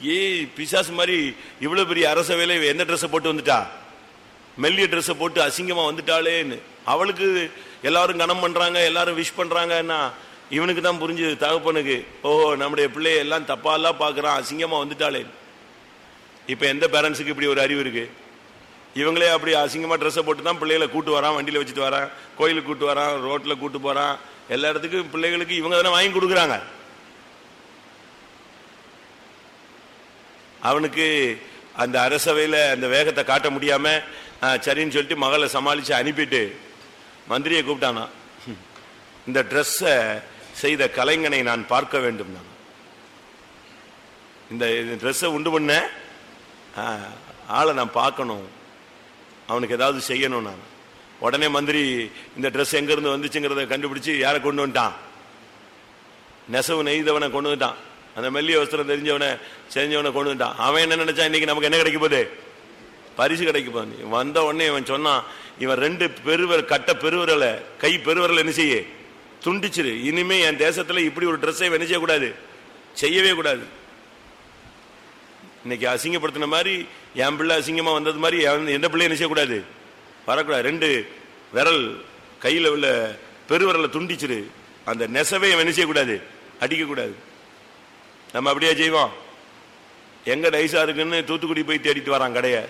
ஏய் பிசாசு மாதிரி இவ்வளவு பெரிய அரச இவ எந்த ட்ரெஸ் போட்டு வந்துட்டா? மெல்லிய ட்ரெஸ் போட்டு அசிங்கமா வந்துட்டாளேன்னு. அவளுக்கு எல்லாரும் கனம் பண்றாங்க எல்லாரும் விஷ் பண்றாங்கன்னா இவனுக்கு தான் புரிஞ்சது தகப்பனுக்கு. ஓஹோ நம்முடைய பிள்ளைய எல்லாம் தப்பாலாம் பாக்குறான் அசிங்கமா வந்துட்டாளே இப்போ எந்த பேரண்ட்ஸுக்கு இப்படி ஒரு அறிவு இருக்குது இவங்களே அப்படி அசிங்கமாக ட்ரெஸ்ஸை போட்டு தான் பிள்ளைகளை கூட்டு வரான் வண்டியில் வச்சுட்டு வரான் கோயிலுக்கு கூட்டு வரான் ரோட்டில் கூட்டு போகிறான் எல்லா இடத்துக்கும் பிள்ளைகளுக்கு இவங்க தானே வாங்கி கொடுக்குறாங்க. அவனுக்கு அந்த அரசவையில் அந்த வேகத்தை காட்ட முடியாமல் சரின்னு சொல்லிட்டு மகளை சமாளித்து அனுப்பிட்டு மந்திரியை கூப்பிட்டானா? இந்த ட்ரெஸ்ஸை செய்த கலைஞனை நான் பார்க்க வேண்டும் நான். இந்த ட்ரெஸ்ஸை உண்டு பண்ண ஆளை நான் பார்க்கணும். அவனுக்கு ஏதாவது செய்யணும் நான். உடனே மந்திரி இந்த ட்ரெஸ் எங்கேருந்து வந்துச்சுங்கிறத கண்டுபிடிச்சி யாரை கொண்டு வந்துட்டான்? நெசவு நெய்தவனை கொண்டு வந்துட்டான். அந்த மெல்லிய வஸ்திரம் தெரிஞ்சவனை செஞ்சவனை கொண்டு வந்துட்டான். அவன் என்ன நினைச்சா இன்னைக்கு நமக்கு என்ன கிடைக்க போகுது? பரிசு கிடைக்க போகுது. வந்த உடனே இவன் சொன்னான் இவன் ரெண்டு பெருவர் கட்ட பெருவிரலை கை பெருவிரல் என்ன செய்ய? துண்டிச்சிரு. இனிமே என் தேசத்தில் இப்படி ஒரு ட்ரெஸ்ஸை என்ன செய்யக்கூடாது. செய்யவே கூடாது. இன்னைக்கு அசிங்கப்படுத்தின மாதிரி என் பிள்ளை அசிங்கமா வந்தது மாதிரி எந்த பிள்ளையும் என்ன செய்யக்கூடாது? வரக்கூடாது. ரெண்டு விரல் கையில உள்ள பெருவிரலை துண்டிச்சிரு. அந்த நெசவே அவன் என்ன செய்யக்கூடாது? அடிக்கக்கூடாது. நம்ம அப்படியே செய்வோம். எங்க டைஸா இருக்குன்னு தூத்துக்குடி போய் தேடிட்டு வரான் கடைய.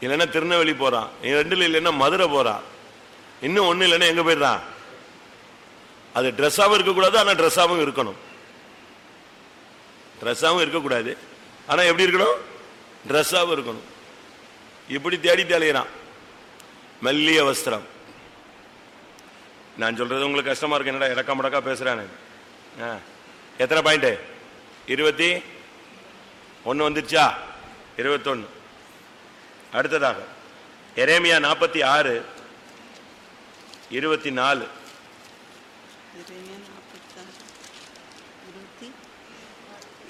இல்லைன்னா திருநெல்வேலி போறான். ரெண்டில் ரெண்டுல இல்லைன்னா மதுரை போறான். இன்னும் ஒண்ணு இல்லைன்னா எங்க போயிடுறான்? அது ட்ரெஸ்ஸாவும் இருக்கக்கூடாது ஆனா ட்ரெஸ்ஸாவும் இருக்கணும். ட்ரெஸ்ஸாவும் இருக்கக்கூடாது. ஆனால் எப்படி இருக்கணும்? ட்ரெஸ்ஸாகவும் இருக்கணும். இப்படி தேடி அலையிறான் மெல்லிய வஸ்திரம். நான் சொல்கிறது உங்களுக்கு கஷ்டமா இருக்கு. என்னடா இடக்க முடக்கா பேசுகிறேன் ஆ. எத்தனை பாயிண்ட்டு இருபத்தி ஒன்னு வந்துருச்சா? இருபத்தொன்னு. அடுத்ததாக. எரேமியா நாற்பத்தி ஆறு இருபத்தி நாலு இரு-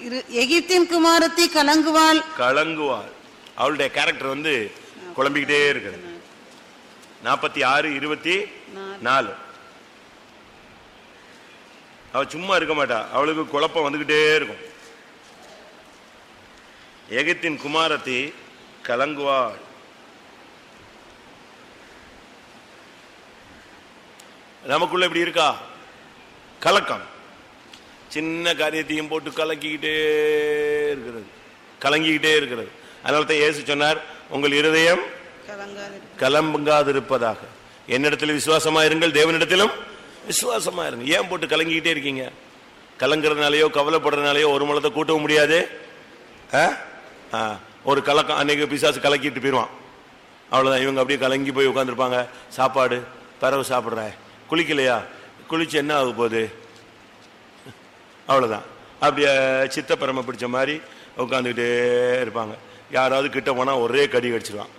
எகிப்தின் குமாரத்தி கலங்குவாள். கலங்குவாள். அவளுடைய கேரக்டர் வந்து குழம்பிக்கிட்டே இருக்குது. நாற்பத்தி ஆறு இருபத்தி நாலு. அவ சும்மா இருக்க மாட்டா. அவளுக்கு குழப்பம் வந்துகிட்டே இருக்கும். எகிப்தின் குமாரத்தி கலங்குவாள். நமக்குள்ள இப்படி இருக்கா? கலக்கம். சின்ன காரியத்தையும் போட்டு கலக்கிக்கிட்டே இருக்கிறது. கலங்கிக்கிட்டே இருக்கிறது. அதனால தான் இயேசு சொன்னார் உங்கள் இருதயம் கலம்பங்காதிருப்பதாக என்னிடத்தில் விசுவாசமா இருங்கள் தேவனிடத்திலும் விசுவாசமா இருங்க ஏன் போட்டு கலங்கிக்கிட்டே இருக்கீங்க? கலங்குறதுனாலயோ கவலைப்படுறதுனாலயோ ஒரு முளத்தை கூட்டவும் முடியாது. ஒரு கலக்கம் அன்னைக்கு பிசாசு கலக்கிட்டு போயிடுவான் அவ்வளவுதான். இவங்க அப்படியே கலங்கி போய் உட்காந்துருப்பாங்க சாப்பாடு பறவை சாப்பிடுற குளிக்கலையா? குளிச்சு என்ன ஆக போகுது? அவ்வளோதான் அப்படியே சித்தப்பரம பிடிச்ச மாதிரி உட்காந்துக்கிட்டே இருப்பாங்க. யாராவது கிட்ட போனா ஒரே கடி கடிச்சிருவான்.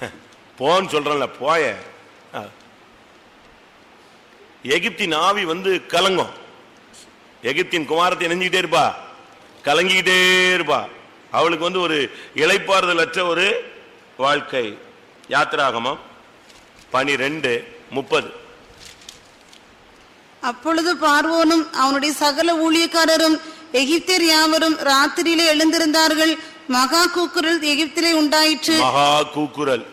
போன்னு சொல்றேன்ல போய. ஆ. எகிப்தின் ஆவி வந்து கலங்கும். எகிப்தின் குமாரத்தை நெஞ்சிக்கிட்டே இருப்பா. கலங்கிக்கிட்டே இருப்பா. அவளுக்கு வந்து ஒரு இளைப்பாறுதல் அற்ற ஒரு வாழ்க்கை. யாத்திராகமம் பனிரெண்டு முப்பது. அப்பொழுது பார்வோனும் அவனுடைய சகல ஊழியக்காரரும் எகிப்தியர் யாவரும் ராத்திரியிலே எழுந்திருந்தார்கள். மகா கூக்குரல் எகிப்திலே உண்டாயிற்று. மகா கூக்குரல்.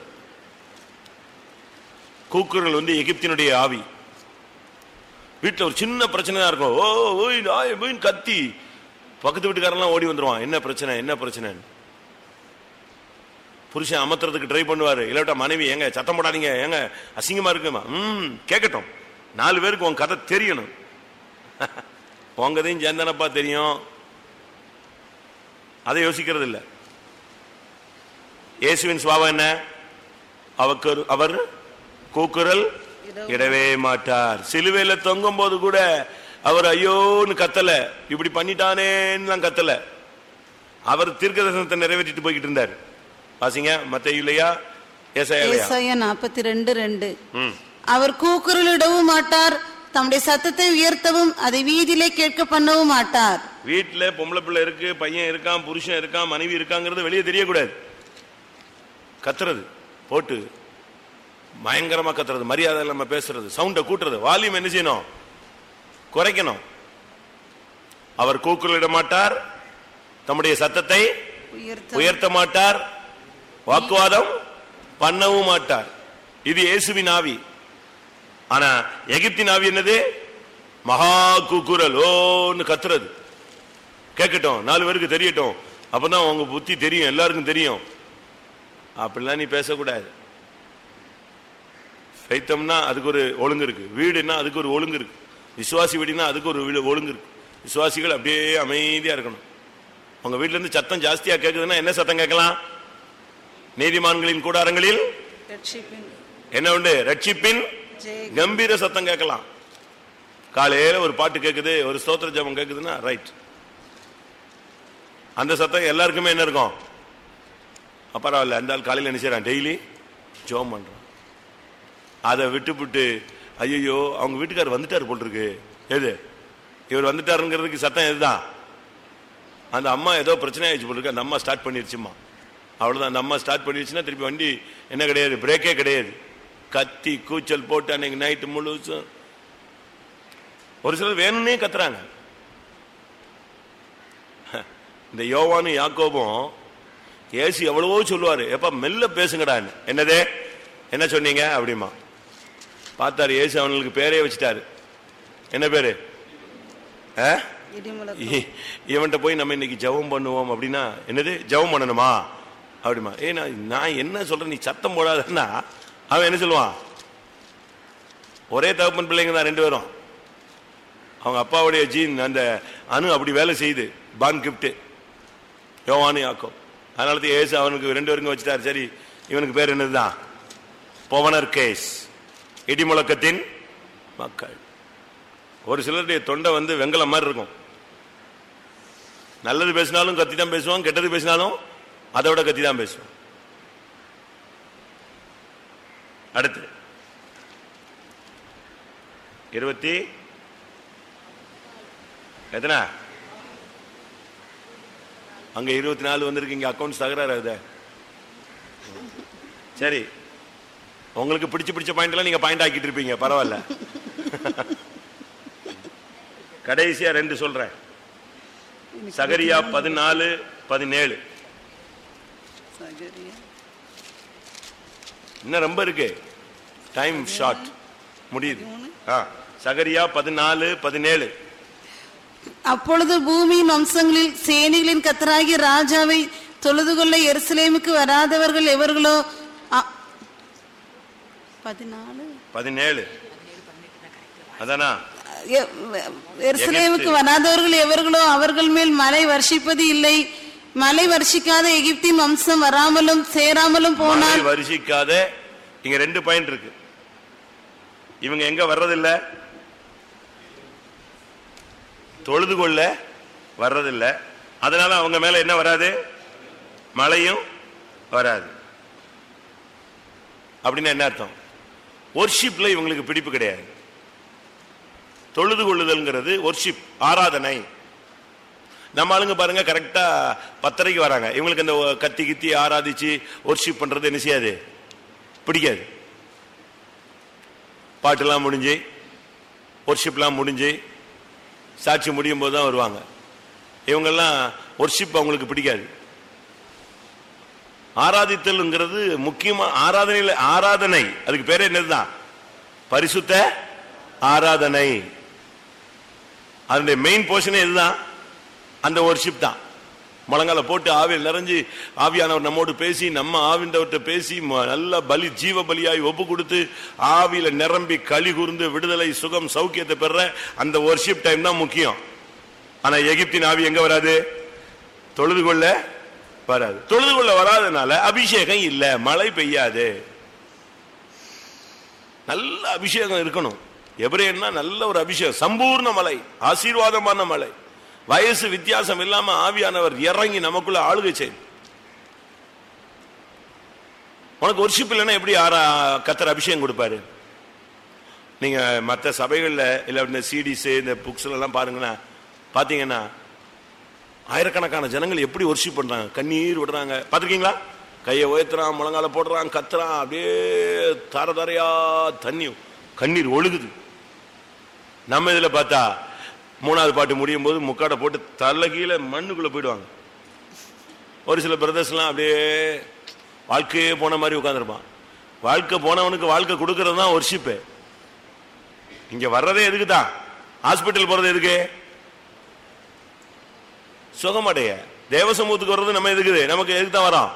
கூக்குரல் வந்து எகிப்தினுடைய ஆவி. வீட்டுல ஒரு சின்ன பிரச்சனையா இருக்கும். ஓ ஓய் நாய் ஓயின் கத்தி. பக்கத்து வீட்டுக்காரெல்லாம் ஓடி வந்துருவான். என்ன பிரச்சனை என்ன பிரச்சனை புருஷன் அமர்த்துறதுக்கு ட்ரை பண்ணுவாரு. இல்லாட்டா மனைவி ஏங்க சத்தம் போடாதீங்க ஏங்க அசிங்கமா இருக்குமா? ம் கேட்கட்டும் நாலு பேருக்கு உன் கதை தெரியணும். உங்கதையும் சேர்ந்தானப்பா தெரியும். அதை யோசிக்கிறது இல்லை. இயேசுவின் சுவாபம் என்ன? அவக்கு அவர் கூக்குரல் இடவே மாட்டார். சிலுவையில தொங்கும் போது கூட அவர் ஐயோன்னு கத்தல. இப்படி பண்ணிட்டானேன்னு தான் கத்தல. அவர் தீர்க்க தரிசனத்தை நிறைவேற்றிட்டு போய்கிட்டு இருந்தார். வாசிங்க. மத்த இல்லையா? ஏசாயா நாற்பத்தி ரெண்டு ரெண்டு. அவர் கூக்குரலிடவும் மாட்டார் தம்முடைய சத்தத்தை உயர்த்தவும் அதை வீதியிலே கேட்க பண்ணவும் மாட்டார். வீட்டுல பொம்பளை பிள்ளை இருக்கு பையன் இருக்கான் புருஷன் இருக்கான் மனைவி இருக்காங்கிறது வெளியே தெரியக்கூடாது. கத்துறது போட்டு பயங்கரமா கத்துறது மரியாதை இல்லாம பேசுறது சவுண்ட கூட்டுறது வால்யூம் என்ன செய்யணும்? குறைக்கணும். அவர் கூக்குரலிட மாட்டார் தம்முடைய சத்தத்தை உயர்த்த மாட்டார் வாக்குவாதம் பண்ணவும் மாட்டார். இது இயேசுவின் ஆவி. ஆனா எகிப்தின் ஆவி என்னது? மகா கூக்குரல் ஓன்னு கத்துறது. கேட்கட்டும் நாலு பேருக்கு தெரியட்டும். அப்பதான் உங்க புத்தி தெரியும் எல்லாருக்கும் தெரியும். அப்படிலாம் நீ பேசக்கூடாது. சைத்தம்னா அதுக்கு ஒரு ஒழுங்கு இருக்கு. வீடுன்னா அதுக்கு ஒரு ஒழுங்கு இருக்கு. விசுவாசி வீடுனா அதுக்கு ஒரு வீடு ஒழுங்கு இருக்கு. விசுவாசிகள் அப்படியே அமைதியா இருக்கணும். உங்க வீட்ல இருந்து சத்தம் ஜாஸ்தியா கேக்குதுன்னா என்ன சத்தம் கேட்கலாம்? நீதிமான்களின் கூடாரங்களில் என்ன உண்டு? ரட்சிப்பின் கம்பீர சத்தம் கேட்கலாம். காலையில ஒரு பாட்டு கேக்குது ஒரு ஸ்தோத்திர ஜபம் கேக்குதுன்னா ரைட் அந்த சத்தம் எல்லாருக்குமே என்ன இருக்கும்? பரவாயில்ல அந்த ஆள் காலையில என்ன செய்யறான் டெய்லி ஜோம் பண்றான். அதை விட்டுப்புட்டு ஐயோ அவங்க வீட்டுக்காரர் வந்துட்டாரு போட்டிருக்கு எது? இவர் வந்துட்டாருங்கிறதுக்கு சத்தம் எதுதான்? அந்த அம்மா ஏதோ பிரச்சனை ஆயிடுச்சு போட்டிருக்கு அந்த அம்மா ஸ்டார்ட் பண்ணிருச்சுமா அவ்வளவுதான். அந்த அம்மா ஸ்டார்ட் பண்ணிருச்சுன்னா திருப்பி வண்டி என்ன கிடையாது? பிரேக்கே கிடையாது. கத்தி கூச்சல் போட்டு அன்னைக்கு நைட்டு முழுசும் ஒரு சிலர் வேணும்னே கத்துறாங்க. இந்த யோவானும் யாக்கோபும் ஏசு எவ்வளவோ சொல்லுவாரு. எப்ப மெல்ல பேசுங்கடான்னு என்னதே? என்ன சொன்னீங்க? அப்படிமா. பார்த்தாரு ஏசு அவனுக்கு பேரே வச்சுட்டாரு. என்ன பேரு? ஆ? இடிமுழக்கம். இ- இவன்ட்ட போய் நம்ம இன்னைக்கு ஜெபம் பண்ணுவோம் அப்படின்னா என்னது? ஜெபம் பண்ணணுமா? அப்படிமா. ஏ நான் நான் என்ன சொல்றேன்? நீ சத்தம் போடாதன்னா அவன் என்ன சொல்லுவான்? ஒரே தகப்பன் பிள்ளைங்க தான் ரெண்டு பேரும். அவங்க அப்பாவுடைய ஜீன் அந்த அணு அப்படி வேலை செய்யுது. பான் கிஃப்ட்டு. யோவானு யாக்கோ அதனால தான் ஏசு அவனுக்கு ரெண்டு பேருக்கும் வச்சுட்டாரு. சரி இவனுக்கு பேர் என்னதுதான் பவனர் கேஸ். இடிமுழக்கத்தின் மக்கள். ஒரு சிலருடைய தொண்டை வந்து வெங்கலம் மாதிரி இருக்கும். நல்லது பேசினாலும் கத்தி தான் பேசுவான் கெட்டது பேசினாலும் அதை விட கத்தி தான் பேசுவான். அடுத்து. இருபத்தி எத்தனை? அங்க இருபத்தி நாலு வந்திருக்கு இங்க அக்கௌண்ட்ஸ் தகராறு சரி. உங்களுக்கு பிடிச்ச பிடிச்ச பாயிண்ட் எல்லாம் நீங்க பாயிண்ட் ஆக்கிட்டு இருப்பீங்க பரவாயில்ல. கடைசியா ரெண்டு சொல்றேன். சகரியா பதினாலு பதினேழு சகரியா. இன்னும் ரொம்ப இருக்கு. டைம் ஷார்ட் முடியுது. ஆ, சகரியா பதினாலு பதினேழு. அப்பொழுது பூமியின் வம்சங்களில் சேனைகளின் கத்தராகிய ராஜாவை தொழுது கொள்ள எருசலேமுக்கு வராதவர்கள் எவர்களோ? பதினாலு? பதினேழு. அதானா? எ- எருசலேமுக்கு வராதவர்கள் எவர்களோ? அவர்கள் மேல் மழை வர்ஷிப்பது இல்லை. மலை வருஷிக்காத எகிப்தின் வம்சம் வராமலும் சேராமலும் போனால் வருஷிக்காத இங்க ரெண்டு பாயிண்ட் இருக்கு. இவங்க எங்க வர்றதில்ல? தொழுது கொள்ள வர்றதில்ல. அதனால அவங்க மேல என்ன வராது? மழையும் வராது. அப்படின்னா என்ன அர்த்தம்? ஒர்ஷிப்ல இவங்களுக்கு பிடிப்பு கிடையாது. தொழுது கொள்ளுதல்ங்கிறது ஒர்ஷிப் ஆராதனை. நம்ம ஆளுங்க பாருங்க கரெக்டா பத்தரைக்கு வராங்க. இவங்களுக்கு இந்த கத்தி கித்தி ஆராதிச்சு ஒர்ஷிப் பண்றது என்ன செய்யாது? பிடிக்காது. பாட்டுலாம் முடிஞ்சு ஒர்ஷிப்லாம் முடிஞ்சு சாட்சி முடியும் போது தான் வருவாங்க. இவங்கெல்லாம் ஒர்ஷிப் அவங்களுக்கு பிடிக்காது. ஆராதித்தல்ங்கிறது முக்கியமா ஆராதனையில் ஆராதனை அதுக்கு பேர் என்னதுதான்? பரிசுத்த ஆராதனை. அதனுடைய மெயின் போர்ஷனே இதுதான். அந்த ஒர்ஷிப் தான். முழங்கால போட்டு ஆவியில் நிறைஞ்சு ஆவியானவர் நம்மோடு பேசி நம்ம ஆவிந்தவர்கிட்ட பேசி நல்ல பலி ஜீவ பலியாய் ஒப்பு கொடுத்து ஆவியில நிரம்பி களி கூர்ந்து விடுதலை சுகம் சௌக்கியத்தை பெற அந்த ஒர்ஷிப் டைம் தான் முக்கியம். ஆனா எகிப்தின் ஆவி எங்க வராது? தொழுது கொள்ள வராது. தொழுது கொள்ள வராதனால அபிஷேகம் இல்லை மழை பெய்யாது. நல்ல அபிஷேகம் இருக்கணும். எபிரேன்னா நல்ல ஒரு அபிஷேகம் சம்பூர்ண மலை ஆசீர்வாதமான மலை வயசு வித்தியாசம் இல்லாம ஆவியானவர் இறங்கி நமக்குள்ள ஆளுகை செய்யும். உனக்கு ஒர்ஷிப் இல்லைன்னா எப்படி யாரா கத்தர் அபிஷேகம் கொடுப்பாரு? நீங்க மற்ற சபைகளில் இல்ல இந்த சிடிஸு இந்த புக்ஸ்ல எல்லாம் பார்த்தீங்கன்னா பாத்தீங்கன்னா ஆயிரக்கணக்கான ஜனங்கள் எப்படி ஒர்ஷிப் பண்றாங்க? கண்ணீர் விடுறாங்க. பாத்திருக்கீங்களா? கையை உயர்த்துறான் முழங்கால போடுறான் கத்துறான் அப்படியே தர தாரையா தண்ணி கண்ணீர் ஒழுகுது. நம்ம இதுல பார்த்தா மூணாவது பாட்டு முடியும் போது முக்காடை போட்டு தலை கீழே மண்ணுக்குள்ள போயிடுவாங்க. ஒரு சில பிரதர்ஸ்லாம் அப்படியே வாழ்க்கையே போன மாதிரி உட்காந்துருப்பான் வாழ்க்கை போனவனுக்கு வாழ்க்கை கொடுக்கறது தான் ஒர்ஷிப்பு இங்க வர்றதே எதுக்கு தான் ஹாஸ்பிட்டல் போறது எதுக்கு? சுகமடைய. தேவ சமூகத்துக்கு வர்றது நம்ம எதுக்குது? நமக்கு எதுக்கு தான் வரோம்?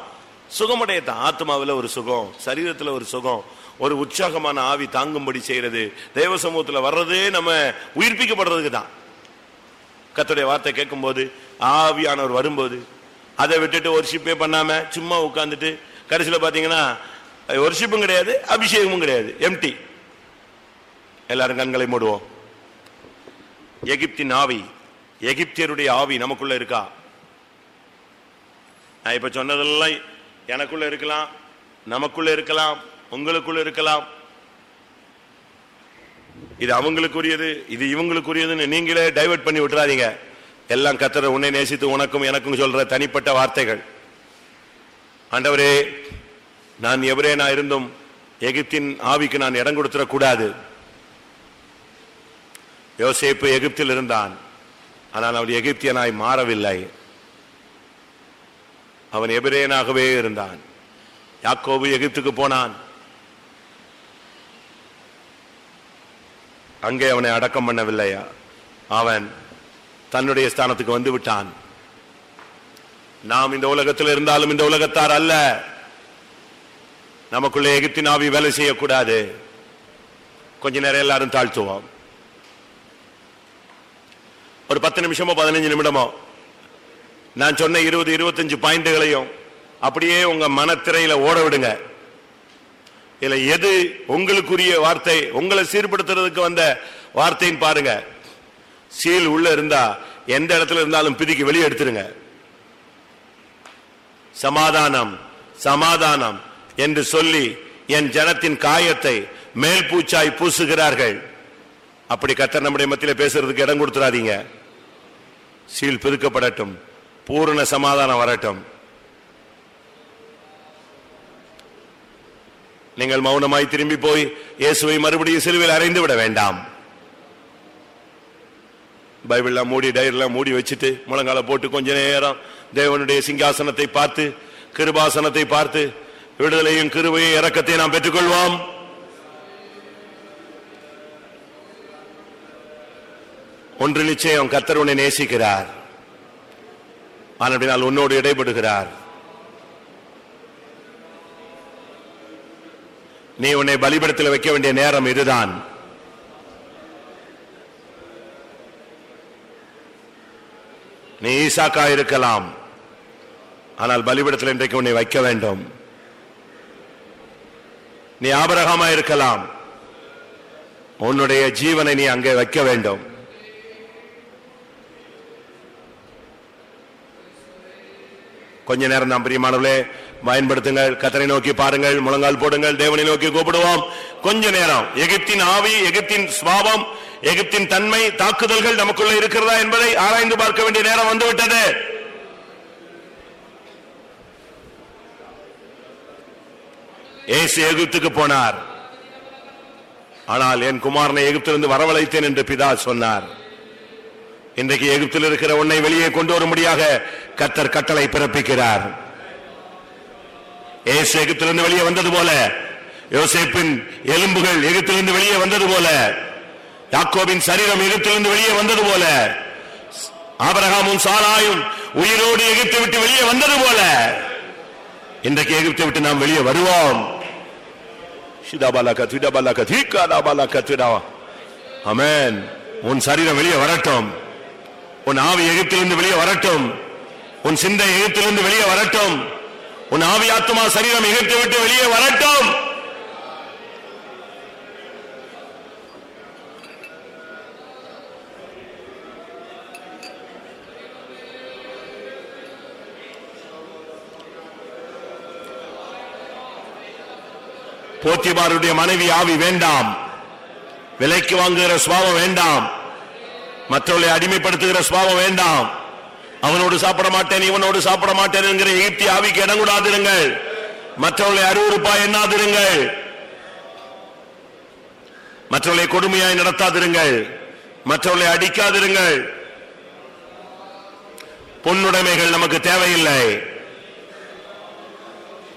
சுகமடையத்தான். ஆத்மாவில் ஒரு சுகம் சரீரத்தில் ஒரு சுகம் ஒரு உற்சாகமான ஆவி தாங்கும்படி செய்யறது. தேவ சமூகத்தில் வர்றதே நம்ம உயிர்ப்பிக்கப்படுறதுக்கு தான் கத்துடைய வார்த்தை கேட்கும்போது ஆவியானவர் வரும்போது அதை விட்டுட்டு ஒர்ஷிப்பே பண்ணாம சும்மா உட்காந்துட்டு கடைசியில் பார்த்தீங்கன்னா ஒர்ஷிப்பும் கிடையாது அபிஷேகமும் கிடையாது எம்டி எல்லாரும் கண்களை மூடுவோம். எகிப்தின் ஆவி எகிப்தியருடைய ஆவி நமக்குள்ள இருக்கா? நான் இப்ப சொன்னதெல்லாம் எனக்குள்ள இருக்கலாம் நமக்குள்ள இருக்கலாம் உங்களுக்குள்ள இருக்கலாம் இது அவங்களுக்குரியது இது இவங்களுக்குரியதுன்னு நீங்களே டைவர்ட் பண்ணி விட்டுறாதீங்க. எல்லாம் கத்துற உன்னை நேசித்து உனக்கும் எனக்கும் சொல்ற தனிப்பட்ட வார்த்தைகள். ஆண்டவரே நான் எவரேனா இருந்தும் எகிப்தின் ஆவிக்கு நான் இடம் கொடுத்துடக் கூடாது. யோசேப்பு எகிப்தில் இருந்தான். ஆனால் அவன் எகிப்தியனாய் மாறவில்லை. அவன் எபிரேனாகவே இருந்தான். யாக்கோபு எகிப்துக்கு போனான். அங்கே அவனை அடக்கம் பண்ணவில்லையா? அவன் தன்னுடைய ஸ்தானத்துக்கு வந்து விட்டான். நாம் இந்த உலகத்தில் இருந்தாலும் இந்த உலகத்தார் அல்ல. நமக்குள்ள எகிப்தின் ஆவி வேலை செய்யக்கூடாது. கொஞ்ச நேரம் எல்லாரும் தாழ்த்துவோம். ஒரு பத்து நிமிஷமோ பதினஞ்சு நிமிடமோ நான் சொன்ன இருபது இருபத்தஞ்சு பாயிண்ட்டுகளையும் அப்படியே உங்க மனத்திரையில ஓட விடுங்க. இதுல எது உங்களுக்குரிய வார்த்தை உங்களை சீர்படுத்துறதுக்கு வந்த வார்த்தைன்னு பாருங்க. சீல் உள்ள இருந்தா எந்த இடத்துல இருந்தாலும் பிதிக்கு வெளியே எடுத்துருங்க. சமாதானம் சமாதானம் என்று சொல்லி என் ஜனத்தின் காயத்தை மேல் பூச்சாய் பூசுகிறார்கள். அப்படி கத்தர் நம்முடைய மத்தியில் பேசுறதுக்கு இடம் கொடுத்துறாதீங்க. சீல் பிதுக்கப்படட்டும் பூரண சமாதானம் வரட்டும். நீங்கள் மௌனமாய் திரும்பி போய் இயேசுவை மறுபடியும் சிலுவையில் அறைந்து விட வேண்டாம். பைபிள்லாம் மூடி டயர்லாம் மூடி வச்சுட்டு முழங்கால போட்டு கொஞ்ச நேரம் தேவனுடைய சிங்காசனத்தை பார்த்து கிருபாசனத்தை பார்த்து விடுதலையும் கிருபையும் இறக்கத்தை நாம் பெற்றுக்கொள்வோம். ஒன்று நிச்சயம் கத்தர் உன்னை நேசிக்கிறார். ஆனால் உன்னோடு இடைபடுகிறார். நீ உன்னை பலிபடத்தில் வைக்க வேண்டிய நேரம் இதுதான். நீ ஈசாக்கா இருக்கலாம். ஆனால் பலிபடத்தில் இன்றைக்கு உன்னை வைக்க வேண்டும். நீ ஆபரகமா இருக்கலாம். உன்னுடைய ஜீவனை நீ அங்கே வைக்க வேண்டும். கொஞ்ச நேரம் நாம் பிரியமானவர்களே பயன்படுத்துங்கள். கத்தரை நோக்கி பாருங்கள் முழங்கால் போடுங்கள் தேவனை நோக்கி கூப்பிடுவோம். கொஞ்ச நேரம். எகிப்தின் ஆவி எகிப்தின் சுவாபம் எகிப்தின் தன்மை தாக்குதல்கள் நமக்குள்ள இருக்கிறதா என்பதை ஆராய்ந்து பார்க்க வேண்டிய நேரம் வந்துவிட்டது. ஏசு எகிப்துக்கு போனார். ஆனால் என் குமாரனை எகிப்திலிருந்து வரவழைத்தேன் என்று பிதா சொன்னார். இன்றைக்கு எகிப்தில் இருக்கிற உன்னை வெளியே கொண்டு வரும்படியாக கத்தர் கட்டளை பிறப்பிக்கிறார். ஏசு எகிப்திலிருந்து வெளியே வந்தது போல. யோசேப்பின் எலும்புகள் எகிப்திலிருந்து வெளியே வந்தது போல. யாக்கோபின் சரீரம் எகிப்திலிருந்து வெளியே வந்தது போல. ஆபரகாமும் சாராயும் உயிரோடு எகிப்தை விட்டு வெளியே வந்தது போல. இன்றைக்கு எகிப்தை விட்டு நாம் வெளியே வருவோம். அமேன் உன் சரீரம் வெளியே வரட்டும். உன் ஆவி எகிப்திலிருந்து வெளியே வரட்டும். உன் சிந்தை எகிப்திலிருந்து வெளியே வரட்டும். உன் ஆவி சரீரம் எகிப்தை விட்டு வெளியே வரட்டும். போத்திபாருடைய மனைவி ஆவி வேண்டாம். விலைக்கு வாங்குகிற சுவாபம் வேண்டாம். மற்றவர்களை அடிமைப்படுத்துகிற சுவாபம் வேண்டாம். அவனோடு சாப்பிட மாட்டேன் இவனோடு சாப்பிட மாட்டேன் என்கிற எகிப்தி ஆவிக்கு இடம் கூடாதிருங்கள் மற்றவர்களை அறிவுறுப்பா எண்ணாதிருங்கள். மற்றவர்களை கொடுமையாய் நடத்தாதிருங்கள். மற்றவர்களை அடிக்காதிருங்கள். பொன்னுடைமைகள் நமக்கு தேவையில்லை.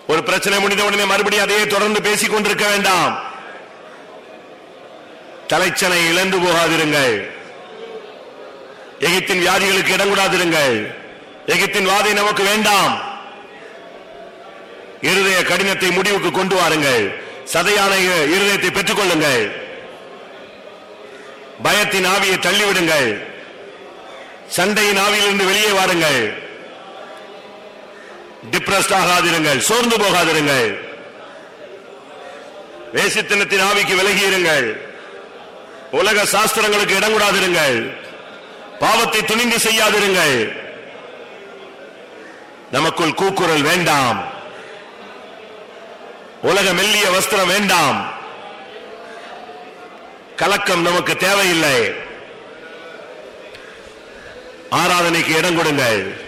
ஒரு பிரச்சனை முடிந்த உடனே மறுபடியும் அதையே தொடர்ந்து பேசிக் கொண்டிருக்க வேண்டாம். தலைச்சனை இழந்து போகாதிருங்கள். எகிப்தின் வியாதிகளுக்கு இடம் கூடாதிருங்கள் எகிப்தின் வாதை நமக்கு வேண்டாம். இருதய கடினத்தை முடிவுக்கு கொண்டு வாருங்கள். சதையான இருதயத்தை பெற்றுக் கொள்ளுங்கள் பயத்தின் ஆவியை தள்ளிவிடுங்கள். சண்டையின் ஆவியிலிருந்து வெளியே வாருங்கள். டிப்ரஸ்ட் ஆகாதிருங்கள். சோர்ந்து போகாதிருங்கள். வேசித்தனத்தின் ஆவிக்கு விலகியிருங்கள் உலக சாஸ்திரங்களுக்கு இடம் கூடாதிருங்கள் பாவத்தை துணிந்து செய்யாதிருங்கள். நமக்குள் கூக்குரல் வேண்டாம். உலக மெல்லிய வஸ்திரம் வேண்டாம். கலக்கம் நமக்கு தேவையில்லை. ஆராதனைக்கு இடம் கொடுங்கள்.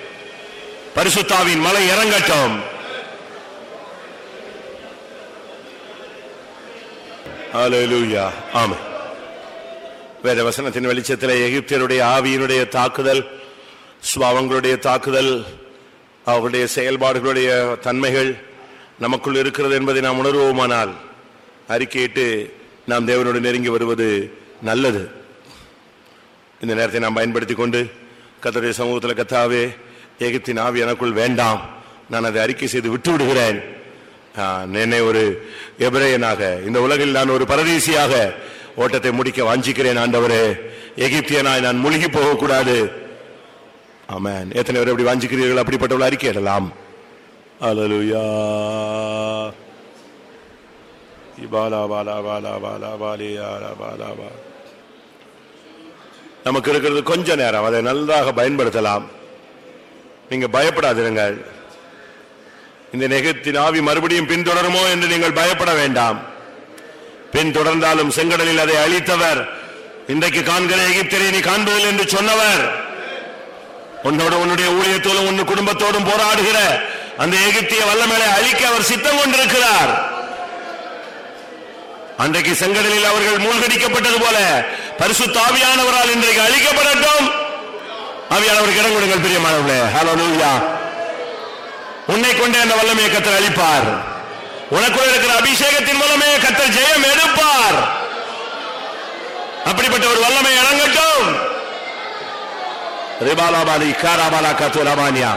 பரிசுத்தாவின் மலை இறங்கட்டும். ஹalleluya ஆமென் வேத வசனத்தின் வெளிச்சத்தில் எகிப்தியருடைய ஆவியினுடைய தாக்குதல் சுவாவங்களுடைய தாக்குதல் அவருடைய செயல்பாடுகளுடைய தன்மைகள் நமக்குள் இருக்கிறது என்பதை நாம் உணர்வோமானால் அறிக்கையிட்டு நாம் தேவனோடு நெருங்கி வருவது நல்லது. இந்த நேரத்தை நாம் பயன்படுத்தி கொண்டு கத்தருடைய சமூகத்தில் கத்தாவே எகிப்தின் ஆவி எனக்குள் வேண்டாம். நான் அதை அறிக்கை செய்து விட்டு விடுகிறேன் ஆஹ், என்னை ஒரு எபிரேயனாக இந்த உலகில் நான் ஒரு பரதேசியாக ஓட்டத்தை முடிக்க வாஞ்சிக்கிறேன் ஆண்டவரே. எகிப்தியனாய் நான் முழுகி போகக்கூடாது. ஆமாம் எத்தனை பேர் எப்படி வாஞ்சிக்கிறீர்கள்? அப்படிப்பட்டவர்கள் அறிக்கையிடலாம் அலலுயா பாலா பாலா பாலா பாலா பாலியா பாலா பா நமக்கு இருக்கிறது கொஞ்ச நேரம். அதை நன்றாக பயன்படுத்தலாம். நீங்கள் பயப்படாதிருங்கள். இந்த நெகத்தின் ஆவி மறுபடியும் பின்தொடருமோ என்று நீங்கள் பயப்பட வேண்டாம். பின்தொடர்ந்தாலும் செங்கடலில் அதை அழித்தவர். இன்றைக்கு காண்கிற எகிப்தியரை நீ காண்பதில் என்று சொன்னவர். உன்னோட உன்னுடைய ஊழியத்தோடும் உன் குடும்பத்தோடும் போராடுகிற அந்த எகிப்திய வல்லமேலை அழிக்க அவர் சித்தம் கொண்டிருக்கிறார். அன்றைக்கு செங்கடலில் அவர்கள் மூழ்கடிக்கப்பட்டது போல பரிசு தாவியானவரால் இன்றைக்கு அழிக்கப்படட்டும். ஆவியானவருக்கு இடம் கொடுங்கள் பிரியமானவர்களே. ஹalleluya உன்னை கொண்டே அந்த வல்லமையை கத்தர் அழிப்பார். உனக்குள்ள இருக்கிற அபிஷேகத்தின் மூலமே கத்தர் ஜெயம் எடுப்பார் அப்படிப்பட்ட ஒரு வல்லமை இறங்கட்டும் ரிபாலாபாலி காராபாலா கத்துராபானியா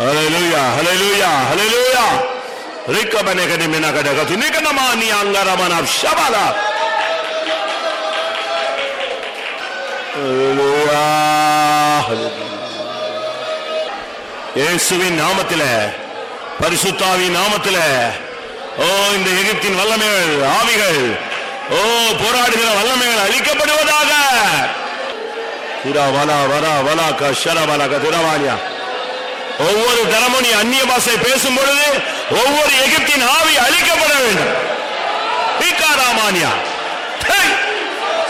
Hallelujah, hallelujah, hallelujah. Rikabane kade mina kade kati nikana mani angara mana shabala. இயேசுவின் நாமத்தில பரிசுத்தாவின் நாமத்தில ஓ இந்த எகிப்தின் வல்லமைகள் ஆவிகள் ஓ போராடுகிற வல்லமைகள் அழிக்கப்படுவதாக. வலா வரா வலா ஒவ்வொரு தரமும் நீ அந்நிய பாசை பேசும் பொழுது ஒவ்வொரு எகிப்தின் ஆவி அழிக்கப்பட வேண்டும். பீக்காராமானியா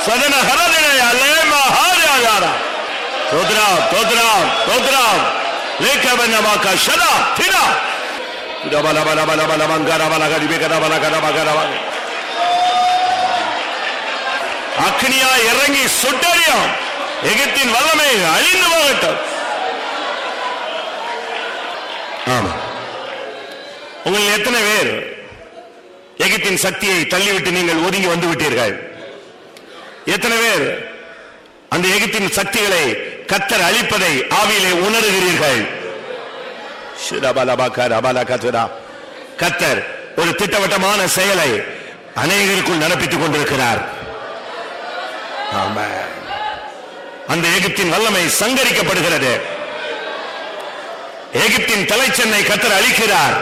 ஹேய்! சதன ஹரதினையா லேமா ஹாரியாயாரா தோத்ராம் தோத்ராம் தோத்ராம். லேக்கபன்னமாக்கா ஷதா திரா பல பல பல பல மங்கர பல கடிபி கட பல கட பகர அக்னியா இறங்கி சுட்டறியும். எகிப்தின் வல்லமை அழிந்து போகட்டும். ஆமா. உங்கள் எத்தனை பேர் எகிப்தின் சக்தியை தள்ளிவிட்டு நீங்கள் ஒதுங்கி வந்து விட்டீர்கள்? எத்தனை பேர் அந்த எகிப்தின் சக்திகளை கத்தர் அழிப்பதை ஆவியிலே உணர்கிறீர்கள்? கத்தர் ஒரு திட்டவட்டமான செயலை அநேகருக்குள் நடப்பித்துக் கொண்டிருக்கிறார். அந்த எகிப்தின் வல்லமை சங்கரிக்கப்படுகிறது. எகிப்தின் தலைச்சென்னை கத்தர் அளிக்கிறார்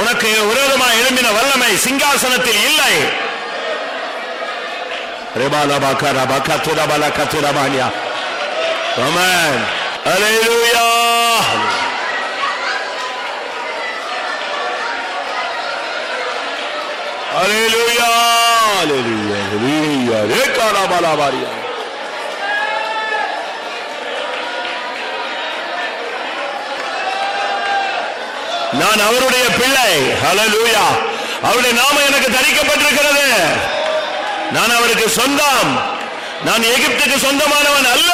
உனக்கு விரோதமாக எழும்பின வல்லமை சிங்காசனத்தில் இல்லை. Amen. Hallelujah. Hallelujah. Hallelujah. Hallelujah. Rekalabalabaria. நான் அவருடைய பிள்ளை ஹalleluya அவருடைய நாமம் எனக்கு தரிக்கப்பட்டிருக்கிறது நான் அவருக்கு சொந்தம். நான் எகிப்துக்கு சொந்தமானவன் அல்ல.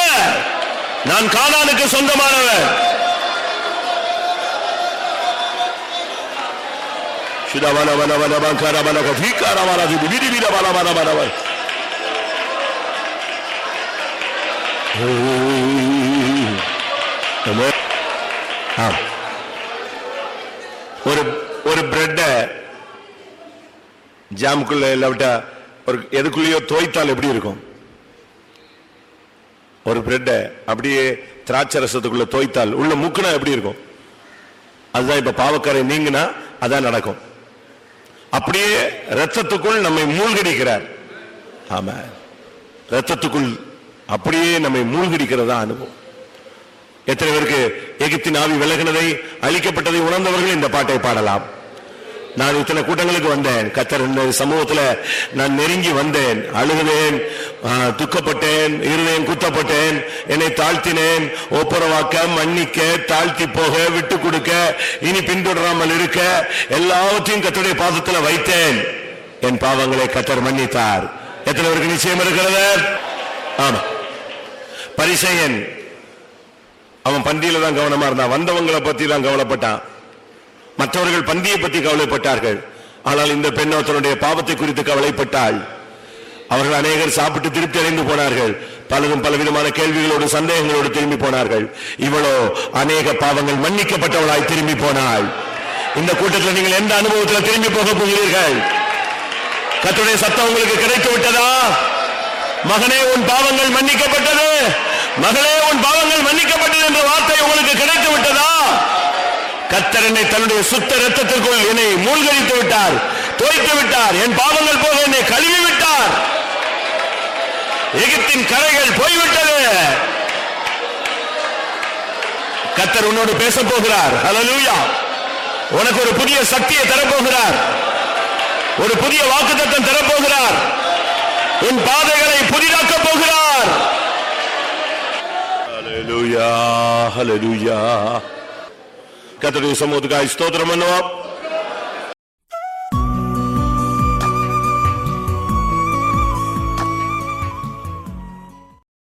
நான் கானானுக்கு சொந்தமானவன். ஒரு ஒரு பிரெட்ட ஜாமுக்குள்ள இல்லாவிட்டா ஒரு எதுக்குள்ளேயோ தோய்த்தால் எப்படி இருக்கும்? ஒரு பிரெட்டை அப்படியே திராட்சை ரசத்துக்குள்ள தோய்த்தால் உள்ள முக்குனா எப்படி இருக்கும்? அதுதான் இப்ப பாவக்கரை நீங்கினா அதான் நடக்கும். அப்படியே ரத்தத்துக்குள் நம்மை மூழ்கடிக்கிறார். ஆமா. ரத்தத்துக்குள் அப்படியே நம்மை மூழ்கடிக்கிறதா அனுபவம். எத்தனை பேருக்கு எகிப்தின் ஆவி விலகினதை அழிக்கப்பட்டதை உணர்ந்தவர்கள் இந்த பாட்டை பாடலாம். நான் இத்தனை கூட்டங்களுக்கு வந்தேன். கத்தர் இந்த சமூகத்தில் நான் நெருங்கி வந்தேன். அழுகுவேன் துக்கப்பட்டேன் இருதயம் குத்தப்பட்டேன் என்னை தாழ்த்தினேன். ஒப்புரவாக்க மன்னிக்க தாழ்த்தி போக விட்டு கொடுக்க இனி பின்தொடராமல் இருக்க எல்லாவற்றையும் கத்தருடைய பாதத்தில் வைத்தேன். என் பாவங்களை கத்தர் மன்னித்தார். எத்தனை பேருக்கு நிச்சயம் இருக்கிறது? ஆமா. பரிசையன் அவன் பந்தியில தான் கவனமா இருந்தான். வந்தவங்களை பத்தி தான் கவலைப்பட்டான். மற்றவர்கள் பந்தியை பற்றி கவலைப்பட்டார்கள். ஆனால் இந்த பெண்ணோ தன்னுடைய பாவத்தை குறித்து கவலைப்பட்டாள். அவர்கள் அநேகர் சாப்பிட்டு திருப்தி அடைந்து போனார்கள். பலரும் பலவிதமான கேள்விகளோடு சந்தேகங்களோடு திரும்பி போனார்கள். இவளோ அநேக பாவங்கள் மன்னிக்கப்பட்டவளாய் திரும்பி போனாள். இந்த கூட்டத்தில் நீங்கள் எந்த அனுபவத்தில் திரும்பி போக போகிறீர்கள்? கத்துடைய சத்தம் உங்களுக்கு கிடைத்து விட்டதா? மகனே உன் பாவங்கள் மன்னிக்கப்பட்டது. மகளே உன் பாவங்கள் மன்னிக்கப்பட்டது என்ற வார்த்தை உங்களுக்கு கிடைத்து விட்டதா? கத்தரனை என்னை தன்னுடைய சுத்த ரத்தத்திற்குள் என்னை மூழ்கடித்து விட்டார் தோய்த்து விட்டார் என் பாவங்கள் போக என்னை கழுவி விட்டார். எகிப்தின் கரைகள் போய்விட்டது. கத்தர் உன்னோடு பேச போகிறார் ஹalleluya. உனக்கு ஒரு புதிய சக்தியை தரப்போகிறார். ஒரு புதிய வாக்குத்தத்தம் தரப்போகிறார். உன் பாதைகளை புதிதாக்க போகிறார். ஹalleluya ஹalleluya. கர்த்தருடைய சமூகத்துக்காய் ஸ்தோத்திரம் பண்ணுவோம்